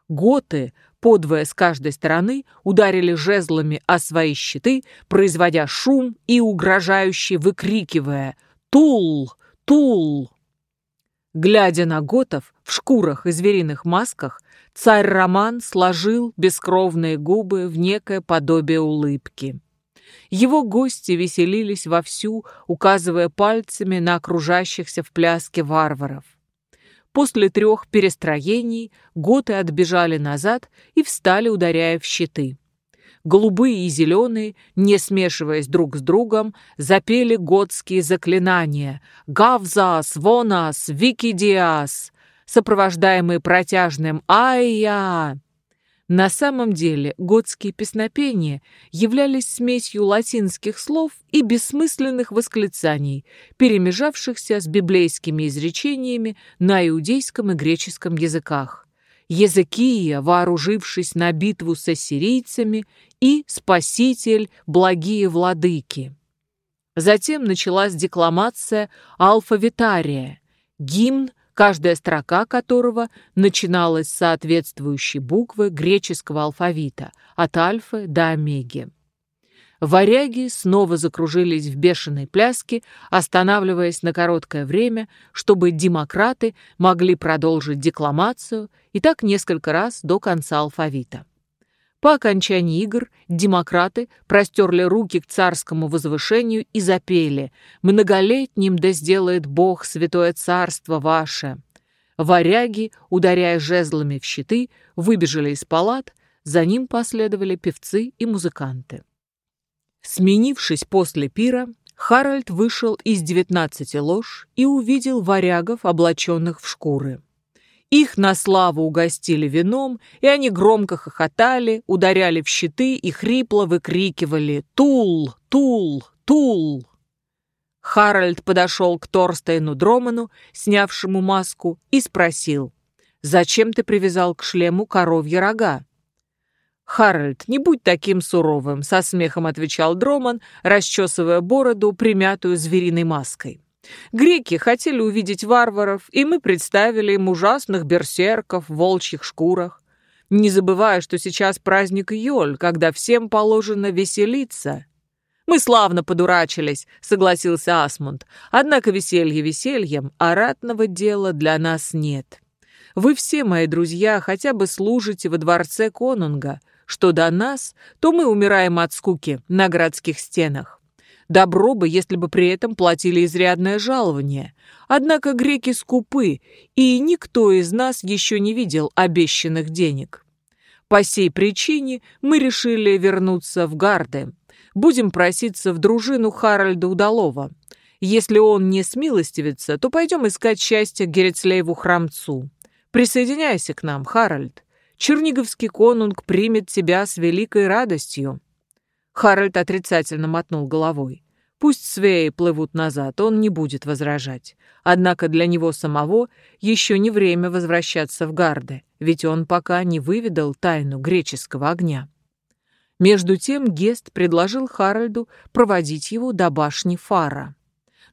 Готы, подвое с каждой стороны, ударили жезлами о свои щиты, производя шум и угрожающе выкрикивая «Тул! Тул!». Глядя на готов в шкурах и звериных масках, царь Роман сложил бескровные губы в некое подобие улыбки. Его гости веселились вовсю, указывая пальцами на окружающихся в пляске варваров. После трех перестроений готы отбежали назад и встали, ударяя в щиты голубые и зеленые, не смешиваясь друг с другом, запели готские заклинания «Гавзас», «Вонас», «Викидиас», сопровождаемые протяжным «Ай-я». На самом деле готские песнопения являлись смесью латинских слов и бессмысленных восклицаний, перемежавшихся с библейскими изречениями на иудейском и греческом языках. Языкия, вооружившись на битву с ассирийцами, и Спаситель, благие владыки. Затем началась декламация алфавитария, гимн, каждая строка которого начиналась с соответствующей буквы греческого алфавита от альфы до омеги. Варяги снова закружились в бешеной пляске, останавливаясь на короткое время, чтобы демократы могли продолжить декламацию и так несколько раз до конца алфавита. По окончании игр демократы простерли руки к царскому возвышению и запели «Многолетним да сделает Бог святое царство ваше». Варяги, ударяя жезлами в щиты, выбежали из палат, За ним последовали певцы и музыканты. Сменившись после пира, Харальд вышел из девятнадцати лож и увидел варягов, облаченных в шкуры. Их на славу угостили вином, и они громко хохотали, ударяли в щиты и хрипло выкрикивали «Тул! Тул! Тул!». Харальд подошел к Торстейну Дроману, снявшему маску, и спросил, «Зачем ты привязал к шлему коровьи рога?» «Харальд, не будь таким суровым», — со смехом отвечал Дроман, расчесывая бороду, примятую звериной маской. «Греки хотели увидеть варваров, и мы представили им ужасных берсерков в волчьих шкурах. Не забывая, что сейчас праздник Йоль, когда всем положено веселиться». «Мы славно подурачились», — согласился Асмунд. «Однако веселье весельем, а ратного дела для нас нет. Вы все, мои друзья, хотя бы служите во дворце конунга». Что до нас, то мы умираем от скуки на городских стенах. Добро бы, если бы при этом платили изрядное жалование. Однако греки скупы, и никто из нас еще не видел обещанных денег. По сей причине мы решили вернуться в Гарды. Будем проситься в дружину Харальда Удалова. Если он не смилостивится, то пойдем искать счастье Герецлееву Храмцу. Присоединяйся к нам, Харальд. Черниговский конунг примет тебя с великой радостью». Харальд отрицательно мотнул головой. Пусть свеи плывут назад, он не будет возражать. Однако для него самого еще не время возвращаться в Гарде, ведь он пока не выведал тайну греческого огня. Между тем Гест предложил Харальду проводить его до башни Фара.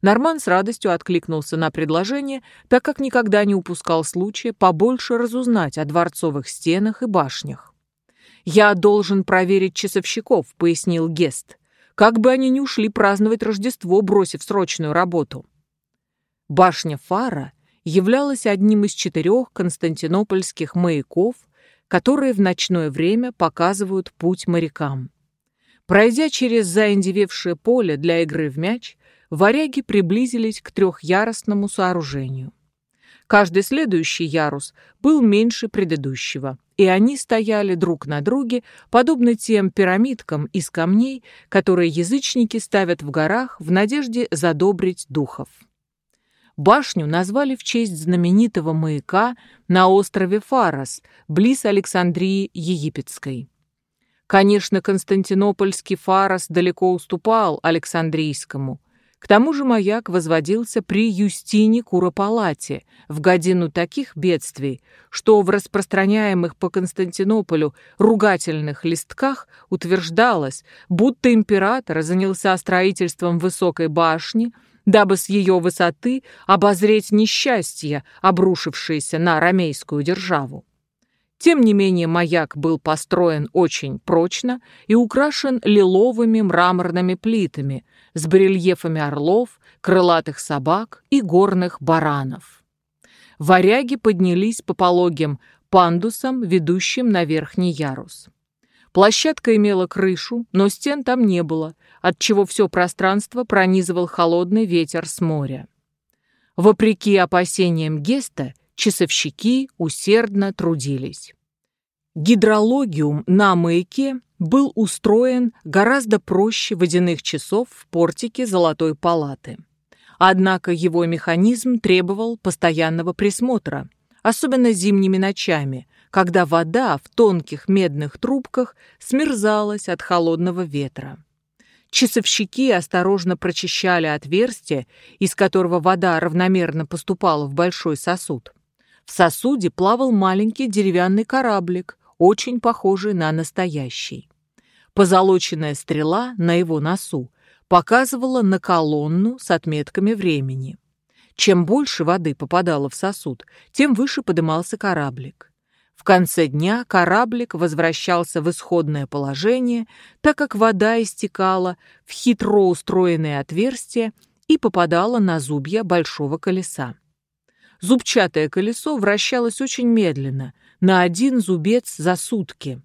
Норман с радостью откликнулся на предложение, так как никогда не упускал случая побольше разузнать о дворцовых стенах и башнях. «Я должен проверить часовщиков», — пояснил Гест. «Как бы они ни ушли праздновать Рождество, бросив срочную работу». Башня Фара являлась одним из четырех константинопольских маяков, которые в ночное время показывают путь морякам. Пройдя через заиндевевшее поле для игры в мяч, варяги приблизились к трехъярусному сооружению. Каждый следующий ярус был меньше предыдущего, и они стояли друг на друге, подобно тем пирамидкам из камней, которые язычники ставят в горах в надежде задобрить духов. Башню назвали в честь знаменитого маяка на острове Фарос, близ Александрии Египетской. Конечно, Константинопольский Фарос далеко уступал Александрийскому – к тому же маяк возводился при Юстине Куропалате в годину таких бедствий, что в распространяемых по Константинополю ругательных листках утверждалось, будто император занялся строительством высокой башни, дабы с ее высоты обозреть несчастье, обрушившееся на ромейскую державу. Тем не менее маяк был построен очень прочно и украшен лиловыми мраморными плитами с барельефами орлов, крылатых собак и горных баранов. Варяги поднялись по пологим пандусам, ведущим на верхний ярус. Площадка имела крышу, но стен там не было, отчего все пространство пронизывал холодный ветер с моря. Вопреки опасениям Геста, часовщики усердно трудились. Гидрологиум на маяке был устроен гораздо проще водяных часов в портике Золотой палаты. Однако его механизм требовал постоянного присмотра, особенно зимними ночами, когда вода в тонких медных трубках смерзалась от холодного ветра. Часовщики осторожно прочищали отверстие, из которого вода равномерно поступала в большой сосуд. В сосуде плавал маленький деревянный кораблик, очень похожий на настоящий. Позолоченная стрела на его носу показывала на колонну с отметками времени. Чем больше воды попадало в сосуд, тем выше подымался кораблик. В конце дня кораблик возвращался в исходное положение, так как вода истекала в хитро устроенные отверстия и попадала на зубья большого колеса. Зубчатое колесо вращалось очень медленно, на один зубец за сутки.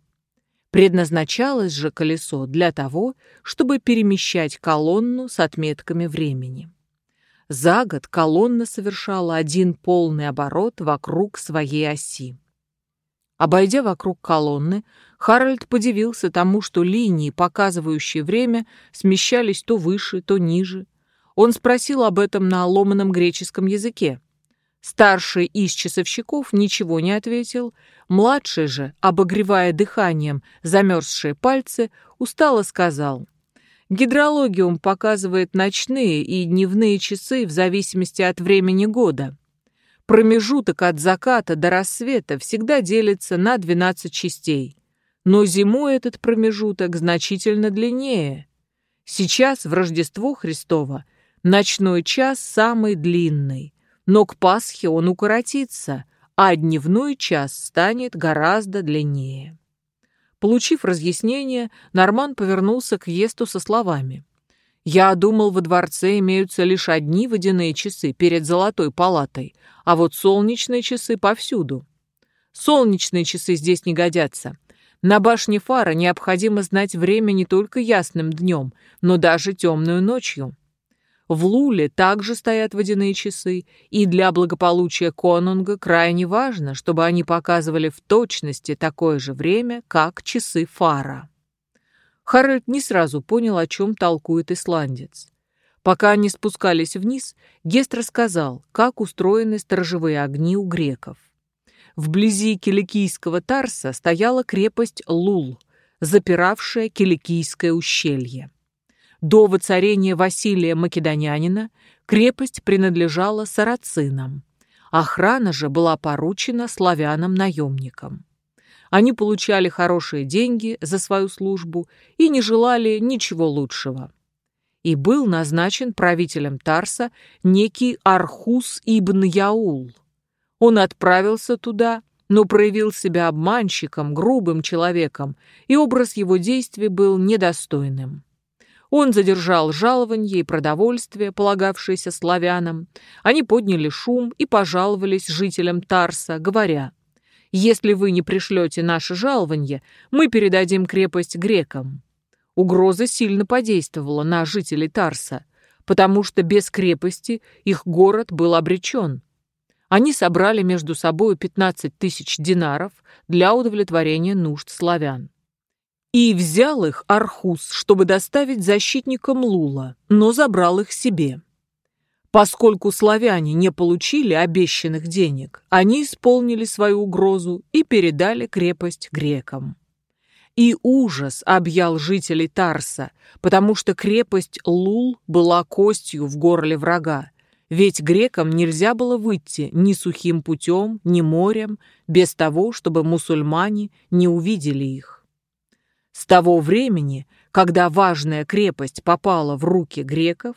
Предназначалось же колесо для того, чтобы перемещать колонну с отметками времени. За год колонна совершала один полный оборот вокруг своей оси. Обойдя вокруг колонны, Харальд подивился тому, что линии, показывающие время, смещались то выше, то ниже. Он спросил об этом на ломаном греческом языке. Старший из часовщиков ничего не ответил, младший же, обогревая дыханием замерзшие пальцы, устало сказал. Гидрологиум показывает ночные и дневные часы в зависимости от времени года. Промежуток от заката до рассвета всегда делится на 12 частей. Но зимой этот промежуток значительно длиннее. Сейчас, в Рождество Христово, ночной час самый длинный, но к Пасхе он укоротится, а дневной час станет гораздо длиннее. Получив разъяснение, Норман повернулся к Есту со словами. «Я думал, во дворце имеются лишь одни водяные часы перед золотой палатой, а вот солнечные часы повсюду. Солнечные часы здесь не годятся. На башне фара необходимо знать время не только ясным днем, но даже темную ночью. В Луле также стоят водяные часы, и для благополучия конунга крайне важно, чтобы они показывали в точности такое же время, как часы фара. Харальд не сразу понял, о чем толкует исландец. Пока они спускались вниз, Гест рассказал, как устроены сторожевые огни у греков. Вблизи Киликийского Тарса стояла крепость Лул, запиравшая Киликийское ущелье. До воцарения Василия Македонянина крепость принадлежала сарацинам. Охрана же была поручена славянам-наемникам. Они получали хорошие деньги за свою службу и не желали ничего лучшего. И был назначен правителем Тарса некий Архус ибн Яул. Он отправился туда, но проявил себя обманщиком, грубым человеком, и образ его действий был недостойным. Он задержал жалование и продовольствие, полагавшееся славянам. Они подняли шум и пожаловались жителям Тарса, говоря, «Если вы не пришлете наше жалование, мы передадим крепость грекам». Угроза сильно подействовала на жителей Тарса, потому что без крепости их город был обречен. Они собрали между собой 15 тысяч динаров для удовлетворения нужд славян. И взял их Архус, чтобы доставить защитникам Лула, но забрал их себе. Поскольку славяне не получили обещанных денег, они исполнили свою угрозу и передали крепость грекам. И ужас объял жителей Тарса, потому что крепость Лул была костью в горле врага, ведь грекам нельзя было выйти ни сухим путем, ни морем, без того, чтобы мусульмане не увидели их. С того времени, когда важная крепость попала в руки греков,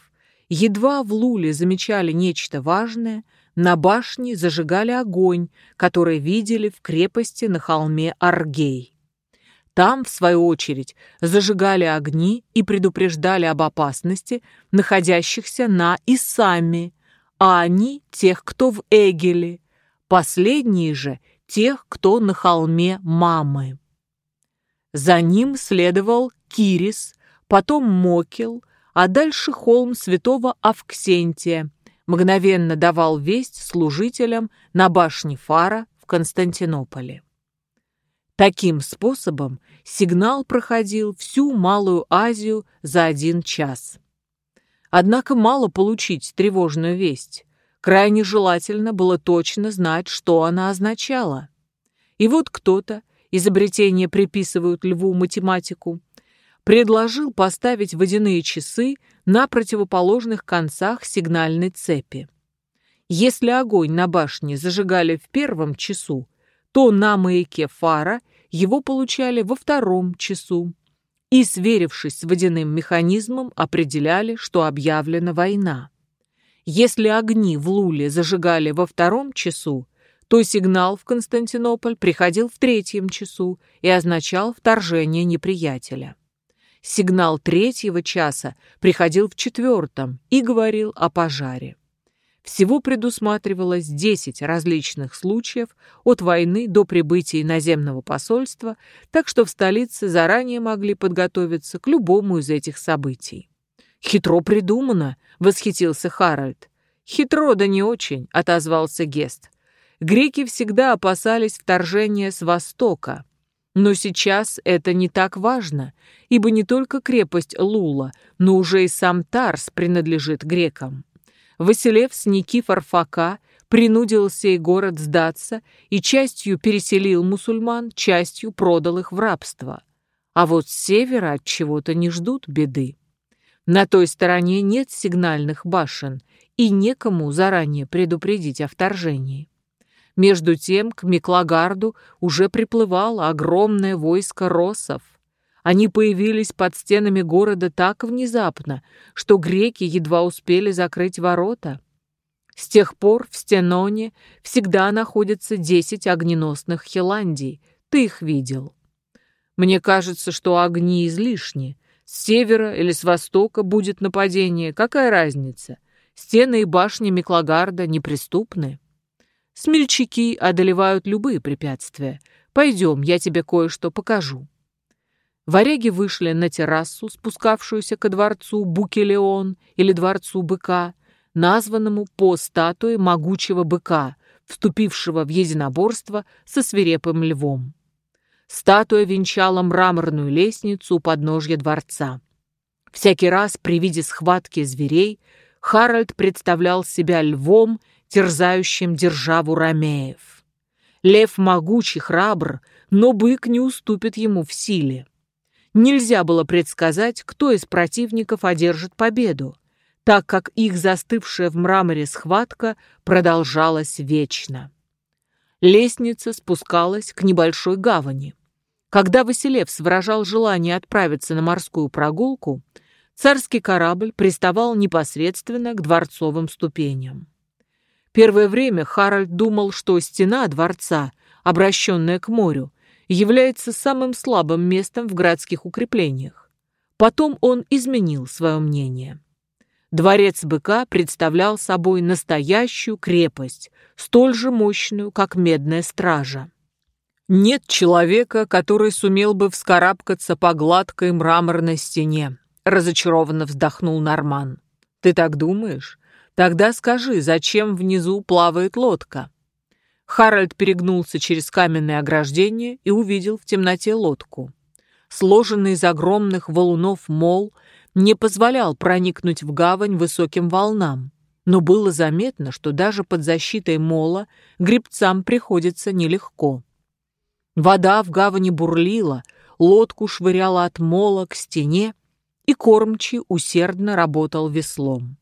едва в Луле замечали нечто важное, на башне зажигали огонь, который видели в крепости на холме Аргей. Там, в свою очередь, зажигали огни и предупреждали об опасности, находящихся на Исаме, а они — тех, кто в Эгеле, последние же — тех, кто на холме Мамы. За ним следовал Кирис, потом Мокил, а дальше холм святого Авксентия, мгновенно давал весть служителям на башне Фара в Константинополе. Таким способом сигнал проходил всю Малую Азию за один час. Однако мало получить тревожную весть. Крайне желательно было точно знать, что она означала. И вот кто-то, изобретение приписывают льву математику, предложил поставить водяные часы на противоположных концах сигнальной цепи. Если огонь на башне зажигали в первом часу, то на маяке фара его получали во втором часу и, сверившись с водяным механизмом, определяли, что объявлена война. Если огни в Луле зажигали во втором часу, то сигнал в Константинополь приходил в третьем часу и означал вторжение неприятеля. Сигнал третьего часа приходил в четвертом и говорил о пожаре. Всего предусматривалось 10 различных случаев от войны до прибытия иноземного посольства, так что в столице заранее могли подготовиться к любому из этих событий. «Хитро придумано!» — восхитился Харальд. «Хитро да не очень», — отозвался Гест. Греки всегда опасались вторжения с востока. Но сейчас это не так важно, ибо не только крепость Лула, но уже и сам Тарс принадлежит грекам. Василевс Никифор Фока принудил сей город сдаться и частью переселил мусульман, частью продал их в рабство. А вот с севера от чего-то не ждут беды. На той стороне нет сигнальных башен, и некому заранее предупредить о вторжении. Между тем к Миклагарду уже приплывало огромное войско росов. Они появились под стенами города так внезапно, что греки едва успели закрыть ворота. С тех пор в Стеноне всегда находятся десять огненосных Хиландий. Ты их видел. Мне кажется, что огни излишни. С севера или с востока будет нападение. Какая разница? Стены и башни Миклагарда неприступны. Смельчаки одолевают любые препятствия. Пойдем, я тебе кое-что покажу. Варяги вышли на террасу, спускавшуюся ко дворцу Букелеон или дворцу быка, названному по статуе могучего быка, вступившего в единоборство со свирепым львом. Статуя венчала мраморную лестницу у подножья дворца. Всякий раз при виде схватки зверей Харальд представлял себя львом, терзающим державу ромеев. Лев могучий, храбр, но бык не уступит ему в силе. Нельзя было предсказать, кто из противников одержит победу так как их застывшая в мраморе схватка продолжалась вечно. Лестница спускалась к небольшой гавани. Когда Василевс выражал желание отправиться на морскую прогулку, царский корабль приставал непосредственно к дворцовым ступеням. Первое время Харальд думал, что стена дворца, обращенная к морю, является самым слабым местом в городских укреплениях. Потом он изменил свое мнение. Дворец быка представлял собой настоящую крепость, столь же мощную, как медная стража. Нет человека, который сумел бы вскарабкаться по гладкой мраморной стене, разочарованно вздохнул Норман. Ты так думаешь? Тогда скажи, зачем внизу плавает лодка? Харальд перегнулся через каменное ограждение и увидел в темноте лодку. Сложенный из огромных валунов мол – не позволял проникнуть в гавань высоким волнам, но было заметно, что даже под защитой мола гребцам приходится нелегко. Вода в гавани бурлила, лодку швыряла от мола к стене, и кормчий усердно работал веслом.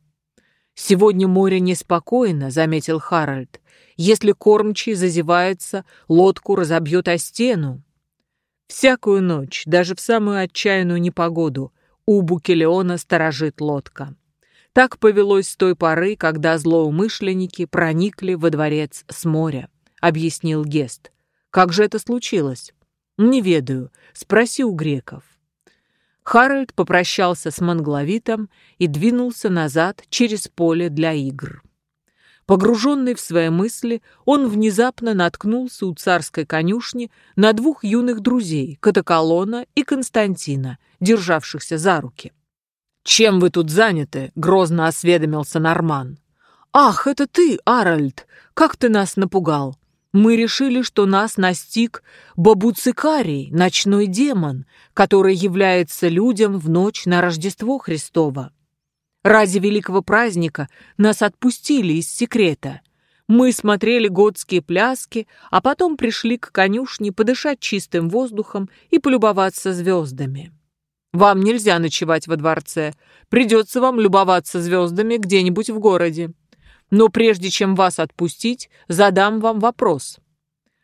«Сегодня море неспокойно», — заметил Харальд. «Если кормчий зазевается, лодку разобьет о стену». Всякую ночь, даже в самую отчаянную непогоду, у Букелеона сторожит лодка. Так повелось с той поры, когда злоумышленники проникли во дворец с моря, объяснил Гест. Как же это случилось? Не ведаю, спроси у греков. Харальд попрощался с Мангловитом и двинулся назад через поле для игр. Погруженный в свои мысли, он внезапно наткнулся у царской конюшни на двух юных друзей, Катаколона и Константина, державшихся за руки. «Чем вы тут заняты?» — грозно осведомился Норман. «Ах, это ты, Аральд! Как ты нас напугал! Мы решили, что нас настиг Бабуцикарий, ночной демон, который является людям в ночь на Рождество Христово. Ради великого праздника нас отпустили из секрета. Мы смотрели готские пляски, а потом пришли к конюшне подышать чистым воздухом и полюбоваться звездами. Вам нельзя ночевать во дворце. Придется вам любоваться звездами где-нибудь в городе. Но прежде чем вас отпустить, задам вам вопрос.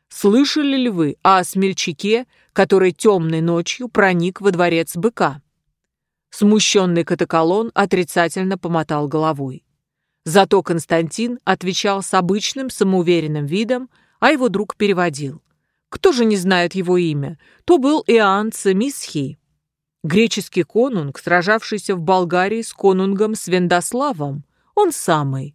Слышали ли вы о смельчаке, который темной ночью проник во дворец быка? Смущенный Катаколон отрицательно помотал головой. Зато Константин отвечал с обычным самоуверенным видом, а его друг переводил. Кто же не знает его имя? То был Иоанн Цемисхий, греческий конунг, сражавшийся в Болгарии с конунгом Свендославом. Он самый.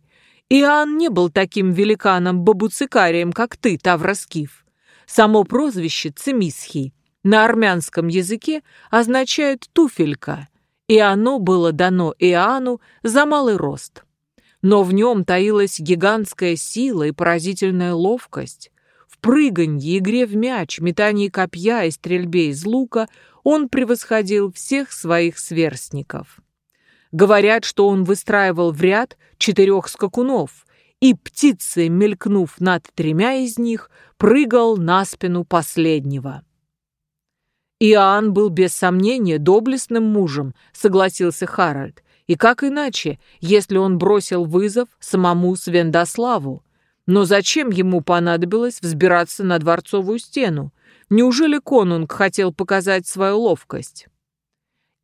Иоанн не был таким великаном-бабуцикарием, как ты, Тавроскиф. Само прозвище Цемисхий на армянском языке означает «туфелька», и оно было дано Иоанну за малый рост. но в нем таилась гигантская сила и поразительная ловкость. В прыганье, игре в мяч, метании копья и стрельбе из лука он превосходил всех своих сверстников. Говорят, что он выстраивал в ряд четырех скакунов, и птицей, мелькнув над тремя из них, прыгал на спину последнего. Иоанн был без сомнения доблестным мужем, согласился Харальд. И как иначе, если он бросил вызов самому Свендославу? Но зачем ему понадобилось взбираться на дворцовую стену? Неужели конунг хотел показать свою ловкость?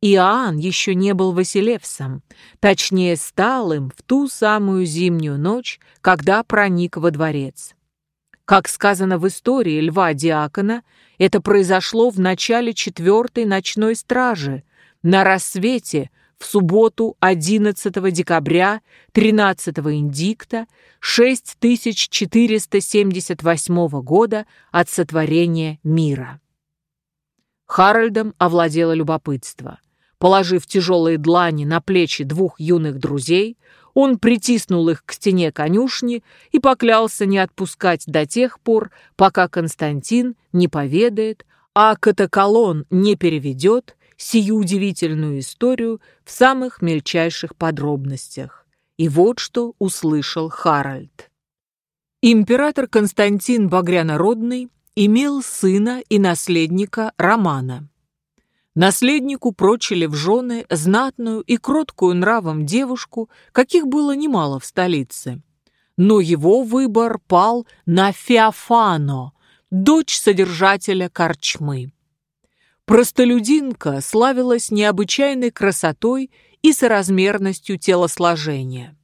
Иоанн еще не был Василевсом, точнее, стал им в ту самую зимнюю ночь, когда проник во дворец. Как сказано в истории Льва Диакона, это произошло в начале четвертой ночной стражи, на рассвете в субботу 11 декабря 13 индикта 6478 года от сотворения мира. Харальдом овладело любопытство. Положив тяжелые длани на плечи двух юных друзей, он притиснул их к стене конюшни и поклялся не отпускать до тех пор, пока Константин не поведает, а Катаколон не переведет сию удивительную историю в самых мельчайших подробностях. И вот что услышал Харальд. Император Константин Багрянородный имел сына и наследника Романа. Наследнику прочили в жены знатную и кроткую нравом девушку, каких было немало в столице. Но его выбор пал на Феофано, дочь содержателя корчмы. Простолюдинка славилась необычайной красотой и соразмерностью телосложения.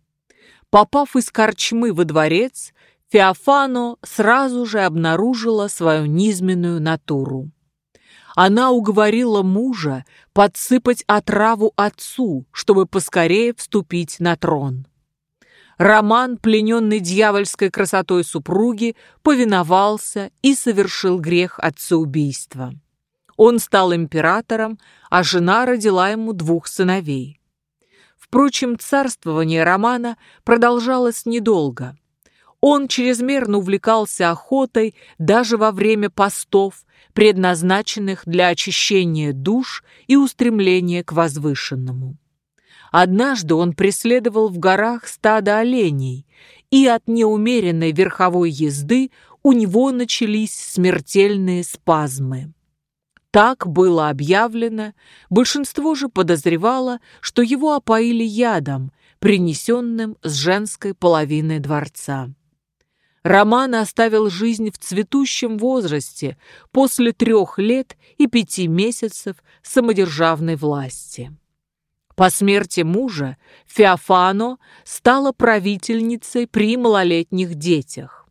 Попав из корчмы во дворец, Феофано сразу же обнаружила свою низменную натуру она уговорила мужа подсыпать отраву отцу, чтобы поскорее вступить на трон. Роман, плененный дьявольской красотой супруги, повиновался и совершил грех отцеубийства. Он стал императором, а жена родила ему двух сыновей. Впрочем, царствование Романа продолжалось недолго. Он чрезмерно увлекался охотой даже во время постов, предназначенных для очищения душ и устремления к возвышенному. Однажды он преследовал в горах стадо оленей, и от неумеренной верховой езды у него начались смертельные спазмы. Так было объявлено, большинство же подозревало, что его опоили ядом, принесенным с женской половины дворца. Роман оставил жизнь в цветущем возрасте после трех лет и пяти месяцев самодержавной власти. По смерти мужа Феофано стала правительницей при малолетних детях.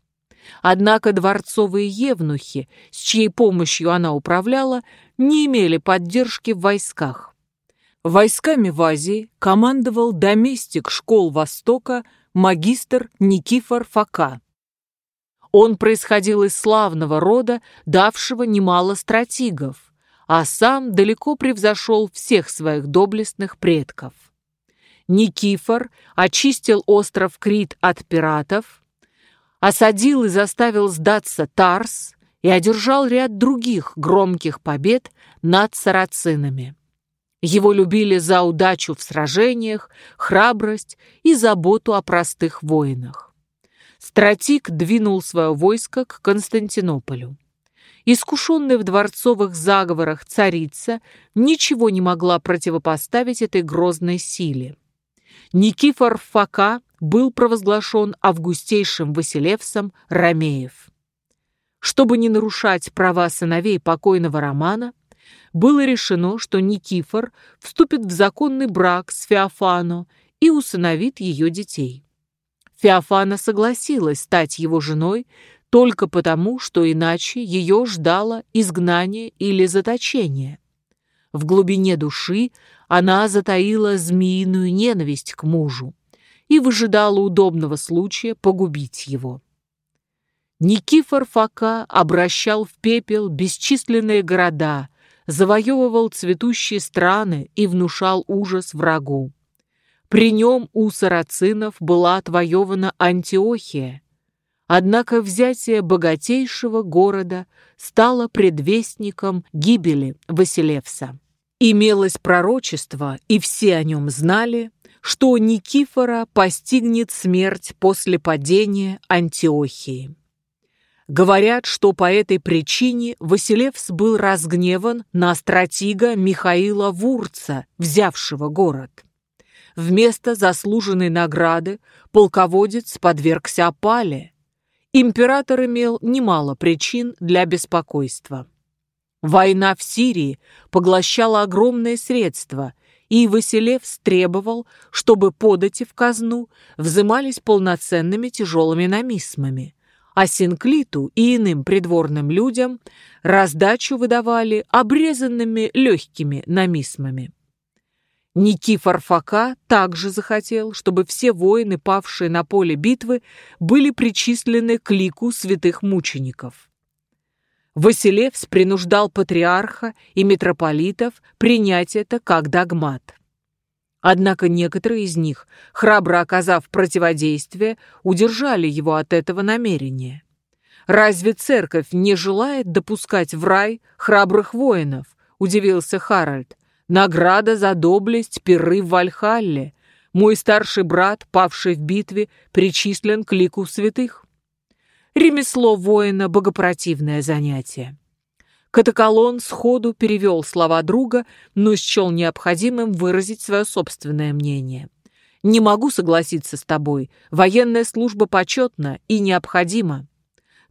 Однако дворцовые евнухи, с чьей помощью она управляла, не имели поддержки в войсках. Войсками в Азии командовал доместик школ Востока магистр Никифор Фока. Он происходил из славного рода, давшего немало стратигов, а сам далеко превзошел всех своих доблестных предков. Никифор очистил остров Крит от пиратов, осадил и заставил сдаться Тарс и одержал ряд других громких побед над сарацинами. Его любили за удачу в сражениях, храбрость и заботу о простых воинах. Стратик двинул свое войско к Константинополю. Искушенная в дворцовых заговорах царица ничего не могла противопоставить этой грозной силе. Никифор Фока был провозглашен августейшим Василевсом Ромеев. Чтобы не нарушать права сыновей покойного Романа, было решено, что Никифор вступит в законный брак с Феофано и усыновит ее детей. Феофана согласилась стать его женой только потому, что иначе ее ждало изгнание или заточение. В глубине души она затаила змеиную ненависть к мужу и выжидала удобного случая погубить его. Никифор Фока обращал в пепел бесчисленные города, завоевывал цветущие страны и внушал ужас врагу. При нем у сарацинов была отвоевана Антиохия. Однако взятие богатейшего города стало предвестником гибели Василевса. Имелось пророчество, и все о нем знали, что Никифора постигнет смерть после падения Антиохии. Говорят, что по этой причине Василевс был разгневан на стратега Михаила Вурца, взявшего город. Вместо заслуженной награды полководец подвергся опале. Император имел немало причин для беспокойства. Война в Сирии поглощала огромные средства, и Василевс требовал, чтобы подати в казну взымались полноценными тяжелыми намисмами – а Синклиту и иным придворным людям раздачу выдавали обрезанными легкими намисмами. Никифор Фока также захотел, чтобы все воины, павшие на поле битвы, были причислены к лику святых мучеников. Василевс принуждал патриарха и митрополитов принять это как догмат. Однако некоторые из них, храбро оказав противодействие, удержали его от этого намерения. «Разве церковь не желает допускать в рай храбрых воинов?» – удивился Харальд. «Награда за доблесть пиры в Вальхалле. Мой старший брат, павший в битве, причислен к лику святых». Ремесло воина – богопротивное занятие. Катаколон сходу перевел слова друга, но счел необходимым выразить свое собственное мнение. «Не могу согласиться с тобой. Военная служба почетна и необходима».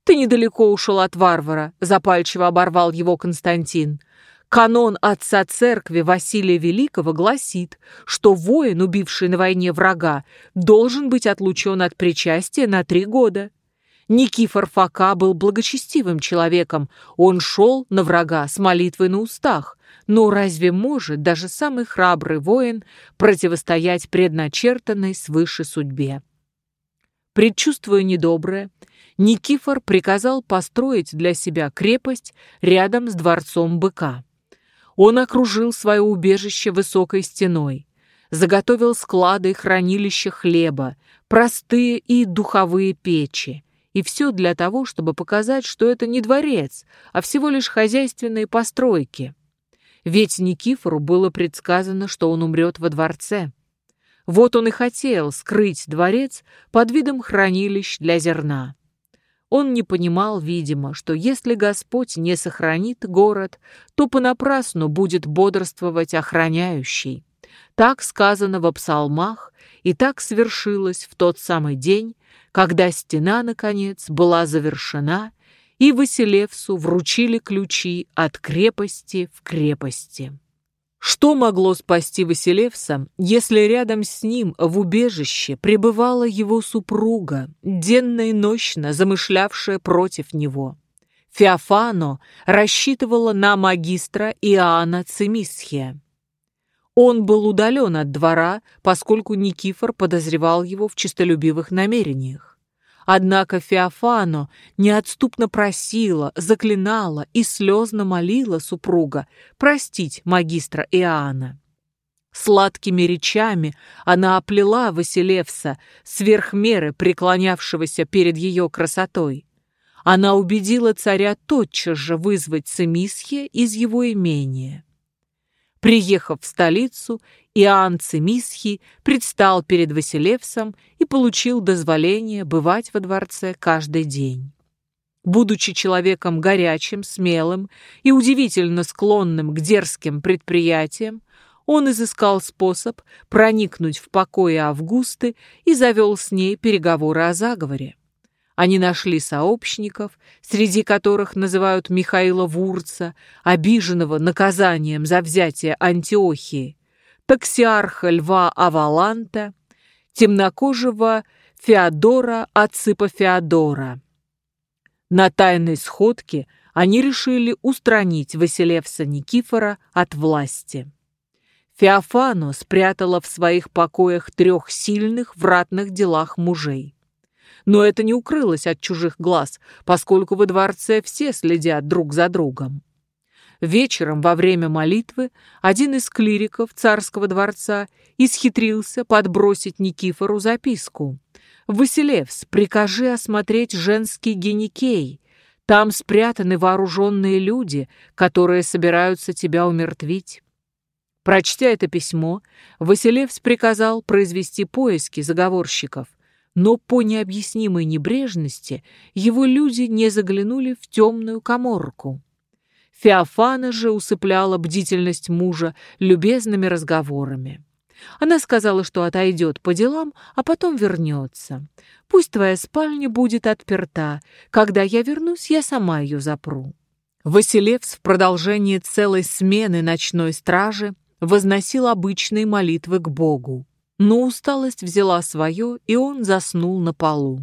«Ты недалеко ушел от варвара», — запальчиво оборвал его Константин. Канон отца церкви Василия Великого гласит, что воин, убивший на войне врага, должен быть отлучен от причастия на три года. Никифор Фока был благочестивым человеком. Он шел на врага с молитвой на устах. Но разве может даже самый храбрый воин противостоять предначертанной свыше судьбе? Предчувствуя недоброе, Никифор приказал построить для себя крепость рядом с дворцом быка. Он окружил свое убежище высокой стеной, заготовил склады и хранилища хлеба, простые и духовые печи, и все для того, чтобы показать, что это не дворец, а всего лишь хозяйственные постройки. Ведь Никифору было предсказано, что он умрет во дворце. Вот он и хотел скрыть дворец под видом хранилищ для зерна. Он не понимал, видимо, что если Господь не сохранит город, то понапрасну будет бодрствовать охраняющий. Так сказано в псалмах, и так свершилось в тот самый день, когда стена, наконец, была завершена, и Василевсу вручили ключи от крепости в крепости. Что могло спасти Василевса, если рядом с ним в убежище пребывала его супруга, денно и нощно замышлявшая против него? Феофано рассчитывала на магистра Иоанна Цимисхия. Он был удален от двора, поскольку Никифор подозревал его в честолюбивых намерениях. Однако Феофано неотступно просила, заклинала и слезно молила супруга простить магистра Иоанна. Сладкими речами она оплела Василевса, сверх меры преклонявшегося перед ее красотой. Она убедила царя тотчас же вызвать Цимисхия из его имения. Приехав в столицу, Иоанн Цимисхий предстал перед Василевсом получил дозволение бывать во дворце каждый день. Будучи человеком горячим, смелым и удивительно склонным к дерзким предприятиям, он изыскал способ проникнуть в покои Августы и завел с ней переговоры о заговоре. Они нашли сообщников, среди которых называют Михаила Вурца, обиженного наказанием за взятие Антиохии, таксиарха Льва Аваланта, темнокожего Феодора Аципа Феодора. На тайной сходке они решили устранить Василевса Никифора от власти. Феофану спрятала в своих покоях трех сильных в ратных делах мужей. Но это не укрылось от чужих глаз, поскольку во дворце все следят друг за другом. Вечером во время молитвы один из клириков царского дворца исхитрился подбросить Никифору записку. «Василевс, прикажи осмотреть женский геникей. Там спрятаны вооруженные люди, которые собираются тебя умертвить». Прочтя это письмо, Василевс приказал произвести поиски заговорщиков, но по необъяснимой небрежности его люди не заглянули в темную коморку. Феофана же усыпляла бдительность мужа любезными разговорами. Она сказала, что отойдет по делам, а потом вернется. Пусть твоя спальня будет отперта. Когда я вернусь, я сама ее запру. Василевс в продолжении целой смены ночной стражи возносил обычные молитвы к Богу. Но усталость взяла свое, и он заснул на полу.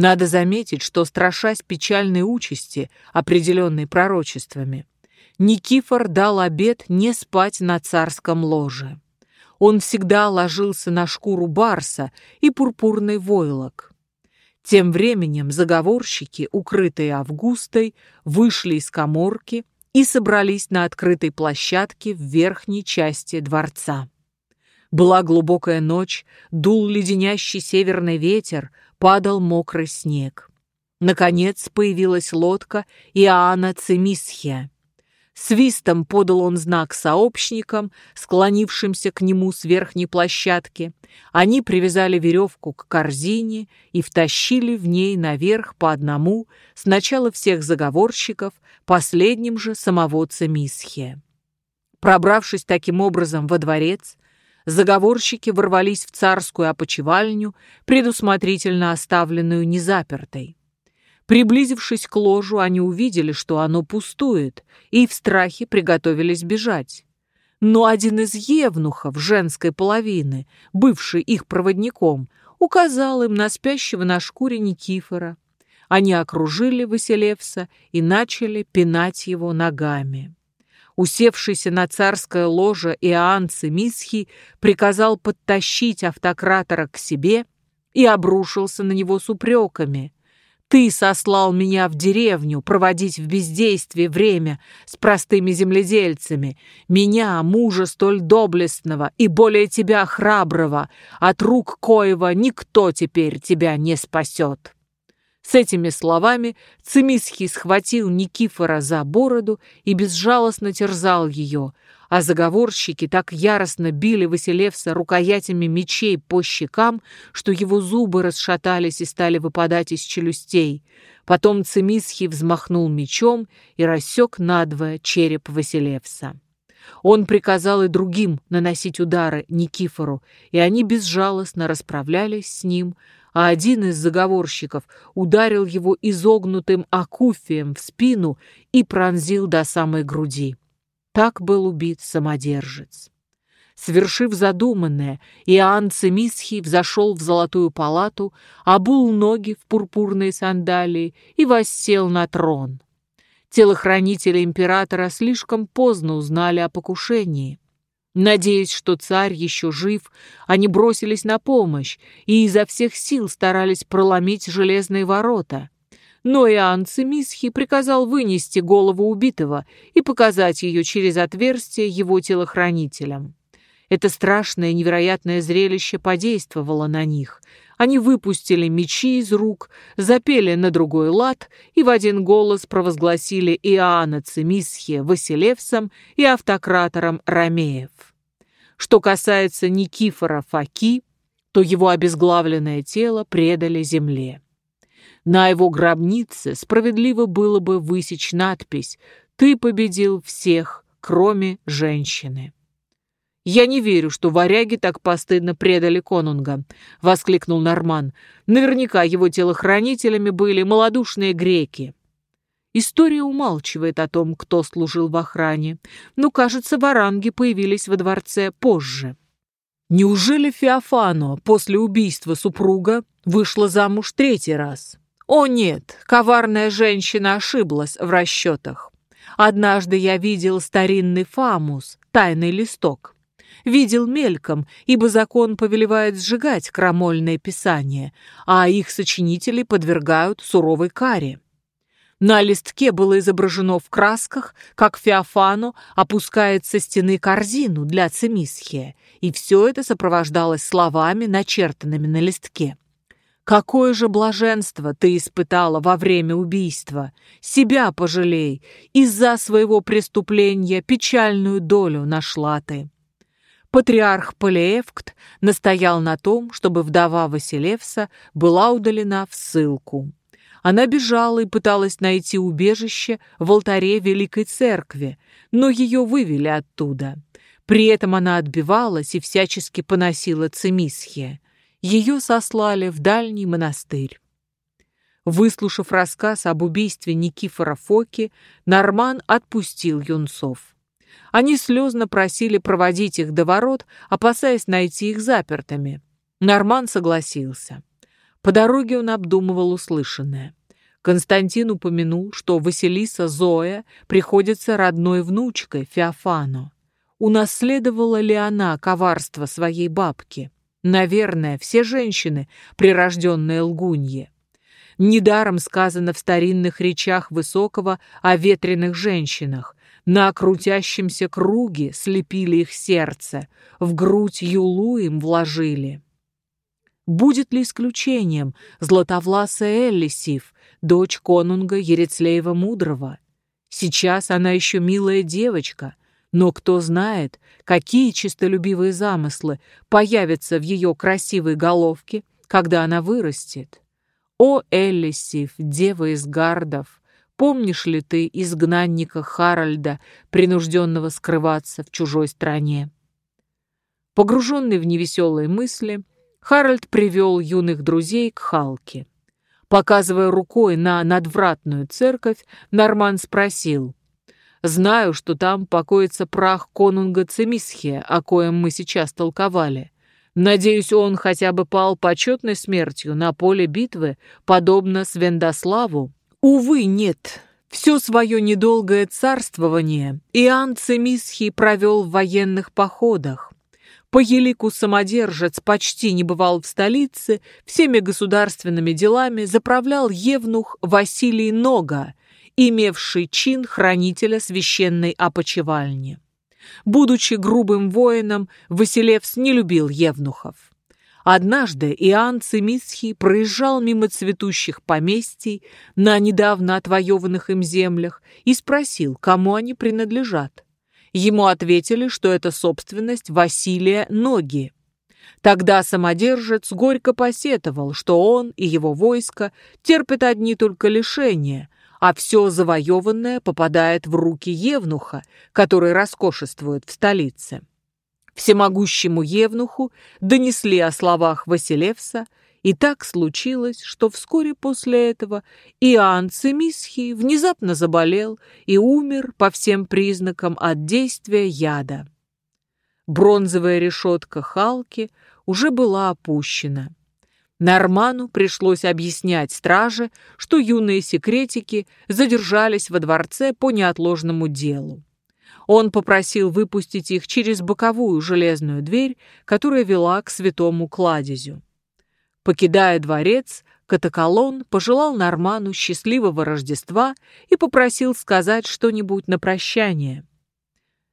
Надо заметить, что, страшась печальной участи, определенной пророчествами, Никифор дал обет не спать на царском ложе. Он всегда ложился на шкуру барса и пурпурный войлок. Тем временем заговорщики, укрытые Августой, вышли из коморки и собрались на открытой площадке в верхней части дворца. Была глубокая ночь, дул леденящий северный ветер, падал мокрый снег. Наконец появилась лодка Иоанна Цимисхия. Свистом подал он знак сообщникам, склонившимся к нему с верхней площадки. Они привязали веревку к корзине и втащили в ней наверх по одному сначала всех заговорщиков, последним же самого Цимисхия. Пробравшись таким образом во дворец, заговорщики ворвались в царскую опочивальню, предусмотрительно оставленную незапертой. Приблизившись к ложу, они увидели, что оно пустует, и в страхе приготовились бежать. Но один из евнухов женской половины, бывший их проводником, указал им на спящего на шкуре Никифора. Они окружили Василевса и начали пинать его ногами. Усевшийся на царское ложе Иоанн Цимисхий приказал подтащить автократора к себе и обрушился на него с упреками. «Ты сослал меня в деревню проводить в бездействии время с простыми земледельцами, меня, мужа столь доблестного и более тебя храброго, от рук коего никто теперь тебя не спасет». С этими словами Цимисхий схватил Никифора за бороду и безжалостно терзал ее, а заговорщики так яростно били Василевса рукоятями мечей по щекам, что его зубы расшатались и стали выпадать из челюстей. Потом Цимисхий взмахнул мечом и рассек надвое череп Василевса. Он приказал и другим наносить удары Никифору, и они безжалостно расправлялись с ним, а один из заговорщиков ударил его изогнутым акуфием в спину и пронзил до самой груди. Так был убит самодержец. Свершив задуманное, Иоанн Цимисхий взошел в золотую палату, обул ноги в пурпурные сандалии и воссел на трон. Телохранители императора слишком поздно узнали о покушении. Надеясь, что царь еще жив, они бросились на помощь и изо всех сил старались проломить железные ворота. Но Иоанн Цимисхи приказал вынести голову убитого и показать ее через отверстие его телохранителям. Это страшное невероятное зрелище подействовало на них. Они выпустили мечи из рук, запели на другой лад и в один голос провозгласили Иоанна Цимисхия Василевсом и автократором Ромеев. Что касается Никифора Факи, то его обезглавленное тело предали земле. На его гробнице справедливо было бы высечь надпись «Ты победил всех, кроме женщины». «Я не верю, что варяги так постыдно предали конунга», — воскликнул Норман. «Наверняка его телохранителями были малодушные греки». История умалчивает о том, кто служил в охране, но, кажется, варанги появились во дворце позже. Неужели Феофано после убийства супруга вышла замуж третий раз? О нет, коварная женщина ошиблась в расчетах. Однажды я видел старинный фамус, тайный листок видел мельком, ибо закон повелевает сжигать крамольное писание, а их сочинители подвергают суровой каре. На листке было изображено в красках, как Феофану опускает со стены корзину для цемисхия, и все это сопровождалось словами, начертанными на листке. Какое же блаженство ты испытала во время убийства! Себя пожалей! Из-за своего преступления печальную долю нашла ты. Патриарх Полиевкт настоял на том, чтобы вдова Василевса была удалена в ссылку. Она бежала и пыталась найти убежище в алтаре Великой Церкви, но ее вывели оттуда. При этом она отбивалась и всячески поносила Цемисхе. Ее сослали в дальний монастырь. Выслушав рассказ об убийстве Никифора Фоки, Норман отпустил юнцов. Они слезно просили проводить их до ворот, опасаясь найти их запертыми. Норман согласился. По дороге он обдумывал услышанное. Константин упомянул, что Василиса Зоя приходится родной внучкой Феофану. Унаследовала ли она коварство своей бабки? Наверное, все женщины, прирожденные лгуньи. Недаром сказано в старинных речах Высокого о ветреных женщинах. На крутящемся круге слепили их сердце, в грудь юлу им вложили. Будет ли исключением златовласая Эллисив, дочь конунга Ерецлеева Мудрого? Сейчас она еще милая девочка, но кто знает, какие чистолюбивые замыслы появятся в ее красивой головке, когда она вырастет. О, Эллисив, дева из гардов, помнишь ли ты изгнанника Харальда, принужденного скрываться в чужой стране? Погруженный в невеселые мысли, Харальд привел юных друзей к Халке. Показывая рукой на надвратную церковь, Норман спросил, «Знаю, что там покоится прах конунга Цемисхия, о коем мы сейчас толковали. Надеюсь, он хотя бы пал почетной смертью на поле битвы, подобно Свендославу?» «Увы, нет», все свое недолгое царствование Иоанн Цемисхий провел в военных походах. По елику самодержец почти не бывал в столице, всеми государственными делами заправлял евнух Василий Нога, имевший чин хранителя священной опочивальни. Будучи грубым воином, Василевс не любил евнухов. Однажды Иоанн Цимисхий проезжал мимо цветущих поместий на недавно отвоеванных им землях и спросил, кому они принадлежат. Ему ответили, что это собственность Василия Ноги. Тогда самодержец горько посетовал, что он и его войско терпят одни только лишения, а все завоеванное попадает в руки Евнуха, который роскошествует в столице. Всемогущему Евнуху донесли о словах Василевса, и так случилось, что вскоре после этого Иоанн Цимисхий внезапно заболел и умер по всем признакам от действия яда. Бронзовая решетка Халки уже была опущена. Норману пришлось объяснять страже, что юные секретики задержались во дворце по неотложному делу. Он попросил выпустить их через боковую железную дверь, которая вела к святому кладезю. Покидая дворец, Катаколон пожелал Норману счастливого Рождества и попросил сказать что-нибудь на прощание.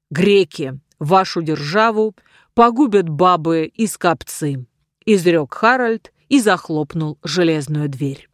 «Греки, вашу державу погубят бабы и скопцы», — изрек Харальд и захлопнул железную дверь.